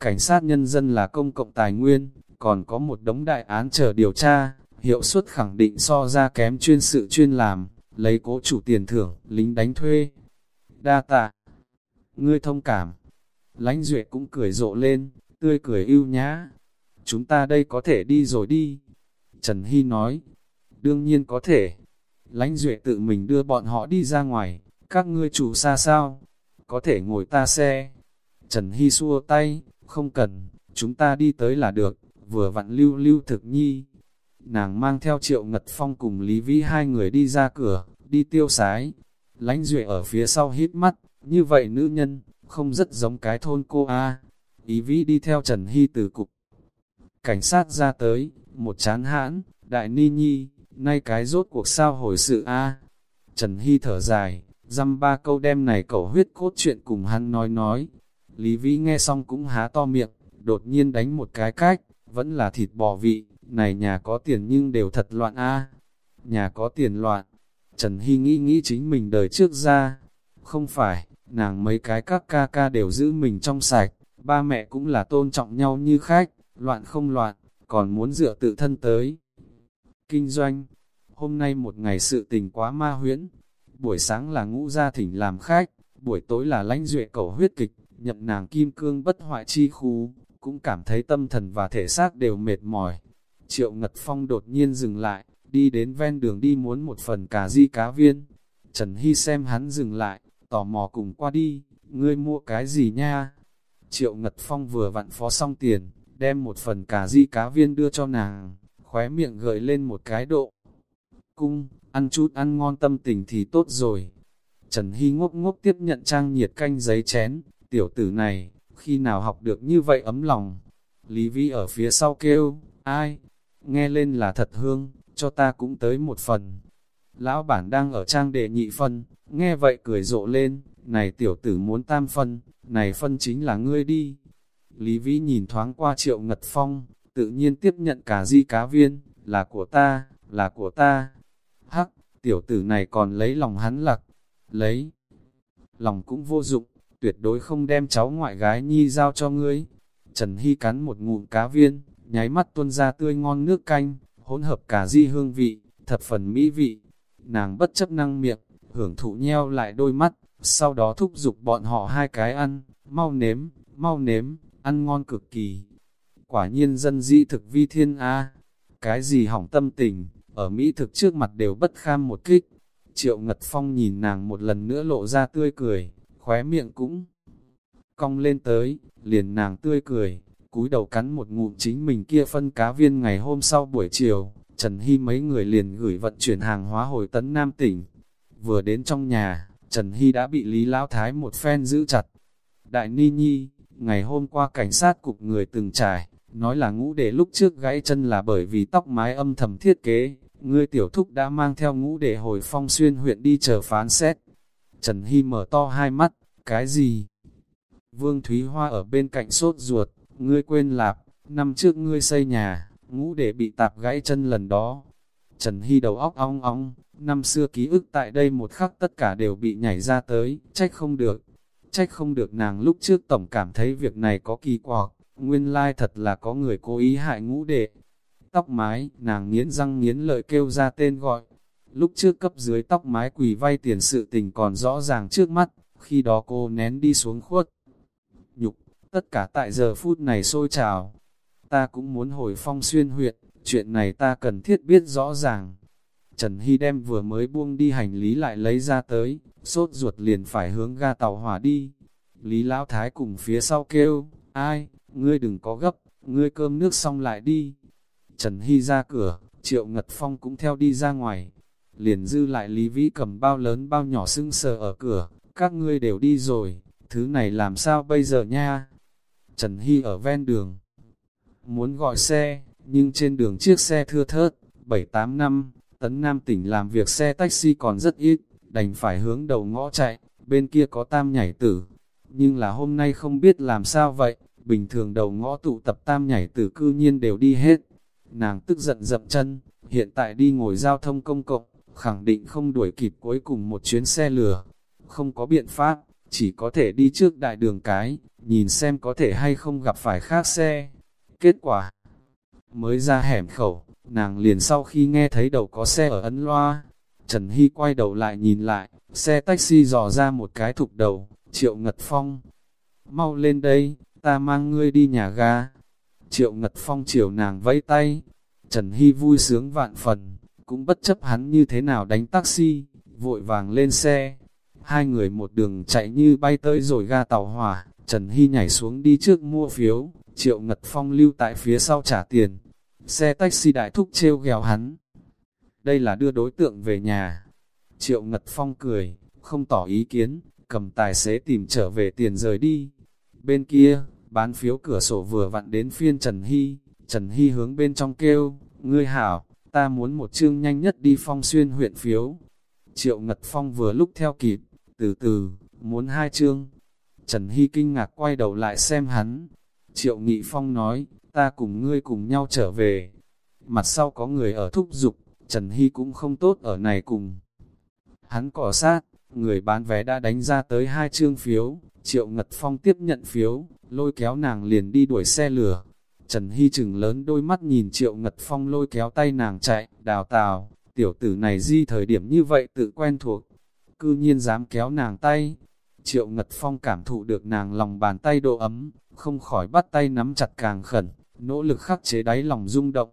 Cảnh sát nhân dân là công cộng tài nguyên, còn có một đống đại án chờ điều tra, hiệu suất khẳng định so ra kém chuyên sự chuyên làm, lấy cố chủ tiền thưởng, lính đánh thuê. Đa tạ, ngươi thông cảm, lãnh duệ cũng cười rộ lên, tươi cười ưu nhã. Chúng ta đây có thể đi rồi đi. Trần Hy nói, đương nhiên có thể. Lãnh duệ tự mình đưa bọn họ đi ra ngoài, các ngươi chủ xa sao? Có thể ngồi ta xe. Trần Hy xua tay, không cần, chúng ta đi tới là được, vừa vặn lưu lưu thực nhi. Nàng mang theo triệu ngật phong cùng Lý Vĩ hai người đi ra cửa, đi tiêu sái. lãnh Duệ ở phía sau hít mắt, như vậy nữ nhân, không rất giống cái thôn cô A. Ý Vĩ đi theo Trần Hy từ cục. Cảnh sát ra tới, một chán hãn, đại ni nhi, nay cái rốt cuộc sao hồi sự A. Trần Hy thở dài, dăm ba câu đem này cẩu huyết cốt chuyện cùng hắn nói nói, Lý Vĩ nghe xong cũng há to miệng, đột nhiên đánh một cái cách, vẫn là thịt bò vị, này nhà có tiền nhưng đều thật loạn a Nhà có tiền loạn, Trần Hy nghĩ nghĩ chính mình đời trước ra, không phải, nàng mấy cái các ca ca đều giữ mình trong sạch, ba mẹ cũng là tôn trọng nhau như khách, loạn không loạn, còn muốn dựa tự thân tới. Kinh doanh, hôm nay một ngày sự tình quá ma huyễn, buổi sáng là ngũ gia thỉnh làm khách, buổi tối là lãnh duệ cầu huyết kịch, nhập nàng kim cương bất hoại chi khu, cũng cảm thấy tâm thần và thể xác đều mệt mỏi. Triệu Ngật Phong đột nhiên dừng lại, đi đến ven đường đi muốn một phần cà di cá viên. Trần Hy xem hắn dừng lại, tò mò cùng qua đi, ngươi mua cái gì nha? Triệu Ngật Phong vừa vặn phó xong tiền, đem một phần cà di cá viên đưa cho nàng, khóe miệng gợi lên một cái độ. Cung, ăn chút ăn ngon tâm tình thì tốt rồi. Trần Hy ngốc ngốc tiếp nhận trang nhiệt canh giấy chén, tiểu tử này, khi nào học được như vậy ấm lòng. Lý Vĩ ở phía sau kêu, ai, nghe lên là thật hương, cho ta cũng tới một phần. Lão bản đang ở trang đệ nhị phân, nghe vậy cười rộ lên, này tiểu tử muốn tam phân, này phân chính là ngươi đi. Lý Vĩ nhìn thoáng qua triệu ngật phong, tự nhiên tiếp nhận cả di cá viên, là của ta, là của ta. Hắc, tiểu tử này còn lấy lòng hắn lặc, lấy. Lòng cũng vô dụng, tuyệt đối không đem cháu ngoại gái nhi giao cho ngươi. Trần Hy cắn một ngụm cá viên, nháy mắt tuôn ra tươi ngon nước canh, hỗn hợp cả di hương vị, thập phần mỹ vị. Nàng bất chấp năng miệng, hưởng thụ nheo lại đôi mắt, sau đó thúc giục bọn họ hai cái ăn, mau nếm, mau nếm, ăn ngon cực kỳ. Quả nhiên dân dĩ thực vi thiên A, cái gì hỏng tâm tình, ở Mỹ thực trước mặt đều bất kham một kích. Triệu Ngật Phong nhìn nàng một lần nữa lộ ra tươi cười, khóe miệng cũng cong lên tới, liền nàng tươi cười, cúi đầu cắn một ngụm chính mình kia phân cá viên ngày hôm sau buổi chiều, Trần Hy mấy người liền gửi vận chuyển hàng hóa hồi tấn Nam tỉnh. Vừa đến trong nhà, Trần Hy đã bị Lý Lão Thái một phen giữ chặt. Đại Ni Nhi, ngày hôm qua cảnh sát cục người từng trải, nói là ngũ đệ lúc trước gãy chân là bởi vì tóc mái âm thầm thiết kế, ngươi tiểu thúc đã mang theo ngũ đệ hồi phong xuyên huyện đi chờ phán xét. Trần Hy mở to hai mắt, cái gì? Vương Thúy Hoa ở bên cạnh sốt ruột, ngươi quên lạp, năm trước ngươi xây nhà, ngũ đệ bị tạp gãy chân lần đó. Trần Hy đầu óc ong ong, năm xưa ký ức tại đây một khắc tất cả đều bị nhảy ra tới, trách không được. Trách không được nàng lúc trước tổng cảm thấy việc này có kỳ quặc, nguyên lai thật là có người cố ý hại ngũ đệ. Tóc mái, nàng nghiến răng nghiến lợi kêu ra tên gọi. Lúc trước cấp dưới tóc mái quỳ vay tiền sự tình còn rõ ràng trước mắt, khi đó cô nén đi xuống khuất. Nhục, tất cả tại giờ phút này sôi trào. Ta cũng muốn hồi phong xuyên huyện, chuyện này ta cần thiết biết rõ ràng. Trần Hy đem vừa mới buông đi hành lý lại lấy ra tới, sốt ruột liền phải hướng ga tàu hỏa đi. Lý Lão Thái cùng phía sau kêu, ai, ngươi đừng có gấp, ngươi cơm nước xong lại đi. Trần Hy ra cửa, Triệu Ngật Phong cũng theo đi ra ngoài. Liền dư lại Lý Vĩ cầm bao lớn bao nhỏ sưng sờ ở cửa, các ngươi đều đi rồi, thứ này làm sao bây giờ nha? Trần Hy ở ven đường, muốn gọi xe, nhưng trên đường chiếc xe thưa thớt, 7-8 năm, Tấn Nam tỉnh làm việc xe taxi còn rất ít, đành phải hướng đầu ngõ chạy, bên kia có tam nhảy tử. Nhưng là hôm nay không biết làm sao vậy, bình thường đầu ngõ tụ tập tam nhảy tử cư nhiên đều đi hết. Nàng tức giận dậm chân, hiện tại đi ngồi giao thông công cộng, khẳng định không đuổi kịp cuối cùng một chuyến xe lửa. Không có biện pháp, chỉ có thể đi trước đại đường cái, nhìn xem có thể hay không gặp phải khác xe. Kết quả, mới ra hẻm khẩu, nàng liền sau khi nghe thấy đầu có xe ở ấn loa, Trần Hy quay đầu lại nhìn lại, xe taxi dò ra một cái thục đầu, Triệu Ngật Phong. Mau lên đây, ta mang ngươi đi nhà ga. Triệu Ngật Phong chiều nàng vẫy tay. Trần Hy vui sướng vạn phần, cũng bất chấp hắn như thế nào đánh taxi, vội vàng lên xe. Hai người một đường chạy như bay tới rồi ga tàu hỏa, Trần Hy nhảy xuống đi trước mua phiếu, Triệu Ngật Phong lưu tại phía sau trả tiền. Xe taxi đại thúc treo ghèo hắn. Đây là đưa đối tượng về nhà. Triệu Ngật Phong cười, không tỏ ý kiến, cầm tài xế tìm trở về tiền rời đi. Bên kia, bán phiếu cửa sổ vừa vặn đến phiên Trần Hy. Trần Hy hướng bên trong kêu, ngươi hảo, ta muốn một chương nhanh nhất đi phong xuyên huyện phiếu. Triệu Ngật Phong vừa lúc theo kịp, từ từ, muốn hai chương. Trần Hy kinh ngạc quay đầu lại xem hắn. Triệu Nghị Phong nói, ta cùng ngươi cùng nhau trở về. Mặt sau có người ở thúc dục Trần Hy cũng không tốt ở này cùng. Hắn cỏ sát, người bán vé đã đánh ra tới hai chương phiếu, Triệu Ngật Phong tiếp nhận phiếu, lôi kéo nàng liền đi đuổi xe lửa. Trần Hy chừng lớn đôi mắt nhìn Triệu Ngật Phong lôi kéo tay nàng chạy, đào tào, tiểu tử này di thời điểm như vậy tự quen thuộc. Cư nhiên dám kéo nàng tay. Triệu Ngật Phong cảm thụ được nàng lòng bàn tay độ ấm, không khỏi bắt tay nắm chặt càng khẩn, nỗ lực khắc chế đáy lòng rung động.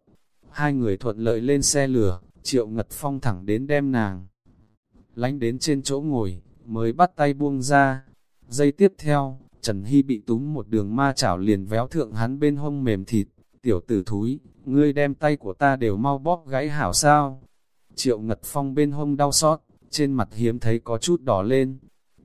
Hai người thuận lợi lên xe lửa, Triệu Ngật Phong thẳng đến đem nàng. Lánh đến trên chỗ ngồi, mới bắt tay buông ra. Giây tiếp theo, Trần Hy bị túm một đường ma chảo liền véo thượng hắn bên hông mềm thịt. Tiểu tử thúi, ngươi đem tay của ta đều mau bóp gãy hảo sao. Triệu Ngật Phong bên hông đau xót, trên mặt hiếm thấy có chút đỏ lên.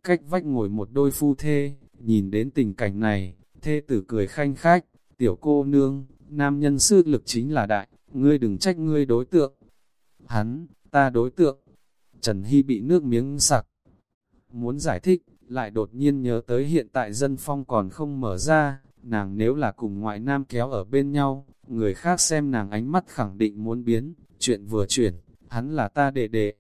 Cách vách ngồi một đôi phu thê, nhìn đến tình cảnh này, thê tử cười khanh khách, tiểu cô nương, nam nhân sư lực chính là đại, ngươi đừng trách ngươi đối tượng. Hắn, ta đối tượng. Trần Hy bị nước miếng sặc. Muốn giải thích, lại đột nhiên nhớ tới hiện tại dân phong còn không mở ra, nàng nếu là cùng ngoại nam kéo ở bên nhau, người khác xem nàng ánh mắt khẳng định muốn biến, chuyện vừa chuyển, hắn là ta đệ đệ.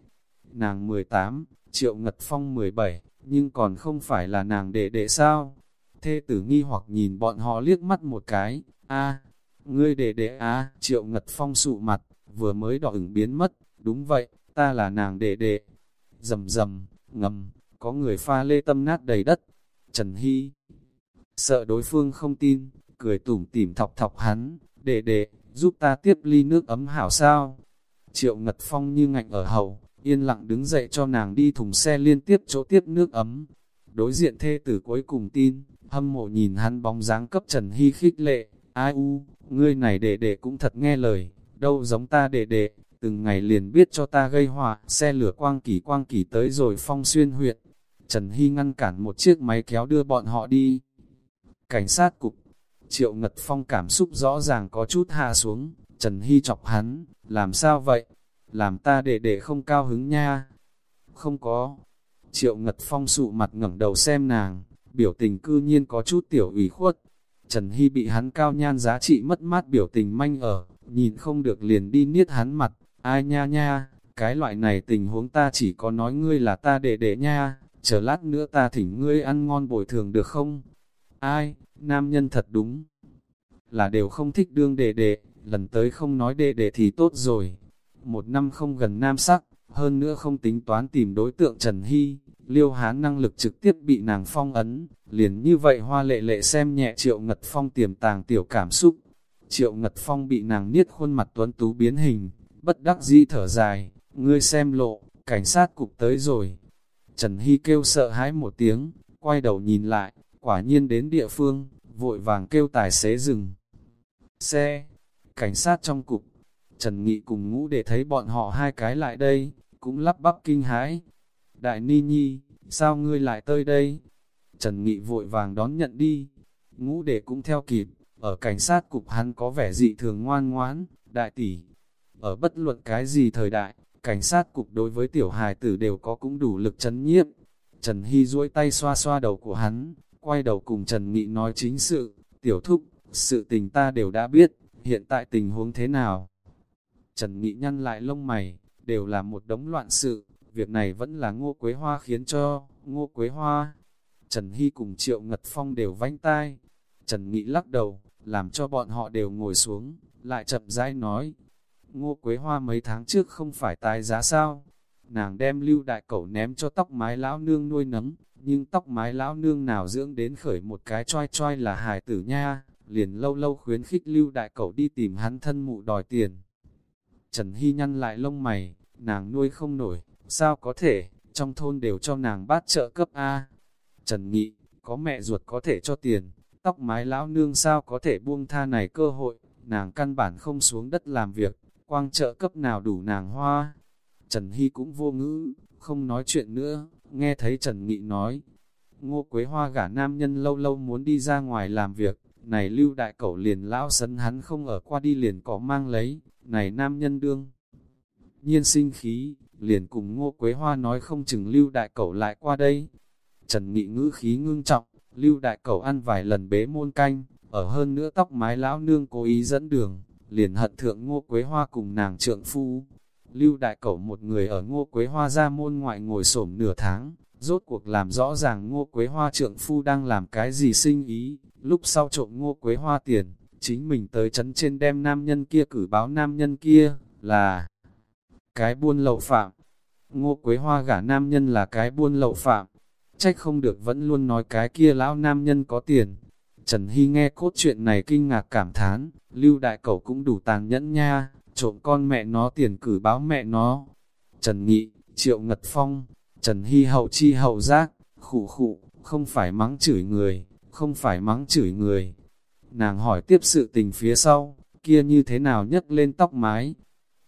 Nàng 18, Triệu Ngật Phong 17, nhưng còn không phải là nàng đệ đệ sao? Thê tử nghi hoặc nhìn bọn họ liếc mắt một cái, a ngươi đệ đệ a Triệu Ngật Phong sụ mặt, vừa mới đỏ ửng biến mất, đúng vậy, ta là nàng đệ đệ. Dầm dầm, ngầm, có người pha lê tâm nát đầy đất. Trần Hy sợ đối phương không tin, cười tủm tỉm thọc thọc hắn, đệ đệ, giúp ta tiếp ly nước ấm hảo sao. Triệu Ngật Phong như ngạnh ở hầu, yên lặng đứng dậy cho nàng đi thùng xe liên tiếp chỗ tiếp nước ấm. Đối diện thê tử cuối cùng tin, hâm mộ nhìn hắn bóng dáng cấp Trần Hy khích lệ, ai u, ngươi này đệ đệ cũng thật nghe lời, đâu giống ta đệ đệ, từng ngày liền biết cho ta gây họa, xe lửa quang kỳ quang kỳ tới rồi phong xuyên huyện. Trần Hy ngăn cản một chiếc máy kéo đưa bọn họ đi. Cảnh sát cục, Triệu Ngật Phong cảm xúc rõ ràng có chút hạ xuống, Trần Hy chọc hắn, làm sao vậy? Làm ta để để không cao hứng nha. Không có. Triệu Ngật Phong sụ mặt ngẩng đầu xem nàng, biểu tình cư nhiên có chút tiểu ủy khuất. Trần Hy bị hắn cao nhan giá trị mất mát biểu tình manh ở, nhìn không được liền đi niết hắn mặt, ai nha nha, cái loại này tình huống ta chỉ có nói ngươi là ta để để nha, chờ lát nữa ta thỉnh ngươi ăn ngon bồi thường được không? Ai, nam nhân thật đúng, là đều không thích đương đề đệ, lần tới không nói đề đệ thì tốt rồi. Một năm không gần nam sắc, hơn nữa không tính toán tìm đối tượng Trần Hy, liêu hán năng lực trực tiếp bị nàng phong ấn, liền như vậy hoa lệ lệ xem nhẹ triệu ngật phong tiềm tàng tiểu cảm xúc. Triệu ngật phong bị nàng niết khuôn mặt tuấn tú biến hình, bất đắc dĩ thở dài, ngươi xem lộ, cảnh sát cục tới rồi. Trần Hy kêu sợ hãi một tiếng, quay đầu nhìn lại, quả nhiên đến địa phương, vội vàng kêu tài xế dừng. Xe, cảnh sát trong cục, Trần Nghị cùng ngũ để thấy bọn họ hai cái lại đây, cũng lắp bắp kinh hãi. Đại Ni Nhi, sao ngươi lại tới đây? Trần Nghị vội vàng đón nhận đi. Ngũ để cũng theo kịp, ở cảnh sát cục hắn có vẻ dị thường ngoan ngoãn, đại tỷ. Ở bất luận cái gì thời đại, cảnh sát cục đối với tiểu hài tử đều có cũng đủ lực chấn nhiếp. Trần Hy duỗi tay xoa xoa đầu của hắn, quay đầu cùng Trần Nghị nói chính sự, tiểu thúc, sự tình ta đều đã biết, hiện tại tình huống thế nào? Trần Nghị nhăn lại lông mày, đều là một đống loạn sự, việc này vẫn là ngô quế hoa khiến cho, ngô quế hoa. Trần Hy cùng Triệu Ngật Phong đều vánh tai. Trần Nghị lắc đầu, làm cho bọn họ đều ngồi xuống, lại chậm rãi nói. Ngô Quế Hoa mấy tháng trước không phải tái giá sao? Nàng đem lưu đại cẩu ném cho tóc mái lão nương nuôi nấm, nhưng tóc mái lão nương nào dưỡng đến khởi một cái choi choi là hài tử nha, liền lâu lâu khuyến khích lưu đại cẩu đi tìm hắn thân mụ đòi tiền. Trần Hy nhăn lại lông mày, nàng nuôi không nổi, sao có thể, trong thôn đều cho nàng bát trợ cấp A. Trần Nghị, có mẹ ruột có thể cho tiền, tóc mái lão nương sao có thể buông tha này cơ hội, nàng căn bản không xuống đất làm việc, quang trợ cấp nào đủ nàng hoa. Trần Hy cũng vô ngữ, không nói chuyện nữa, nghe thấy Trần Nghị nói. Ngô Quế Hoa gả nam nhân lâu lâu muốn đi ra ngoài làm việc, này lưu đại cẩu liền lão sấn hắn không ở qua đi liền có mang lấy, này nam nhân đương. Nhiên sinh khí, liền cùng Ngô Quế Hoa nói không chừng lưu đại cẩu lại qua đây. Trần Nghị ngữ khí ngưng trọng, lưu đại cẩu ăn vài lần bế môn canh, ở hơn nữa tóc mái lão nương cố ý dẫn đường, liền hận thượng Ngô Quế Hoa cùng nàng trượng phu. Lưu đại cẩu một người ở Ngô Quế Hoa ra môn ngoại ngồi xổm nửa tháng, rốt cuộc làm rõ ràng Ngô Quế Hoa trượng phu đang làm cái gì sinh ý, lúc sau trộm Ngô Quế Hoa tiền, chính mình tới chấn trên đem nam nhân kia cử báo nam nhân kia, là cái buôn lậu phạm. Ngô Quế Hoa gả nam nhân là cái buôn lậu phạm, trách không được vẫn luôn nói cái kia lão nam nhân có tiền. Trần Hy nghe cốt chuyện này kinh ngạc cảm thán, lưu đại cẩu cũng đủ tàn nhẫn nha, trộm con mẹ nó tiền cử báo mẹ nó. Trần Nghị, Triệu Ngật Phong, Trần Hy hậu chi hậu giác, khụ khụ, không phải mắng chửi người, không phải mắng chửi người. Nàng hỏi tiếp sự tình phía sau, kia như thế nào nhấc lên tóc mái.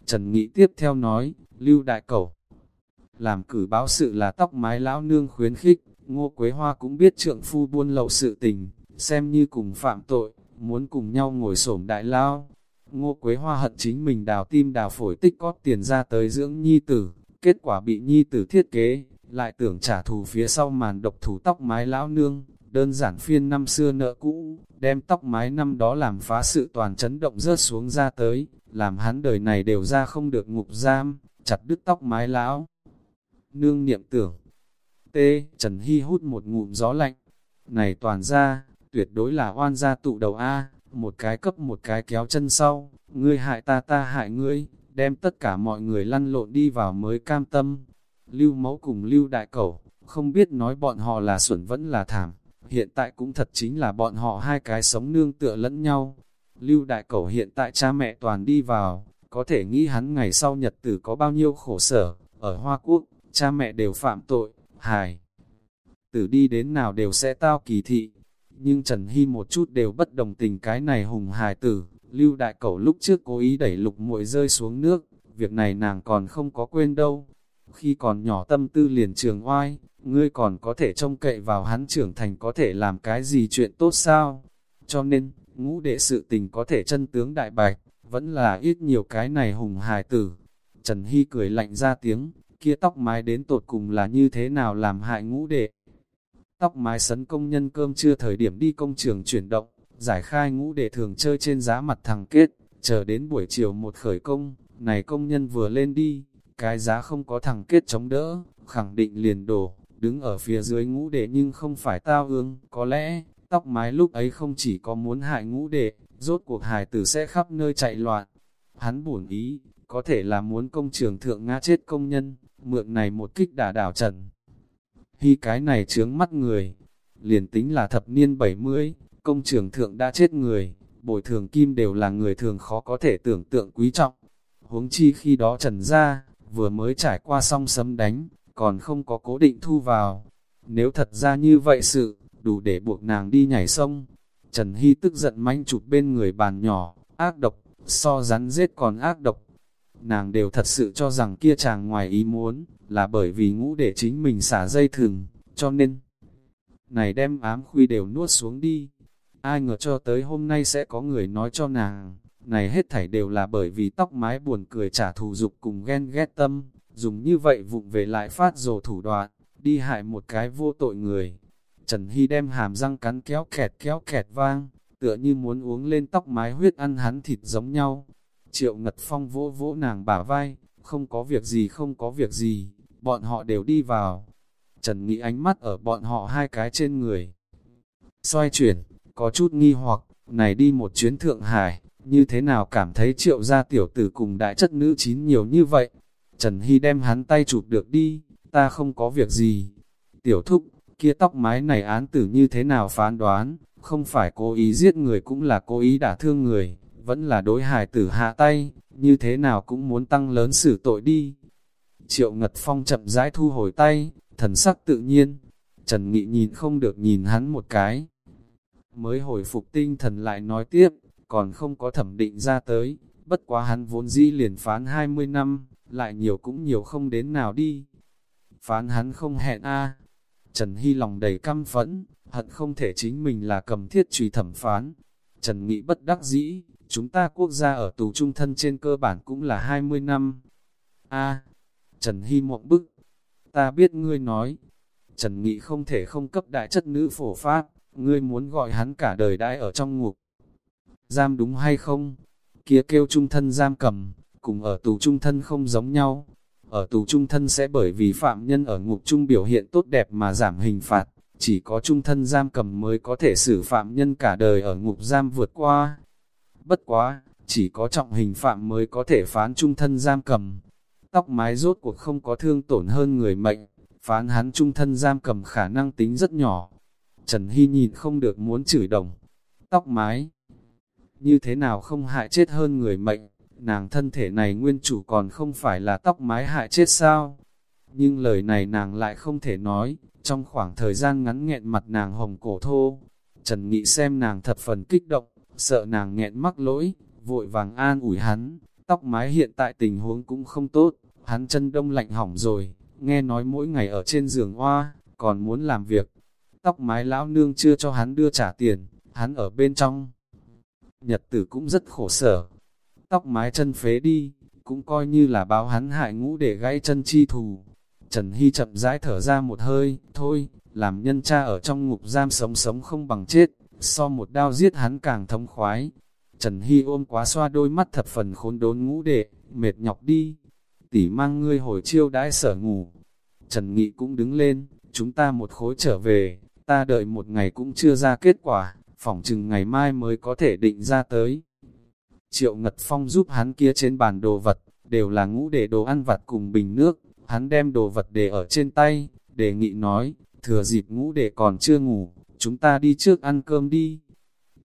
Trần Nghị tiếp theo nói, Lưu Đại Cẩu, làm cử báo sự là tóc mái lão nương khuyến khích, Ngô Quế Hoa cũng biết trượng phu buôn lậu sự tình, xem như cùng phạm tội, muốn cùng nhau ngồi xổm đại lao. Ngô Quế Hoa hận chính mình đào tim đào phổi tích cóp tiền ra tới dưỡng nhi tử, kết quả bị nhi tử thiết kế, lại tưởng trả thù phía sau màn độc thủ tóc mái lão nương, đơn giản phiên năm xưa nợ cũ, đem tóc mái năm đó làm phá sự toàn chấn động rớt xuống ra tới, làm hắn đời này đều ra không được ngục giam, chặt đứt tóc mái lão. Nương niệm tưởng, T. Trần Hy hút một ngụm gió lạnh, này toàn ra, tuyệt đối là oan gia tụ đầu A, một cái cấp một cái kéo chân sau, ngươi hại ta ta hại ngươi, đem tất cả mọi người lăn lộn đi vào mới cam tâm. Lưu mẫu cùng lưu đại cẩu, không biết nói bọn họ là xuẩn vẫn là thảm, hiện tại cũng thật chính là bọn họ hai cái sống nương tựa lẫn nhau. Lưu đại cẩu hiện tại cha mẹ toàn đi vào, có thể nghĩ hắn ngày sau nhật tử có bao nhiêu khổ sở, ở Hoa Quốc, cha mẹ đều phạm tội, hài. Tử đi đến nào đều sẽ tao kỳ thị, nhưng Trần Hy một chút đều bất đồng tình cái này hùng hài tử, lưu đại cẩu lúc trước cố ý đẩy lục muội rơi xuống nước, việc này nàng còn không có quên đâu. Khi còn nhỏ tâm tư liền trường oai, ngươi còn có thể trông cậy vào hắn trưởng thành có thể làm cái gì chuyện tốt sao? Cho nên, ngũ đệ sự tình có thể chân tướng đại bạch, vẫn là ít nhiều cái này hùng hài tử. Trần Hy cười lạnh ra tiếng, kia tóc mái đến tột cùng là như thế nào làm hại ngũ đệ. Tóc mái sấn công nhân cơm chưa thời điểm đi công trường chuyển động, giải khai ngũ đệ thường chơi trên giá mặt thằng kết, chờ đến buổi chiều một khởi công, này công nhân vừa lên đi, cái giá không có thằng kết chống đỡ, khẳng định liền đổ, đứng ở phía dưới ngũ đệ nhưng không phải tao ương, có lẽ, tóc mái lúc ấy không chỉ có muốn hại ngũ đệ, rốt cuộc hài tử sẽ khắp nơi chạy loạn. Hắn buồn ý, có thể là muốn công trường thượng ngã chết công nhân, mượn này một kích đả đảo trần. Hy cái này chướng mắt người, liền tính là thập niên 70, công trường thượng đã chết người, bồi thường kim đều là người thường khó có thể tưởng tượng quý trọng. Huống chi khi đó trần ra, vừa mới trải qua xong sấm đánh, còn không có cố định thu vào. Nếu thật ra như vậy sự, đủ để buộc nàng đi nhảy sông. Trần Hy tức giận manh chụp bên người bàn nhỏ, ác độc, so rắn giết còn ác độc. Nàng đều thật sự cho rằng kia chàng ngoài ý muốn, là bởi vì ngũ để chính mình xả dây thừng, cho nên, này đem ám khuy đều nuốt xuống đi. Ai ngờ cho tới hôm nay sẽ có người nói cho nàng, này hết thảy đều là bởi vì tóc mái buồn cười trả thù dục cùng ghen ghét tâm, dùng như vậy vụng về lại phát rồ thủ đoạn, đi hại một cái vô tội người. Trần Hy đem hàm răng cắn kéo kẹt kéo kẹt vang, tựa như muốn uống lên tóc mái huyết ăn hắn thịt giống nhau. Triệu Ngật Phong vỗ vỗ nàng bả vai, không có việc gì không có việc gì, bọn họ đều đi vào. Trần Nghĩ ánh mắt ở bọn họ hai cái trên người. Xoay chuyển, có chút nghi hoặc, này đi một chuyến Thượng Hải, như thế nào cảm thấy triệu gia tiểu tử cùng đại chất nữ chín nhiều như vậy. Trần Hy đem hắn tay chụp được đi, ta không có việc gì. Tiểu thúc, kia tóc mái này án tử như thế nào phán đoán, không phải cố ý giết người cũng là cố ý đả thương người, vẫn là đối hài tử hạ tay, như thế nào cũng muốn tăng lớn xử tội đi. Triệu Ngật Phong chậm rãi thu hồi tay, thần sắc tự nhiên. Trần Nghị nhìn không được nhìn hắn một cái. Mới hồi phục tinh thần lại nói tiếp, còn không có thẩm định ra tới, bất quá hắn vốn dĩ liền phán 20 năm, lại nhiều cũng nhiều không đến nào đi. Phán hắn không hẹn a Trần Hy lòng đầy căm phẫn, hận không thể chính mình là cầm thiết trùy thẩm phán. Trần Nghị bất đắc dĩ, chúng ta quốc gia ở tù trung thân trên cơ bản cũng là 20 năm. a Trần Hy mộng bức, ta biết ngươi nói, Trần Nghị không thể không cấp đại chất nữ phổ pháp, ngươi muốn gọi hắn cả đời đãi ở trong ngục. Giam đúng hay không? Kia kêu trung thân giam cầm, cùng ở tù trung thân không giống nhau. Ở tù trung thân sẽ bởi vì phạm nhân ở ngục trung biểu hiện tốt đẹp mà giảm hình phạt, chỉ có trung thân giam cầm mới có thể xử phạm nhân cả đời ở ngục giam vượt qua. Bất quá, chỉ có trọng hình phạm mới có thể phán trung thân giam cầm. Tóc mái rốt cuộc không có thương tổn hơn người mệnh, phán hắn trung thân giam cầm khả năng tính rất nhỏ. Trần Hy nhìn không được muốn chửi đồng. Tóc mái, như thế nào không hại chết hơn người mệnh, nàng thân thể này nguyên chủ còn không phải là tóc mái hại chết sao. Nhưng lời này nàng lại không thể nói, trong khoảng thời gian ngắn nghẹn mặt nàng hồng cổ thô. Trần Nghị xem nàng thập phần kích động, sợ nàng nghẹn mắc lỗi, vội vàng an ủi hắn, Tóc mái hiện tại tình huống cũng không tốt, hắn chân đông lạnh hỏng rồi, nghe nói mỗi ngày ở trên giường hoa, còn muốn làm việc. Tóc mái lão nương chưa cho hắn đưa trả tiền, hắn ở bên trong. Nhật tử cũng rất khổ sở. Tóc mái chân phế đi, cũng coi như là báo hắn hại ngũ để gãy chân chi thù. Trần Hy chậm rãi thở ra một hơi, thôi, làm nhân cha ở trong ngục giam sống sống không bằng chết, so một đao giết hắn càng thống khoái. Trần Hy ôm quá xoa đôi mắt thập phần khốn đốn ngũ đệ, mệt nhọc đi. Tỷ mang ngươi hồi chiêu đãi sở ngủ. Trần Nghị cũng đứng lên, chúng ta một khối trở về, ta đợi một ngày cũng chưa ra kết quả, phỏng chừng ngày mai mới có thể định ra tới. Triệu Ngật Phong giúp hắn kia trên bàn đồ vật, đều là ngũ để đồ ăn vặt cùng bình nước, hắn đem đồ vật để ở trên tay, đề nghị nói, thừa dịp ngũ để còn chưa ngủ, chúng ta đi trước ăn cơm đi.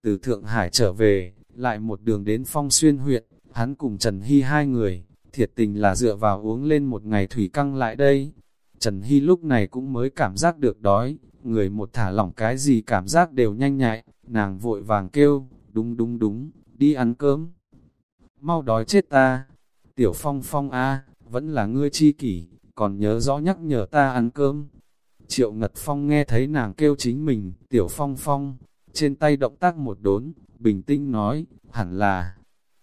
Từ Thượng Hải trở về, lại một đường đến Phong Xuyên huyện, hắn cùng Trần Hy hai người, thiệt tình là dựa vào uống lên một ngày thủy căng lại đây. Trần Hy lúc này cũng mới cảm giác được đói, người một thả lỏng cái gì cảm giác đều nhanh nhạy, nàng vội vàng kêu, đúng đúng đúng, đi ăn cơm. Mau đói chết ta, tiểu phong phong a vẫn là ngươi chi kỷ, còn nhớ rõ nhắc nhở ta ăn cơm. Triệu Ngật Phong nghe thấy nàng kêu chính mình, tiểu phong phong, trên tay động tác một đốn, bình tĩnh nói, hẳn là.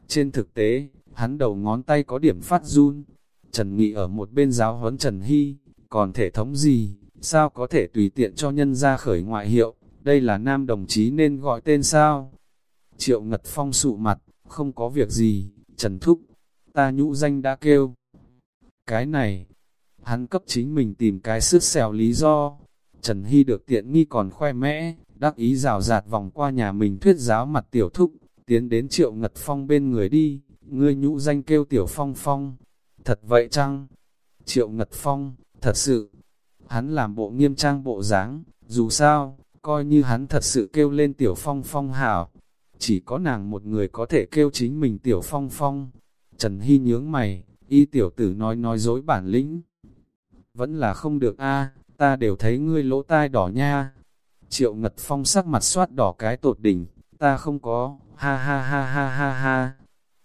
Trên thực tế, hắn đầu ngón tay có điểm phát run. Trần Nghị ở một bên giáo huấn Trần Hy, còn thể thống gì, sao có thể tùy tiện cho nhân ra khởi ngoại hiệu, đây là nam đồng chí nên gọi tên sao? Triệu Ngật Phong sụ mặt, không có việc gì, Trần Thúc, ta nhũ danh đã kêu. Cái này, hắn cấp chính mình tìm cái sức xèo lý do. Trần Hy được tiện nghi còn khoe mẽ, đắc ý rào rạt vòng qua nhà mình thuyết giáo mặt tiểu thúc, tiến đến triệu ngật phong bên người đi, ngươi nhũ danh kêu tiểu phong phong. Thật vậy chăng? Triệu ngật phong, thật sự, hắn làm bộ nghiêm trang bộ dáng, dù sao, coi như hắn thật sự kêu lên tiểu phong phong hảo. Chỉ có nàng một người có thể kêu chính mình tiểu phong phong. Trần Hy nhướng mày, y tiểu tử nói nói dối bản lĩnh. Vẫn là không được a ta đều thấy ngươi lỗ tai đỏ nha. Triệu Ngật Phong sắc mặt soát đỏ cái tột đỉnh, ta không có, ha ha ha ha ha ha.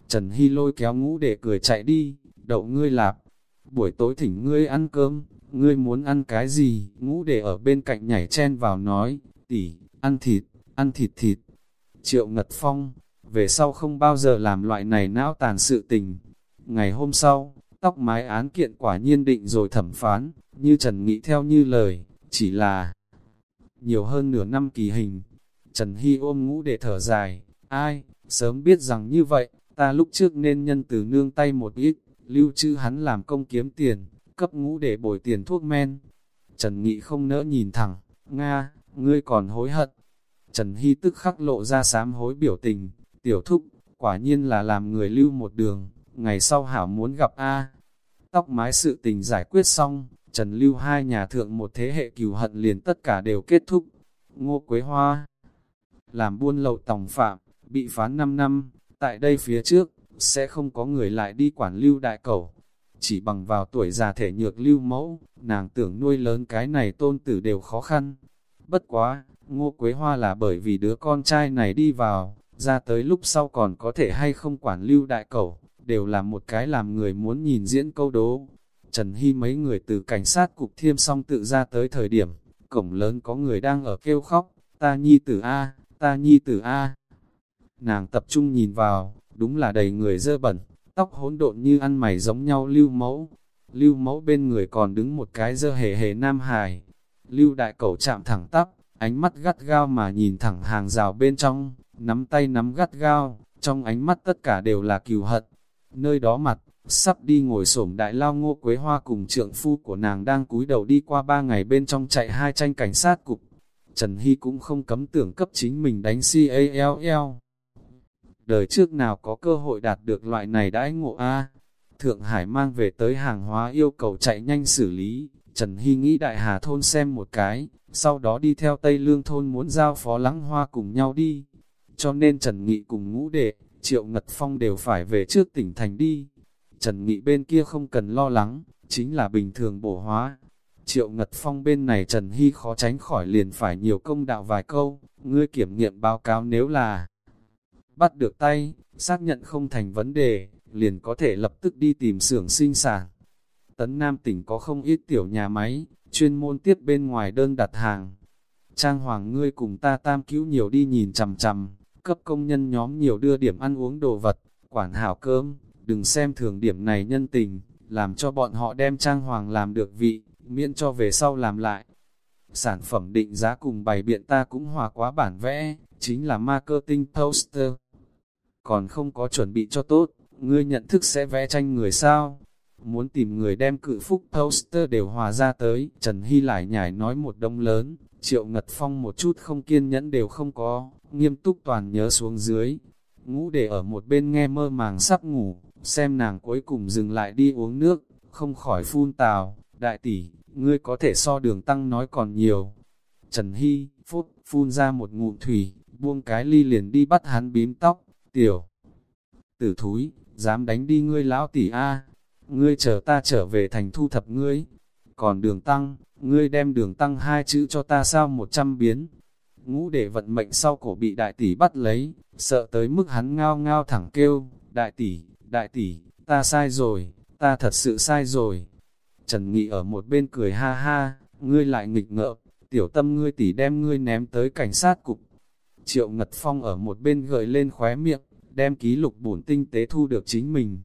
Trần Hy lôi kéo ngũ để cười chạy đi, đậu ngươi lạp. Buổi tối thỉnh ngươi ăn cơm, ngươi muốn ăn cái gì? Ngũ để ở bên cạnh nhảy chen vào nói, tỷ, ăn thịt, ăn thịt thịt. Triệu Ngật Phong, về sau không bao giờ làm loại này não tàn sự tình. Ngày hôm sau, tóc mái án kiện quả nhiên định rồi thẩm phán, như Trần Nghị theo như lời, chỉ là nhiều hơn nửa năm kỳ hình. Trần Hy ôm ngũ để thở dài, ai, sớm biết rằng như vậy, ta lúc trước nên nhân từ nương tay một ít, lưu trữ hắn làm công kiếm tiền, cấp ngũ để bồi tiền thuốc men. Trần Nghị không nỡ nhìn thẳng, Nga, ngươi còn hối hận. Trần Hy tức khắc lộ ra sám hối biểu tình, tiểu thúc, quả nhiên là làm người lưu một đường, ngày sau hảo muốn gặp A. Tóc mái sự tình giải quyết xong, Trần Lưu hai nhà thượng một thế hệ cừu hận liền tất cả đều kết thúc. Ngô Quế Hoa làm buôn lậu tòng phạm, bị phán 5 năm, tại đây phía trước, sẽ không có người lại đi quản lưu đại cầu. Chỉ bằng vào tuổi già thể nhược lưu mẫu, nàng tưởng nuôi lớn cái này tôn tử đều khó khăn. Bất quá, Ngô Quế Hoa là bởi vì đứa con trai này đi vào, ra tới lúc sau còn có thể hay không quản lưu đại cầu, đều là một cái làm người muốn nhìn diễn câu đố. Trần Hy mấy người từ cảnh sát cục thiêm xong tự ra tới thời điểm, cổng lớn có người đang ở kêu khóc, ta nhi tử A, ta nhi tử A. Nàng tập trung nhìn vào, đúng là đầy người dơ bẩn, tóc hỗn độn như ăn mày giống nhau lưu mẫu. Lưu mẫu bên người còn đứng một cái dơ hề hề nam hài. Lưu đại cẩu chạm thẳng tắp, ánh mắt gắt gao mà nhìn thẳng hàng rào bên trong, nắm tay nắm gắt gao, trong ánh mắt tất cả đều là cừu hận. Nơi đó mặt, sắp đi ngồi xổm đại lao ngô quế hoa cùng trượng phu của nàng đang cúi đầu đi qua ba ngày bên trong chạy hai tranh cảnh sát cục. Trần Hy cũng không cấm tưởng cấp chính mình đánh CALL. Đời trước nào có cơ hội đạt được loại này đãi ngộ A. Thượng Hải mang về tới hàng hóa yêu cầu chạy nhanh xử lý, Trần Hy nghĩ Đại Hà Thôn xem một cái, sau đó đi theo Tây Lương Thôn muốn giao phó lắng hoa cùng nhau đi. Cho nên Trần Nghị cùng ngũ đệ, Triệu Ngật Phong đều phải về trước tỉnh thành đi. Trần Nghị bên kia không cần lo lắng, chính là bình thường bổ hóa. Triệu Ngật Phong bên này Trần Hy khó tránh khỏi liền phải nhiều công đạo vài câu, ngươi kiểm nghiệm báo cáo nếu là bắt được tay, xác nhận không thành vấn đề, liền có thể lập tức đi tìm xưởng sinh sản. Tấn Nam tỉnh có không ít tiểu nhà máy, chuyên môn tiếp bên ngoài đơn đặt hàng. Trang Hoàng ngươi cùng ta tam cứu nhiều đi nhìn chằm chằm, cấp công nhân nhóm nhiều đưa điểm ăn uống đồ vật, quản hảo cơm, đừng xem thường điểm này nhân tình, làm cho bọn họ đem Trang Hoàng làm được vị, miễn cho về sau làm lại. Sản phẩm định giá cùng bày biện ta cũng hòa quá bản vẽ, chính là marketing poster. Còn không có chuẩn bị cho tốt, ngươi nhận thức sẽ vẽ tranh người sao? Muốn tìm người đem cự phúc poster đều hòa ra tới, Trần Hy lại nhảy nói một đông lớn, triệu ngật phong một chút không kiên nhẫn đều không có, nghiêm túc toàn nhớ xuống dưới. Ngũ để ở một bên nghe mơ màng sắp ngủ, xem nàng cuối cùng dừng lại đi uống nước, không khỏi phun tào, đại tỷ, ngươi có thể so đường tăng nói còn nhiều. Trần Hy, phút, phun ra một ngụm thủy, buông cái ly liền đi bắt hắn bím tóc, tiểu. Tử thúi, dám đánh đi ngươi lão tỷ A, ngươi chờ ta trở về thành thu thập ngươi. Còn đường tăng, ngươi đem đường tăng hai chữ cho ta sao một trăm biến. Ngũ để vận mệnh sau cổ bị đại tỷ bắt lấy, sợ tới mức hắn ngao ngao thẳng kêu, đại tỷ, đại tỷ, ta sai rồi, ta thật sự sai rồi. Trần Nghị ở một bên cười ha ha, ngươi lại nghịch ngợm, tiểu tâm ngươi tỷ đem ngươi ném tới cảnh sát cục. Triệu Ngật Phong ở một bên gợi lên khóe miệng, đem ký lục bổn tinh tế thu được chính mình.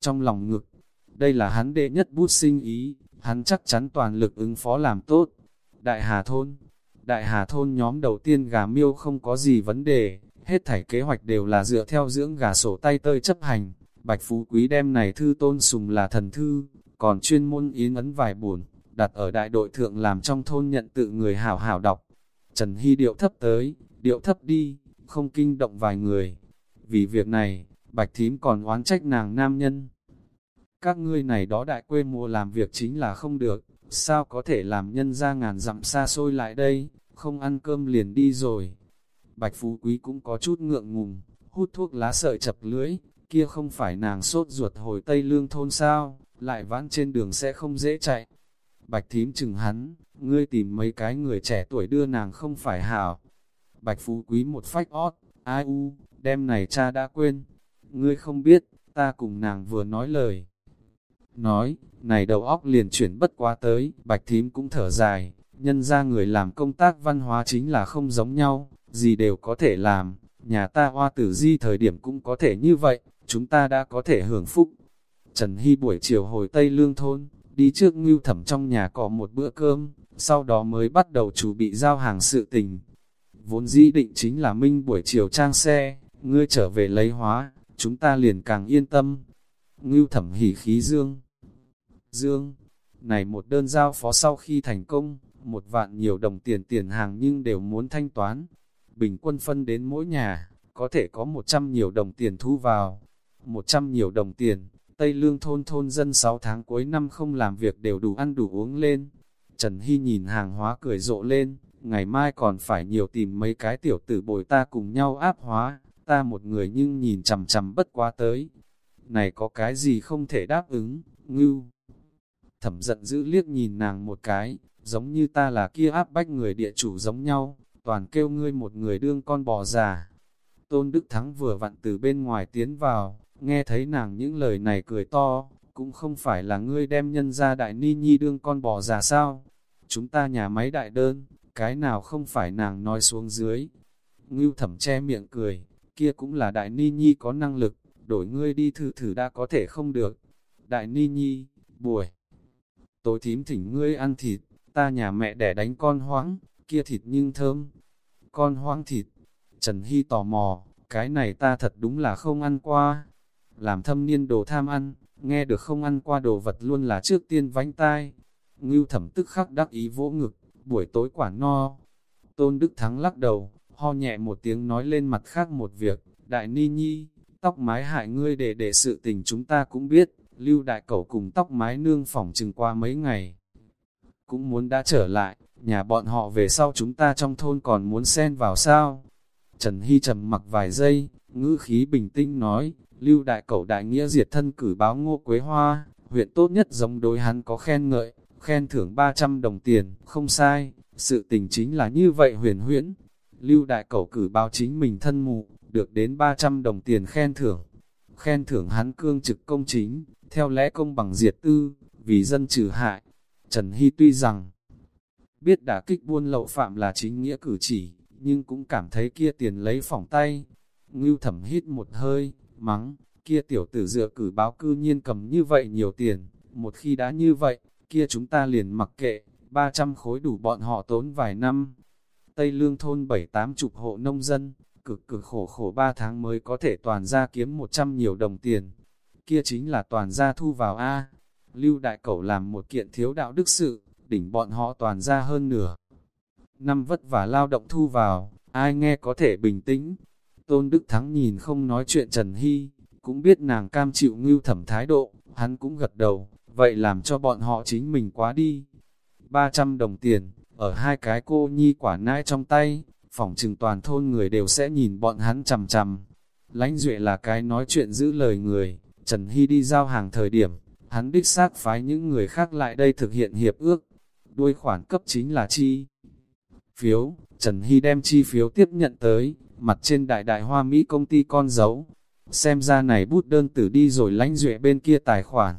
Trong lòng ngực, đây là hắn đệ nhất bút sinh ý, hắn chắc chắn toàn lực ứng phó làm tốt. Đại Hà Thôn Đại Hà Thôn nhóm đầu tiên gà miêu không có gì vấn đề, hết thảy kế hoạch đều là dựa theo dưỡng gà sổ tay tơi chấp hành. Bạch Phú Quý đem này thư tôn sùng là thần thư, còn chuyên môn yến ấn vài buồn, đặt ở đại đội thượng làm trong thôn nhận tự người hảo hảo đọc. Trần Hy điệu thấp tới, điệu thấp đi, không kinh động vài người. Vì việc này, Bạch Thím còn oán trách nàng nam nhân. Các ngươi này đó đại quê mùa làm việc chính là không được, sao có thể làm nhân ra ngàn dặm xa xôi lại đây, không ăn cơm liền đi rồi. Bạch Phú Quý cũng có chút ngượng ngùng, hút thuốc lá sợi chập lưỡi, kia không phải nàng sốt ruột hồi Tây Lương thôn sao, lại vãn trên đường sẽ không dễ chạy. Bạch thím chừng hắn, ngươi tìm mấy cái người trẻ tuổi đưa nàng không phải hảo. Bạch Phú Quý một phách ót, ai u, đêm này cha đã quên. Ngươi không biết, ta cùng nàng vừa nói lời. Nói, này đầu óc liền chuyển bất quá tới, bạch thím cũng thở dài, nhân ra người làm công tác văn hóa chính là không giống nhau, gì đều có thể làm, nhà ta hoa tử di thời điểm cũng có thể như vậy, chúng ta đã có thể hưởng phúc. Trần Hy buổi chiều hồi Tây Lương Thôn, đi trước ngưu thẩm trong nhà có một bữa cơm, sau đó mới bắt đầu chuẩn bị giao hàng sự tình. Vốn dĩ định chính là Minh buổi chiều trang xe, ngươi trở về lấy hóa, chúng ta liền càng yên tâm. Ngưu thẩm hỉ khí dương. Dương, này một đơn giao phó sau khi thành công, một vạn nhiều đồng tiền tiền hàng nhưng đều muốn thanh toán. Bình quân phân đến mỗi nhà, có thể có 100 nhiều đồng tiền thu vào. 100 nhiều đồng tiền, Tây Lương thôn thôn dân 6 tháng cuối năm không làm việc đều đủ ăn đủ uống lên. Trần Hy nhìn hàng hóa cười rộ lên, ngày mai còn phải nhiều tìm mấy cái tiểu tử bồi ta cùng nhau áp hóa, ta một người nhưng nhìn chằm chằm bất quá tới. Này có cái gì không thể đáp ứng, ngưu. Thẩm giận dữ liếc nhìn nàng một cái, giống như ta là kia áp bách người địa chủ giống nhau, toàn kêu ngươi một người đương con bò già. Tôn Đức Thắng vừa vặn từ bên ngoài tiến vào, nghe thấy nàng những lời này cười to, cũng không phải là ngươi đem nhân ra đại ni nhi đương con bò già sao. Chúng ta nhà máy đại đơn, cái nào không phải nàng nói xuống dưới. Ngưu thẩm che miệng cười, kia cũng là đại ni nhi có năng lực, đổi ngươi đi thử thử đã có thể không được. Đại ni nhi, buổi, tối thím thỉnh ngươi ăn thịt, ta nhà mẹ đẻ đánh con hoáng, kia thịt nhưng thơm. Con hoang thịt, Trần Hy tò mò, cái này ta thật đúng là không ăn qua. Làm thâm niên đồ tham ăn, nghe được không ăn qua đồ vật luôn là trước tiên vánh tai. Ngưu thẩm tức khắc đắc ý vỗ ngực, buổi tối quả no. Tôn Đức Thắng lắc đầu, ho nhẹ một tiếng nói lên mặt khác một việc, đại ni nhi, tóc mái hại ngươi để để sự tình chúng ta cũng biết, lưu đại cẩu cùng tóc mái nương phỏng chừng qua mấy ngày. Cũng muốn đã trở lại, nhà bọn họ về sau chúng ta trong thôn còn muốn xen vào sao? Trần Hy trầm mặc vài giây, ngữ khí bình tĩnh nói, lưu đại cẩu đại nghĩa diệt thân cử báo ngô quế hoa, huyện tốt nhất giống đối hắn có khen ngợi, khen thưởng 300 đồng tiền, không sai, sự tình chính là như vậy huyền huyễn. Lưu đại cẩu cử báo chính mình thân mụ, được đến 300 đồng tiền khen thưởng. khen thưởng hắn cương trực công chính, theo lẽ công bằng diệt tư, vì dân trừ hại. Trần Hy tuy rằng biết đã kích buôn lậu phạm là chính nghĩa cử chỉ, nhưng cũng cảm thấy kia tiền lấy phỏng tay. Ngưu thẩm hít một hơi, mắng, kia tiểu tử dựa cử báo cư nhiên cầm như vậy nhiều tiền, một khi đã như vậy, kia chúng ta liền mặc kệ, 300 khối đủ bọn họ tốn vài năm. Tây Lương thôn bảy tám chục hộ nông dân, cực cực khổ khổ 3 tháng mới có thể toàn ra kiếm 100 nhiều đồng tiền. Kia chính là toàn ra thu vào A. Lưu đại cẩu làm một kiện thiếu đạo đức sự, đỉnh bọn họ toàn ra hơn nửa. Năm vất vả lao động thu vào, ai nghe có thể bình tĩnh. Tôn Đức Thắng nhìn không nói chuyện Trần Hy, cũng biết nàng cam chịu ngưu thẩm thái độ, hắn cũng gật đầu, vậy làm cho bọn họ chính mình quá đi. 300 đồng tiền, ở hai cái cô nhi quả nai trong tay, phỏng trừng toàn thôn người đều sẽ nhìn bọn hắn chằm chằm. Lánh Duệ là cái nói chuyện giữ lời người, Trần Hy đi giao hàng thời điểm, hắn đích xác phái những người khác lại đây thực hiện hiệp ước. Đuôi khoản cấp chính là chi. Phiếu, Trần Hy đem chi phiếu tiếp nhận tới, mặt trên đại đại hoa Mỹ công ty con dấu. Xem ra này bút đơn tử đi rồi lánh duệ bên kia tài khoản.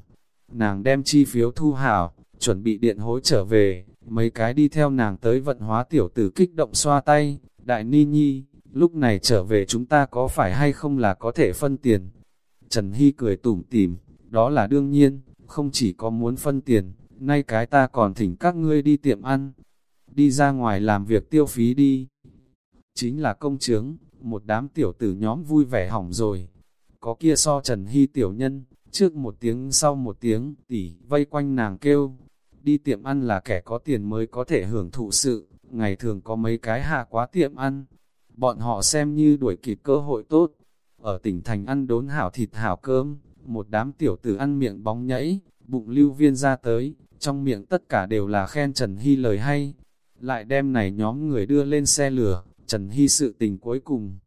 Nàng đem chi phiếu thu hảo, chuẩn bị điện hối trở về, mấy cái đi theo nàng tới vận hóa tiểu tử kích động xoa tay, đại ni nhi, lúc này trở về chúng ta có phải hay không là có thể phân tiền. Trần Hy cười tủm tỉm, đó là đương nhiên, không chỉ có muốn phân tiền, nay cái ta còn thỉnh các ngươi đi tiệm ăn, đi ra ngoài làm việc tiêu phí đi. Chính là công chướng, một đám tiểu tử nhóm vui vẻ hỏng rồi. Có kia so Trần Hy tiểu nhân, trước một tiếng sau một tiếng, tỉ, vây quanh nàng kêu. Đi tiệm ăn là kẻ có tiền mới có thể hưởng thụ sự, ngày thường có mấy cái hạ quá tiệm ăn. Bọn họ xem như đuổi kịp cơ hội tốt. Ở tỉnh thành ăn đốn hảo thịt hảo cơm, một đám tiểu tử ăn miệng bóng nhảy, bụng lưu viên ra tới, trong miệng tất cả đều là khen Trần Hy lời hay. Lại đem này nhóm người đưa lên xe lửa, Trần Hy sự tình cuối cùng.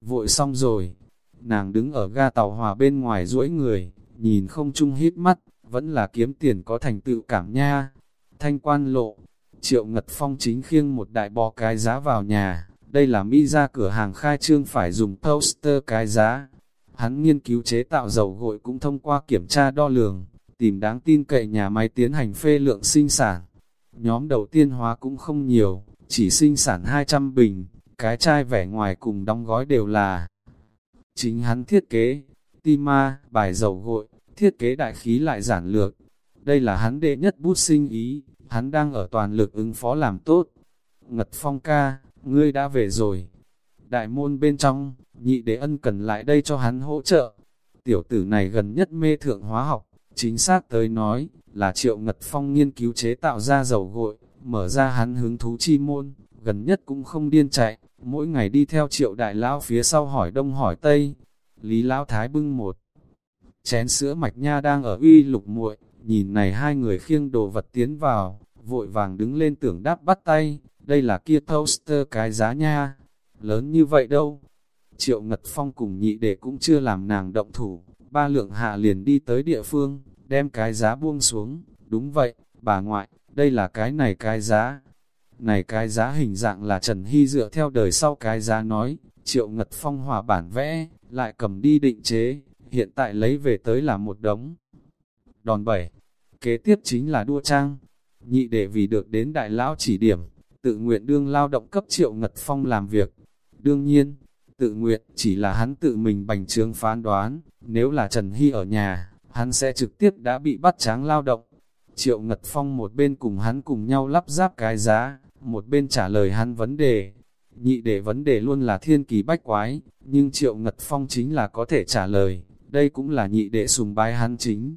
Vội xong rồi, nàng đứng ở ga tàu hòa bên ngoài duỗi người, nhìn không chung hít mắt, vẫn là kiếm tiền có thành tựu cảm nha. Thanh quan lộ, Triệu Ngật Phong chính khiêng một đại bò cái giá vào nhà, đây là Mỹ ra cửa hàng khai trương phải dùng poster cái giá. Hắn nghiên cứu chế tạo dầu gội cũng thông qua kiểm tra đo lường, tìm đáng tin cậy nhà máy tiến hành phê lượng sinh sản. Nhóm đầu tiên hóa cũng không nhiều, chỉ sinh sản 200 bình, cái chai vẻ ngoài cùng đóng gói đều là chính hắn thiết kế. Tima, bài dầu gội, thiết kế đại khí lại giản lược. Đây là hắn đệ nhất bút sinh ý, hắn đang ở toàn lực ứng phó làm tốt. Ngật phong ca, ngươi đã về rồi. Đại môn bên trong, nhị đế ân cần lại đây cho hắn hỗ trợ. Tiểu tử này gần nhất mê thượng hóa học, chính xác tới nói, là triệu ngật phong nghiên cứu chế tạo ra dầu gội, mở ra hắn hứng thú chi môn, gần nhất cũng không điên chạy, mỗi ngày đi theo triệu đại lão phía sau hỏi đông hỏi tây. Lý lão thái bưng một chén sữa mạch nha đang ở uy lục muội, nhìn này hai người khiêng đồ vật tiến vào, vội vàng đứng lên tưởng đáp bắt tay, đây là kia toaster cái giá nha, lớn như vậy đâu. Triệu Ngật Phong cùng nhị đệ cũng chưa làm nàng động thủ, ba lượng hạ liền đi tới địa phương, đem cái giá buông xuống, đúng vậy, bà ngoại, đây là cái này cái giá. Này cái giá hình dạng là Trần Hy dựa theo đời sau cái giá nói, Triệu Ngật Phong hòa bản vẽ, lại cầm đi định chế, hiện tại lấy về tới là một đống. Đòn bẩy, kế tiếp chính là đua trang, nhị đệ vì được đến đại lão chỉ điểm, tự nguyện đương lao động cấp Triệu Ngật Phong làm việc. Đương nhiên, tự nguyện chỉ là hắn tự mình bành trướng phán đoán, nếu là Trần Hy ở nhà, hắn sẽ trực tiếp đã bị bắt tráng lao động. Triệu Ngật Phong một bên cùng hắn cùng nhau lắp ráp cái giá, một bên trả lời hắn vấn đề. Nhị để vấn đề luôn là thiên kỳ bách quái, nhưng Triệu Ngật Phong chính là có thể trả lời, đây cũng là nhị đệ sùng bái hắn chính.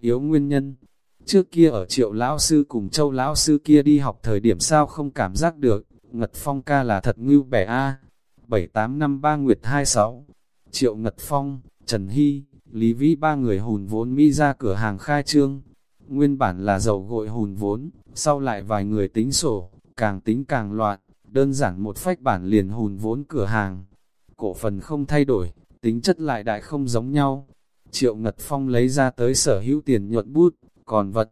Yếu nguyên nhân, trước kia ở Triệu Lão Sư cùng Châu Lão Sư kia đi học thời điểm sao không cảm giác được, Ngật Phong ca là thật ngưu bẻ A. 7853 Nguyệt 26 Triệu Ngật Phong, Trần Hy, Lý Vĩ ba người hùn vốn Mỹ ra cửa hàng khai trương. Nguyên bản là dầu gội hùn vốn, sau lại vài người tính sổ, càng tính càng loạn, đơn giản một phách bản liền hùn vốn cửa hàng. Cổ phần không thay đổi, tính chất lại đại không giống nhau. Triệu Ngật Phong lấy ra tới sở hữu tiền nhuận bút, còn vật.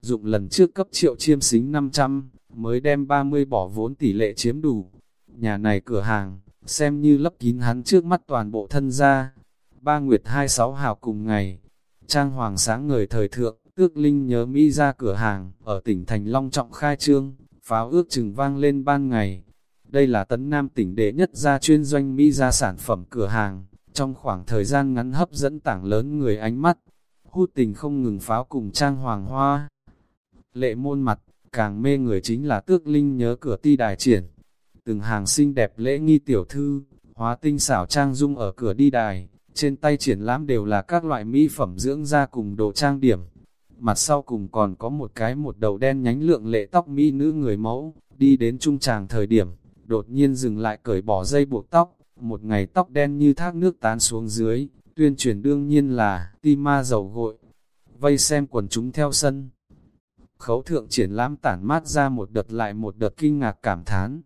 Dụng lần trước cấp triệu chiêm xính 500, mới đem 30 bỏ vốn tỷ lệ chiếm đủ. Nhà này cửa hàng, xem như lấp kín hắn trước mắt toàn bộ thân gia, Ba Nguyệt 26 hào cùng ngày, trang hoàng sáng ngời thời thượng, tước linh nhớ Mỹ ra cửa hàng, ở tỉnh Thành Long trọng khai trương, pháo ước chừng vang lên ban ngày. Đây là tấn nam tỉnh đệ nhất gia chuyên doanh Mỹ ra sản phẩm cửa hàng, trong khoảng thời gian ngắn hấp dẫn tảng lớn người ánh mắt, hút tình không ngừng pháo cùng trang hoàng hoa. Lệ môn mặt, càng mê người chính là tước linh nhớ cửa ti đài triển. Từng hàng xinh đẹp lễ nghi tiểu thư, hóa tinh xảo trang dung ở cửa đi đài, trên tay triển lãm đều là các loại mỹ phẩm dưỡng da cùng đồ trang điểm. Mặt sau cùng còn có một cái một đầu đen nhánh lượng lệ tóc mỹ nữ người mẫu, đi đến trung tràng thời điểm, đột nhiên dừng lại cởi bỏ dây buộc tóc, một ngày tóc đen như thác nước tán xuống dưới, tuyên truyền đương nhiên là ti ma dầu gội. Vây xem quần chúng theo sân. Khấu thượng triển lãm tản mát ra một đợt lại một đợt kinh ngạc cảm thán.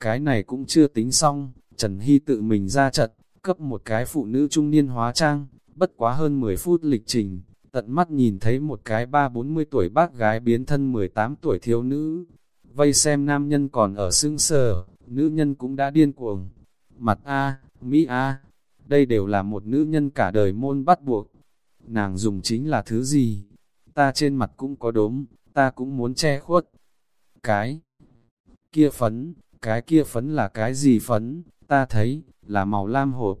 Cái này cũng chưa tính xong, Trần Hy tự mình ra trận, cấp một cái phụ nữ trung niên hóa trang, bất quá hơn 10 phút lịch trình, tận mắt nhìn thấy một cái ba bốn mươi tuổi bác gái biến thân 18 tuổi thiếu nữ. Vây xem nam nhân còn ở xương sờ nữ nhân cũng đã điên cuồng. Mặt A, Mỹ A, đây đều là một nữ nhân cả đời môn bắt buộc. Nàng dùng chính là thứ gì? Ta trên mặt cũng có đốm, ta cũng muốn che khuất. Cái kia phấn, cái kia phấn là cái gì phấn? Ta thấy, là màu lam hộp.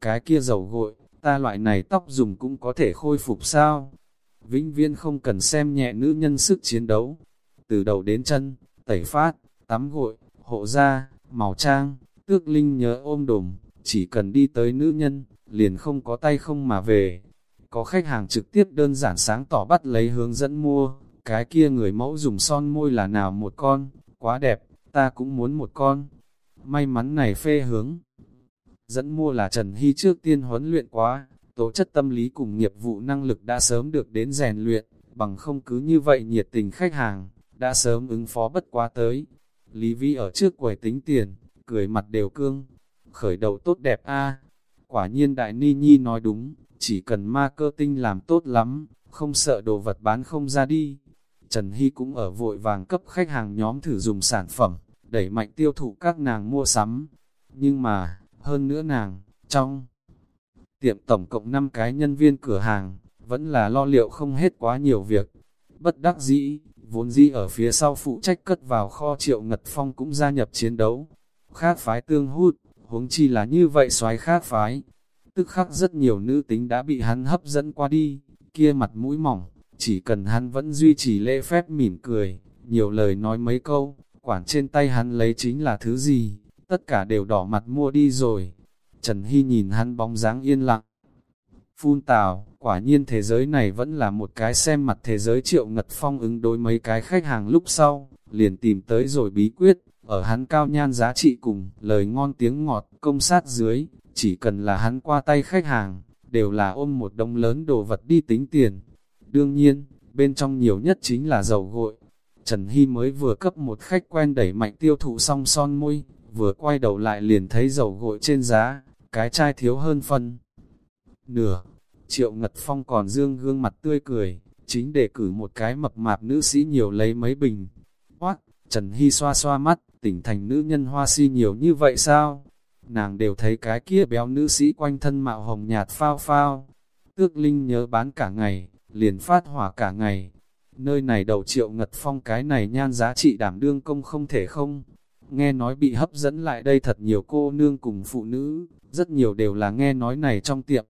Cái kia dầu gội, ta loại này tóc dùng cũng có thể khôi phục sao? Vĩnh viên không cần xem nhẹ nữ nhân sức chiến đấu. Từ đầu đến chân, tẩy phát, tắm gội, hộ da, màu trang, tước linh nhớ ôm đùm, chỉ cần đi tới nữ nhân, liền không có tay không mà về. Có khách hàng trực tiếp đơn giản sáng tỏ bắt lấy hướng dẫn mua, cái kia người mẫu dùng son môi là nào một con, quá đẹp, ta cũng muốn một con. May mắn này phê hướng. Dẫn mua là Trần Hy trước tiên huấn luyện quá, tố chất tâm lý cùng nghiệp vụ năng lực đã sớm được đến rèn luyện, bằng không cứ như vậy nhiệt tình khách hàng, đã sớm ứng phó bất quá tới. Lý Vi ở trước quầy tính tiền, cười mặt đều cương, khởi đầu tốt đẹp a Quả nhiên Đại Ni Nhi nói đúng, chỉ cần ma cơ tinh làm tốt lắm, không sợ đồ vật bán không ra đi. Trần Hy cũng ở vội vàng cấp khách hàng nhóm thử dùng sản phẩm, đẩy mạnh tiêu thụ các nàng mua sắm. Nhưng mà, hơn nữa nàng, trong tiệm tổng cộng 5 cái nhân viên cửa hàng, vẫn là lo liệu không hết quá nhiều việc. Bất đắc dĩ, vốn dĩ ở phía sau phụ trách cất vào kho triệu ngật phong cũng gia nhập chiến đấu. Khác phái tương hút, huống chi là như vậy xoái khác phái. Tức khắc rất nhiều nữ tính đã bị hắn hấp dẫn qua đi, kia mặt mũi mỏng, chỉ cần hắn vẫn duy trì lễ phép mỉm cười, nhiều lời nói mấy câu, quản trên tay hắn lấy chính là thứ gì, tất cả đều đỏ mặt mua đi rồi. Trần Hy nhìn hắn bóng dáng yên lặng. Phun tào, quả nhiên thế giới này vẫn là một cái xem mặt thế giới triệu ngật phong ứng đối mấy cái khách hàng lúc sau, liền tìm tới rồi bí quyết, ở hắn cao nhan giá trị cùng, lời ngon tiếng ngọt, công sát dưới, chỉ cần là hắn qua tay khách hàng, đều là ôm một đông lớn đồ vật đi tính tiền. Đương nhiên, bên trong nhiều nhất chính là dầu gội. Trần Hy mới vừa cấp một khách quen đẩy mạnh tiêu thụ xong son môi, vừa quay đầu lại liền thấy dầu gội trên giá, cái chai thiếu hơn phân. Nửa, triệu ngật phong còn dương gương mặt tươi cười, chính để cử một cái mập mạp nữ sĩ nhiều lấy mấy bình. Oát, Trần Hy xoa xoa mắt, tỉnh thành nữ nhân hoa si nhiều như vậy sao? Nàng đều thấy cái kia béo nữ sĩ quanh thân mạo hồng nhạt phao phao. Tước Linh nhớ bán cả ngày, liền phát hỏa cả ngày. Nơi này đầu triệu ngật phong cái này nhan giá trị đảm đương công không thể không. Nghe nói bị hấp dẫn lại đây thật nhiều cô nương cùng phụ nữ, rất nhiều đều là nghe nói này trong tiệm.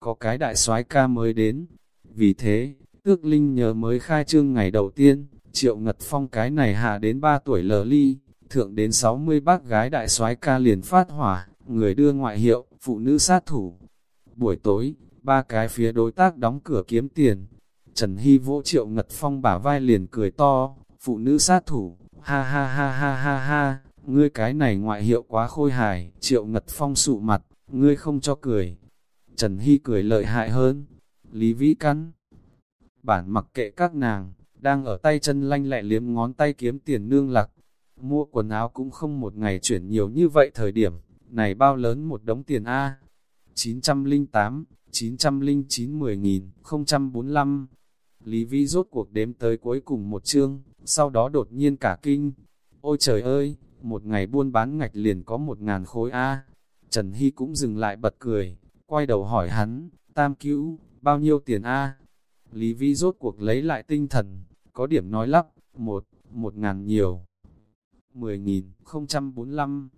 Có cái đại soái ca mới đến. Vì thế, Tước Linh nhớ mới khai trương ngày đầu tiên, Triệu Ngật Phong cái này hạ đến 3 tuổi lờ ly, thượng đến 60 bác gái đại soái ca liền phát hỏa, người đưa ngoại hiệu, phụ nữ sát thủ. Buổi tối, ba cái phía đối tác đóng cửa kiếm tiền. Trần Hy vỗ Triệu Ngật Phong bả vai liền cười to, phụ nữ sát thủ, ha ha ha ha ha ha, ngươi cái này ngoại hiệu quá khôi hài, Triệu Ngật Phong sụ mặt, ngươi không cho cười. Trần Hy cười lợi hại hơn, Lý Vĩ Căn. Bản mặc kệ các nàng, đang ở tay chân lanh lẹ liếm ngón tay kiếm tiền nương lạc. Mua quần áo cũng không một ngày chuyển nhiều như vậy thời điểm, này bao lớn một đống tiền A. 908, 909 10 nghìn, 045. Lý Vi rốt cuộc đếm tới cuối cùng một chương, sau đó đột nhiên cả kinh. Ôi trời ơi, một ngày buôn bán ngạch liền có một ngàn khối A. Trần Hy cũng dừng lại bật cười, quay đầu hỏi hắn, tam cứu, bao nhiêu tiền a Lý Vi rốt cuộc lấy lại tinh thần, có điểm nói lắp, một, một ngàn nhiều. Mười nghìn, không trăm bốn lăm.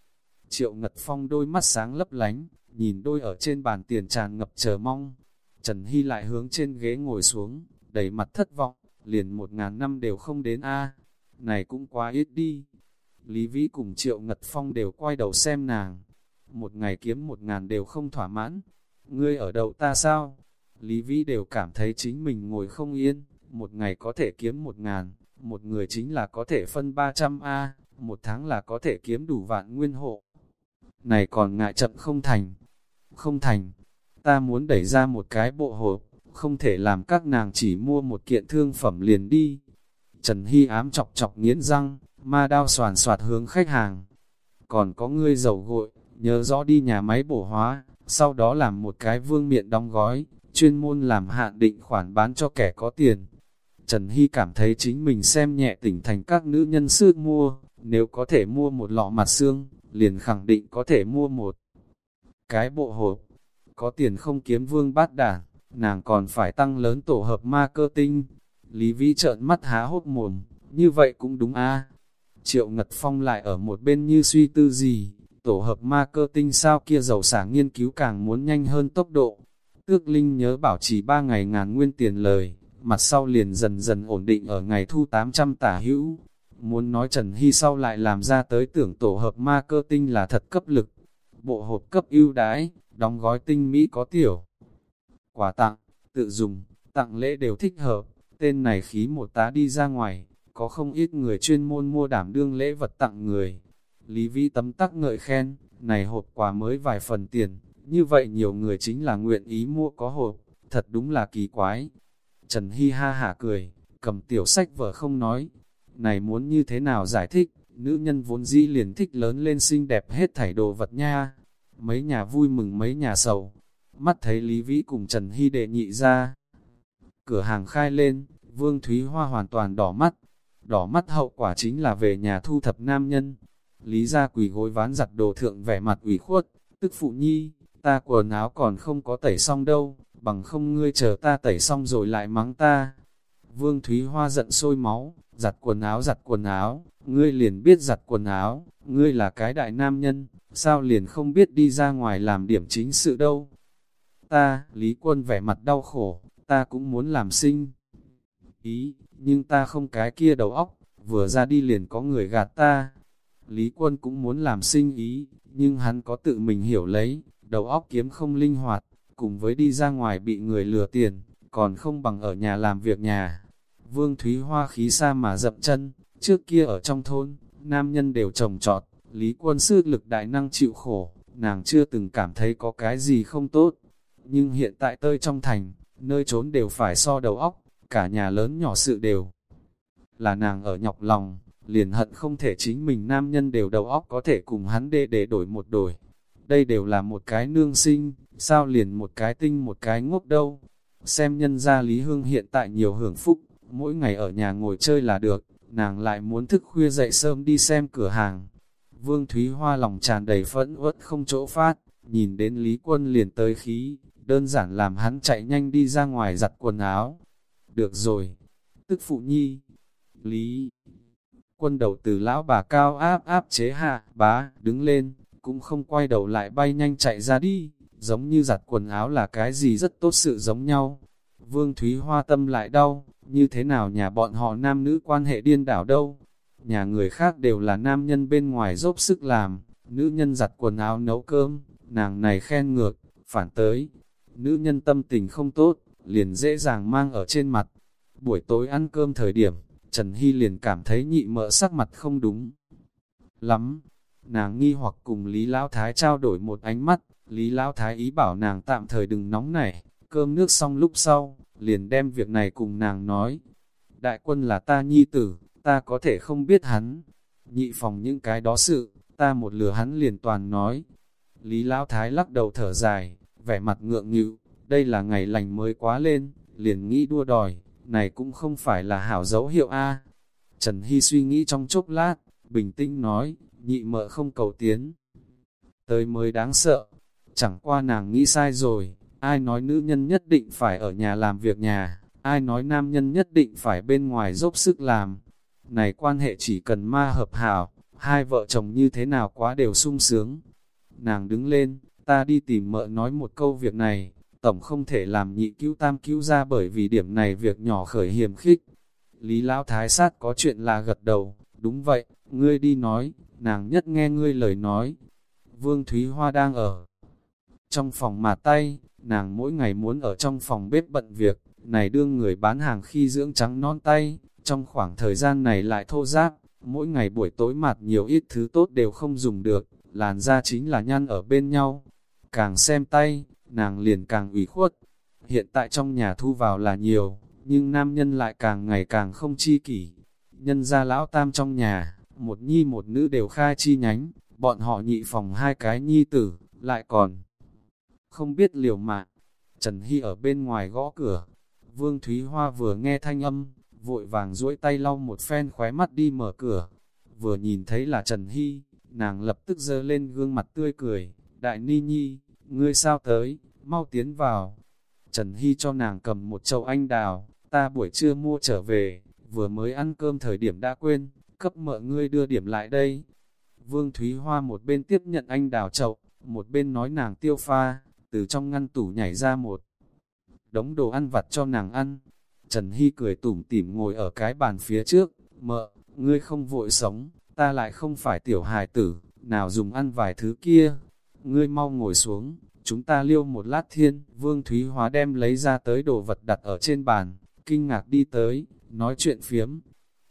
Triệu Ngật Phong đôi mắt sáng lấp lánh, nhìn đôi ở trên bàn tiền tràn ngập chờ mong. Trần Hy lại hướng trên ghế ngồi xuống, đầy mặt thất vọng, liền một ngàn năm đều không đến a Này cũng quá ít đi. Lý Vĩ cùng Triệu Ngật Phong đều quay đầu xem nàng. Một ngày kiếm một ngàn đều không thỏa mãn. Ngươi ở đậu ta sao? Lý Vĩ đều cảm thấy chính mình ngồi không yên. Một ngày có thể kiếm một ngàn, một người chính là có thể phân 300 A, một tháng là có thể kiếm đủ vạn nguyên hộ. Này còn ngại chậm không thành. Không thành, ta muốn đẩy ra một cái bộ hộp, không thể làm các nàng chỉ mua một kiện thương phẩm liền đi. Trần Hy ám chọc chọc nghiến răng, ma đao soàn soạt hướng khách hàng. Còn có ngươi dầu gội, nhớ rõ đi nhà máy bổ hóa, sau đó làm một cái vương miệng đóng gói, chuyên môn làm hạn định khoản bán cho kẻ có tiền. Trần Hy cảm thấy chính mình xem nhẹ tỉnh thành các nữ nhân sư mua, nếu có thể mua một lọ mặt xương, liền khẳng định có thể mua một cái bộ hộp. Có tiền không kiếm vương bát đảng, nàng còn phải tăng lớn tổ hợp marketing. Lý Vĩ trợn mắt há hốt mồm, như vậy cũng đúng a Triệu Ngật Phong lại ở một bên như suy tư gì, tổ hợp marketing sao kia giàu xả nghiên cứu càng muốn nhanh hơn tốc độ. Tước Linh nhớ bảo chỉ 3 ngày ngàn nguyên tiền lời, mặt sau liền dần dần ổn định ở ngày thu 800 tả hữu. Muốn nói Trần Hy sau lại làm ra tới tưởng tổ hợp marketing là thật cấp lực. Bộ hộp cấp ưu đái đóng gói tinh mỹ có tiểu. Quà tặng, tự dùng, tặng lễ đều thích hợp, tên này khí một tá đi ra ngoài, có không ít người chuyên môn mua đảm đương lễ vật tặng người. Lý Vĩ tấm tắc ngợi khen, này hộp quà mới vài phần tiền, như vậy nhiều người chính là nguyện ý mua có hộp, thật đúng là kỳ quái. Trần Hy ha hả cười, cầm tiểu sách vở không nói, này muốn như thế nào giải thích, nữ nhân vốn dĩ liền thích lớn lên xinh đẹp hết thảy đồ vật nha. Mấy nhà vui mừng mấy nhà sầu, mắt thấy Lý Vĩ cùng Trần Hy đệ nhị ra. Cửa hàng khai lên, Vương Thúy Hoa hoàn toàn đỏ mắt, đỏ mắt hậu quả chính là về nhà thu thập nam nhân. Lý ra quỳ gối ván giặt đồ thượng vẻ mặt ủy khuất, tức phụ nhi, ta quần áo còn không có tẩy xong đâu, bằng không ngươi chờ ta tẩy xong rồi lại mắng ta. Vương Thúy Hoa giận sôi máu, giặt quần áo giặt quần áo, ngươi liền biết giặt quần áo, ngươi là cái đại nam nhân, sao liền không biết đi ra ngoài làm điểm chính sự đâu. Ta, Lý Quân vẻ mặt đau khổ, ta cũng muốn làm sinh. Ý, nhưng ta không cái kia đầu óc, vừa ra đi liền có người gạt ta. Lý Quân cũng muốn làm sinh ý, nhưng hắn có tự mình hiểu lấy, đầu óc kiếm không linh hoạt, cùng với đi ra ngoài bị người lừa tiền, còn không bằng ở nhà làm việc nhà. Vương Thúy Hoa khí xa mà dậm chân, trước kia ở trong thôn, nam nhân đều trồng trọt, Lý Quân sư lực đại năng chịu khổ, nàng chưa từng cảm thấy có cái gì không tốt. Nhưng hiện tại tơi trong thành, nơi trốn đều phải so đầu óc, cả nhà lớn nhỏ sự đều. Là nàng ở nhọc lòng, liền hận không thể chính mình nam nhân đều đầu óc có thể cùng hắn đê để đổi một đổi. Đây đều là một cái nương sinh, sao liền một cái tinh một cái ngốc đâu. Xem nhân gia Lý Hương hiện tại nhiều hưởng phúc, mỗi ngày ở nhà ngồi chơi là được, nàng lại muốn thức khuya dậy sớm đi xem cửa hàng. Vương Thúy Hoa lòng tràn đầy phẫn uất không chỗ phát, nhìn đến Lý Quân liền tới khí, đơn giản làm hắn chạy nhanh đi ra ngoài giặt quần áo. Được rồi, tức phụ nhi, Lý Quân đầu từ lão bà cao áp áp chế hạ, bá, đứng lên, cũng không quay đầu lại bay nhanh chạy ra đi, giống như giặt quần áo là cái gì rất tốt sự giống nhau. Vương Thúy Hoa tâm lại đau, như thế nào nhà bọn họ nam nữ quan hệ điên đảo đâu. Nhà người khác đều là nam nhân bên ngoài dốc sức làm, nữ nhân giặt quần áo nấu cơm, nàng này khen ngược, phản tới. Nữ nhân tâm tình không tốt, liền dễ dàng mang ở trên mặt. Buổi tối ăn cơm thời điểm, Trần Hy liền cảm thấy nhị mỡ sắc mặt không đúng. Lắm, nàng nghi hoặc cùng Lý Lão Thái trao đổi một ánh mắt, Lý Lão Thái ý bảo nàng tạm thời đừng nóng nảy, cơm nước xong lúc sau, liền đem việc này cùng nàng nói. Đại quân là ta nhi tử, ta có thể không biết hắn. Nhị phòng những cái đó sự, ta một lừa hắn liền toàn nói. Lý Lão Thái lắc đầu thở dài, vẻ mặt ngượng nghịu, đây là ngày lành mới quá lên, liền nghĩ đua đòi, này cũng không phải là hảo dấu hiệu A. Trần Hy suy nghĩ trong chốc lát, bình tĩnh nói, nhị mợ không cầu tiến. Tới mới đáng sợ. Chẳng qua nàng nghĩ sai rồi, ai nói nữ nhân nhất định phải ở nhà làm việc nhà, ai nói nam nhân nhất định phải bên ngoài dốc sức làm. Này quan hệ chỉ cần ma hợp hảo, hai vợ chồng như thế nào quá đều sung sướng. Nàng đứng lên, ta đi tìm mợ nói một câu việc này, tổng không thể làm nhị cứu tam cứu ra bởi vì điểm này việc nhỏ khởi hiểm khích. Lý Lão Thái sát có chuyện là gật đầu, đúng vậy, ngươi đi nói, nàng nhất nghe ngươi lời nói. Vương Thúy Hoa đang ở trong phòng mà tay, nàng mỗi ngày muốn ở trong phòng bếp bận việc, này đương người bán hàng khi dưỡng trắng non tay, trong khoảng thời gian này lại thô giáp, mỗi ngày buổi tối mặt nhiều ít thứ tốt đều không dùng được, làn da chính là nhăn ở bên nhau. Càng xem tay, nàng liền càng ủy khuất. Hiện tại trong nhà thu vào là nhiều, nhưng nam nhân lại càng ngày càng không chi kỷ. Nhân gia lão tam trong nhà, một nhi một nữ đều khai chi nhánh, bọn họ nhị phòng hai cái nhi tử, lại còn không biết liều mạng. Trần Hy ở bên ngoài gõ cửa, Vương Thúy Hoa vừa nghe thanh âm, vội vàng duỗi tay lau một phen khóe mắt đi mở cửa. Vừa nhìn thấy là Trần Hy, nàng lập tức dơ lên gương mặt tươi cười, Đại Ni Nhi, ngươi sao tới, mau tiến vào. Trần Hy cho nàng cầm một chậu anh đào, ta buổi trưa mua trở về, vừa mới ăn cơm thời điểm đã quên, cấp mợ ngươi đưa điểm lại đây. Vương Thúy Hoa một bên tiếp nhận anh đào chậu, một bên nói nàng tiêu pha, từ trong ngăn tủ nhảy ra một đống đồ ăn vặt cho nàng ăn. Trần Hy cười tủm tỉm ngồi ở cái bàn phía trước, mợ, ngươi không vội sống, ta lại không phải tiểu hài tử, nào dùng ăn vài thứ kia. Ngươi mau ngồi xuống, chúng ta liêu một lát thiên, Vương Thúy Hóa đem lấy ra tới đồ vật đặt ở trên bàn, kinh ngạc đi tới, nói chuyện phiếm.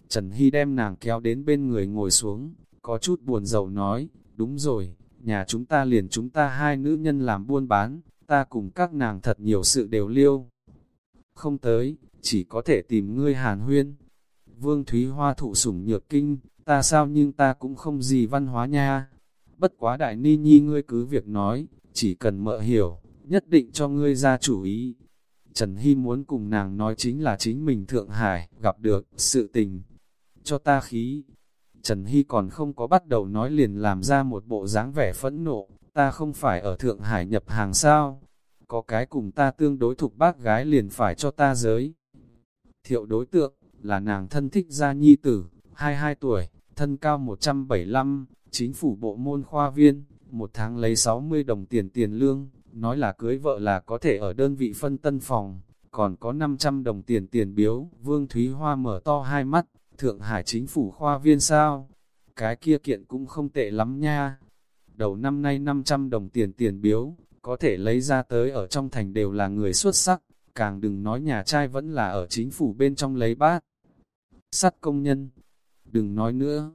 Trần Hy đem nàng kéo đến bên người ngồi xuống, có chút buồn rầu nói, đúng rồi, nhà chúng ta liền chúng ta hai nữ nhân làm buôn bán, ta cùng các nàng thật nhiều sự đều liêu. Không tới, chỉ có thể tìm ngươi hàn huyên. Vương Thúy Hoa thụ sủng nhược kinh, ta sao nhưng ta cũng không gì văn hóa nha. Bất quá đại ni nhi ngươi cứ việc nói, chỉ cần mợ hiểu, nhất định cho ngươi ra chủ ý. Trần Hy muốn cùng nàng nói chính là chính mình Thượng Hải, gặp được, sự tình. Cho ta khí. Trần Hy còn không có bắt đầu nói liền làm ra một bộ dáng vẻ phẫn nộ, ta không phải ở Thượng Hải nhập hàng sao, có cái cùng ta tương đối thục bác gái liền phải cho ta giới. Thiệu đối tượng, là nàng thân thích gia nhi tử, 22 tuổi, thân cao 175, chính phủ bộ môn khoa viên, một tháng lấy 60 đồng tiền tiền lương, nói là cưới vợ là có thể ở đơn vị phân tân phòng, còn có 500 đồng tiền tiền biếu, Vương Thúy Hoa mở to hai mắt, Thượng Hải chính phủ khoa viên sao? Cái kia kiện cũng không tệ lắm nha, đầu năm nay 500 đồng tiền tiền biếu, có thể lấy ra tới ở trong thành đều là người xuất sắc, càng đừng nói nhà trai vẫn là ở chính phủ bên trong lấy bát. Sắt công nhân, đừng nói nữa.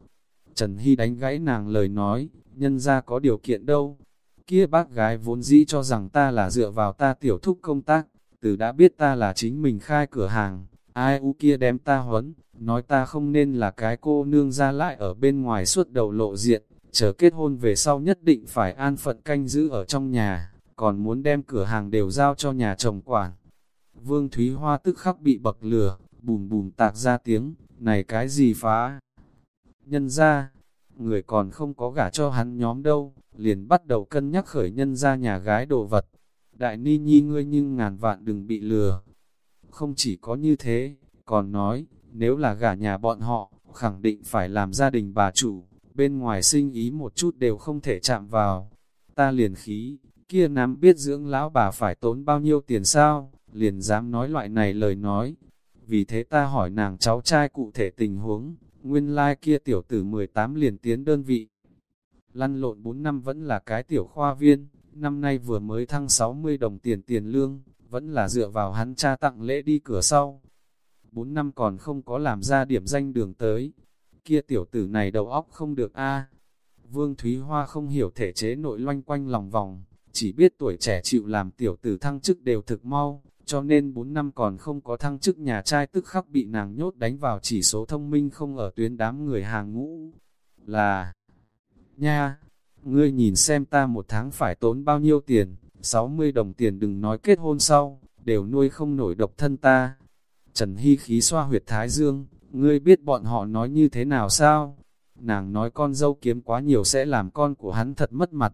Trần Hy đánh gãy nàng lời nói, nhân ra có điều kiện đâu. Kia bác gái vốn dĩ cho rằng ta là dựa vào ta tiểu thúc công tác, từ đã biết ta là chính mình khai cửa hàng, ai u kia đem ta huấn, nói ta không nên là cái cô nương ra lại ở bên ngoài suốt đầu lộ diện, chờ kết hôn về sau nhất định phải an phận canh giữ ở trong nhà, còn muốn đem cửa hàng đều giao cho nhà chồng quản. Vương Thúy Hoa tức khắc bị bậc lửa, bùm bùm tạc ra tiếng, này cái gì phá? Nhân ra, người còn không có gả cho hắn nhóm đâu, liền bắt đầu cân nhắc khởi nhân ra nhà gái đồ vật. Đại ni nhi ngươi nhưng ngàn vạn đừng bị lừa. Không chỉ có như thế, còn nói, nếu là gả nhà bọn họ, khẳng định phải làm gia đình bà chủ bên ngoài sinh ý một chút đều không thể chạm vào. Ta liền khí, kia nắm biết dưỡng lão bà phải tốn bao nhiêu tiền sao, liền dám nói loại này lời nói. Vì thế ta hỏi nàng cháu trai cụ thể tình huống, nguyên lai like kia tiểu tử 18 liền tiến đơn vị. Lăn lộn 4 năm vẫn là cái tiểu khoa viên, năm nay vừa mới thăng 60 đồng tiền tiền lương, vẫn là dựa vào hắn cha tặng lễ đi cửa sau. 4 năm còn không có làm ra điểm danh đường tới, kia tiểu tử này đầu óc không được a Vương Thúy Hoa không hiểu thể chế nội loanh quanh lòng vòng, chỉ biết tuổi trẻ chịu làm tiểu tử thăng chức đều thực mau, cho nên 4 năm còn không có thăng chức nhà trai tức khắc bị nàng nhốt đánh vào chỉ số thông minh không ở tuyến đám người hàng ngũ. Là, nha, ngươi nhìn xem ta một tháng phải tốn bao nhiêu tiền, 60 đồng tiền đừng nói kết hôn sau, đều nuôi không nổi độc thân ta. Trần Hy khí xoa huyệt thái dương, ngươi biết bọn họ nói như thế nào sao? Nàng nói con dâu kiếm quá nhiều sẽ làm con của hắn thật mất mặt.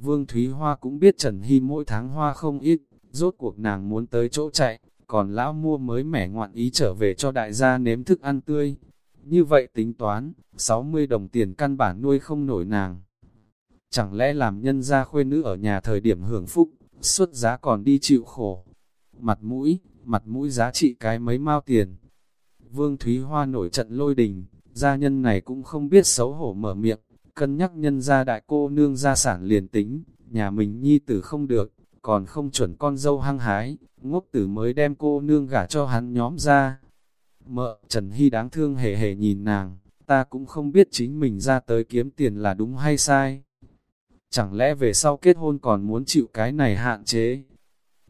Vương Thúy Hoa cũng biết Trần Hy mỗi tháng hoa không ít, rốt cuộc nàng muốn tới chỗ chạy, còn lão mua mới mẻ ngoạn ý trở về cho đại gia nếm thức ăn tươi. Như vậy tính toán, 60 đồng tiền căn bản nuôi không nổi nàng. Chẳng lẽ làm nhân gia khuê nữ ở nhà thời điểm hưởng phúc, xuất giá còn đi chịu khổ. Mặt mũi, mặt mũi giá trị cái mấy mao tiền. Vương Thúy Hoa nổi trận lôi đình, gia nhân này cũng không biết xấu hổ mở miệng, cân nhắc nhân gia đại cô nương gia sản liền tính, nhà mình nhi tử không được, còn không chuẩn con dâu hăng hái, ngốc tử mới đem cô nương gả cho hắn nhóm ra. Mợ, Trần Hy đáng thương hề hề nhìn nàng, ta cũng không biết chính mình ra tới kiếm tiền là đúng hay sai. Chẳng lẽ về sau kết hôn còn muốn chịu cái này hạn chế?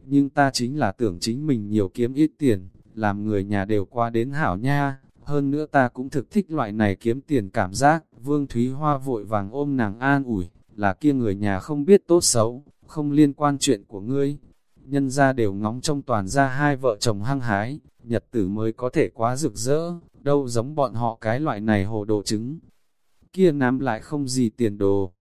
Nhưng ta chính là tưởng chính mình nhiều kiếm ít tiền, làm người nhà đều qua đến hảo nha. Hơn nữa ta cũng thực thích loại này kiếm tiền cảm giác. Vương Thúy Hoa vội vàng ôm nàng an ủi, là kia người nhà không biết tốt xấu, không liên quan chuyện của ngươi. Nhân ra đều ngóng trong toàn ra hai vợ chồng hăng hái, nhật tử mới có thể quá rực rỡ, đâu giống bọn họ cái loại này hồ đồ trứng. Kia nám lại không gì tiền đồ.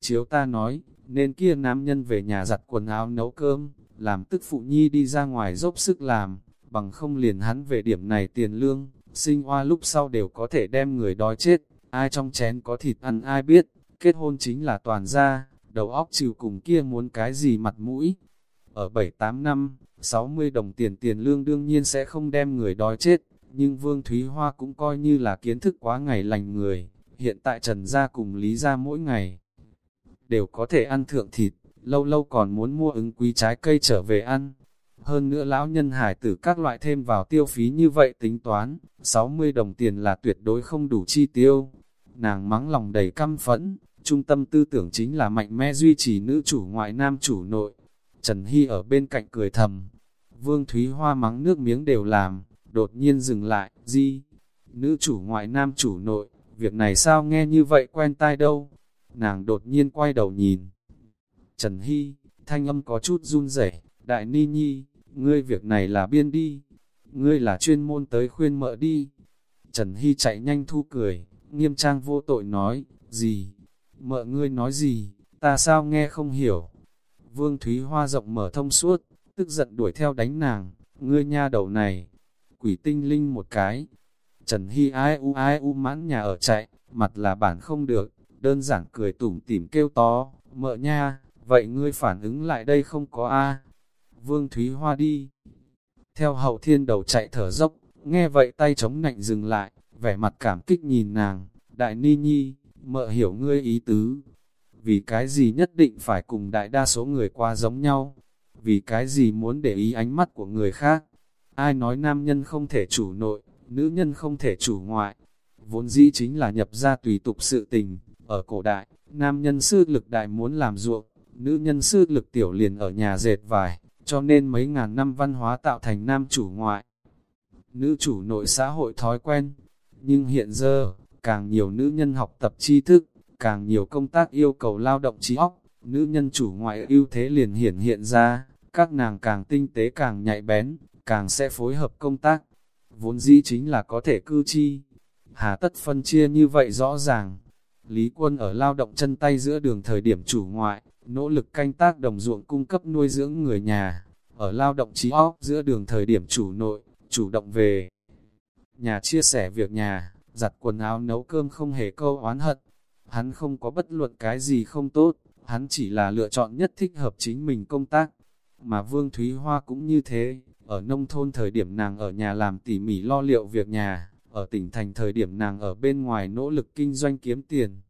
Chiếu ta nói, nên kia nam nhân về nhà giặt quần áo nấu cơm, làm tức phụ nhi đi ra ngoài dốc sức làm, bằng không liền hắn về điểm này tiền lương, sinh hoa lúc sau đều có thể đem người đói chết, ai trong chén có thịt ăn ai biết, kết hôn chính là toàn gia, đầu óc trừ cùng kia muốn cái gì mặt mũi. Ở 7-8 năm, 60 đồng tiền tiền lương đương nhiên sẽ không đem người đói chết, nhưng Vương Thúy Hoa cũng coi như là kiến thức quá ngày lành người, hiện tại Trần Gia cùng Lý Gia mỗi ngày đều có thể ăn thượng thịt, lâu lâu còn muốn mua ứng quý trái cây trở về ăn. Hơn nữa lão nhân hải tử các loại thêm vào tiêu phí như vậy tính toán, 60 đồng tiền là tuyệt đối không đủ chi tiêu. Nàng mắng lòng đầy căm phẫn, trung tâm tư tưởng chính là mạnh mẽ duy trì nữ chủ ngoại nam chủ nội. Trần Hy ở bên cạnh cười thầm, Vương Thúy Hoa mắng nước miếng đều làm, đột nhiên dừng lại, gì? Nữ chủ ngoại nam chủ nội, việc này sao nghe như vậy quen tai đâu? Nàng đột nhiên quay đầu nhìn. Trần Hy, thanh âm có chút run rẩy đại ni nhi, ngươi việc này là biên đi. Ngươi là chuyên môn tới khuyên mợ đi. Trần Hy chạy nhanh thu cười, nghiêm trang vô tội nói, gì? Mợ ngươi nói gì? Ta sao nghe không hiểu? Vương Thúy Hoa rộng mở thông suốt, tức giận đuổi theo đánh nàng, ngươi nha đầu này. Quỷ tinh linh một cái. Trần Hy ai u ai u mãn nhà ở chạy, mặt là bản không được, đơn giản cười tủm tỉm kêu to, mợ nha, vậy ngươi phản ứng lại đây không có a Vương Thúy Hoa đi. Theo hậu thiên đầu chạy thở dốc, nghe vậy tay chống nạnh dừng lại, vẻ mặt cảm kích nhìn nàng, đại ni nhi, mợ hiểu ngươi ý tứ. Vì cái gì nhất định phải cùng đại đa số người qua giống nhau? Vì cái gì muốn để ý ánh mắt của người khác? Ai nói nam nhân không thể chủ nội, nữ nhân không thể chủ ngoại? Vốn dĩ chính là nhập ra tùy tục sự tình, ở cổ đại, nam nhân sư lực đại muốn làm ruộng, nữ nhân sư lực tiểu liền ở nhà dệt vải, cho nên mấy ngàn năm văn hóa tạo thành nam chủ ngoại. Nữ chủ nội xã hội thói quen, nhưng hiện giờ, càng nhiều nữ nhân học tập tri thức, càng nhiều công tác yêu cầu lao động trí óc, nữ nhân chủ ngoại ưu thế liền hiển hiện ra, các nàng càng tinh tế càng nhạy bén, càng sẽ phối hợp công tác, vốn dĩ chính là có thể cư chi. Hà tất phân chia như vậy rõ ràng, Lý quân ở lao động chân tay giữa đường thời điểm chủ ngoại, nỗ lực canh tác đồng ruộng cung cấp nuôi dưỡng người nhà. Ở lao động trí óc giữa đường thời điểm chủ nội, chủ động về. Nhà chia sẻ việc nhà, giặt quần áo nấu cơm không hề câu oán hận. Hắn không có bất luận cái gì không tốt, hắn chỉ là lựa chọn nhất thích hợp chính mình công tác. Mà Vương Thúy Hoa cũng như thế, ở nông thôn thời điểm nàng ở nhà làm tỉ mỉ lo liệu việc nhà, ở tỉnh thành thời điểm nàng ở bên ngoài nỗ lực kinh doanh kiếm tiền.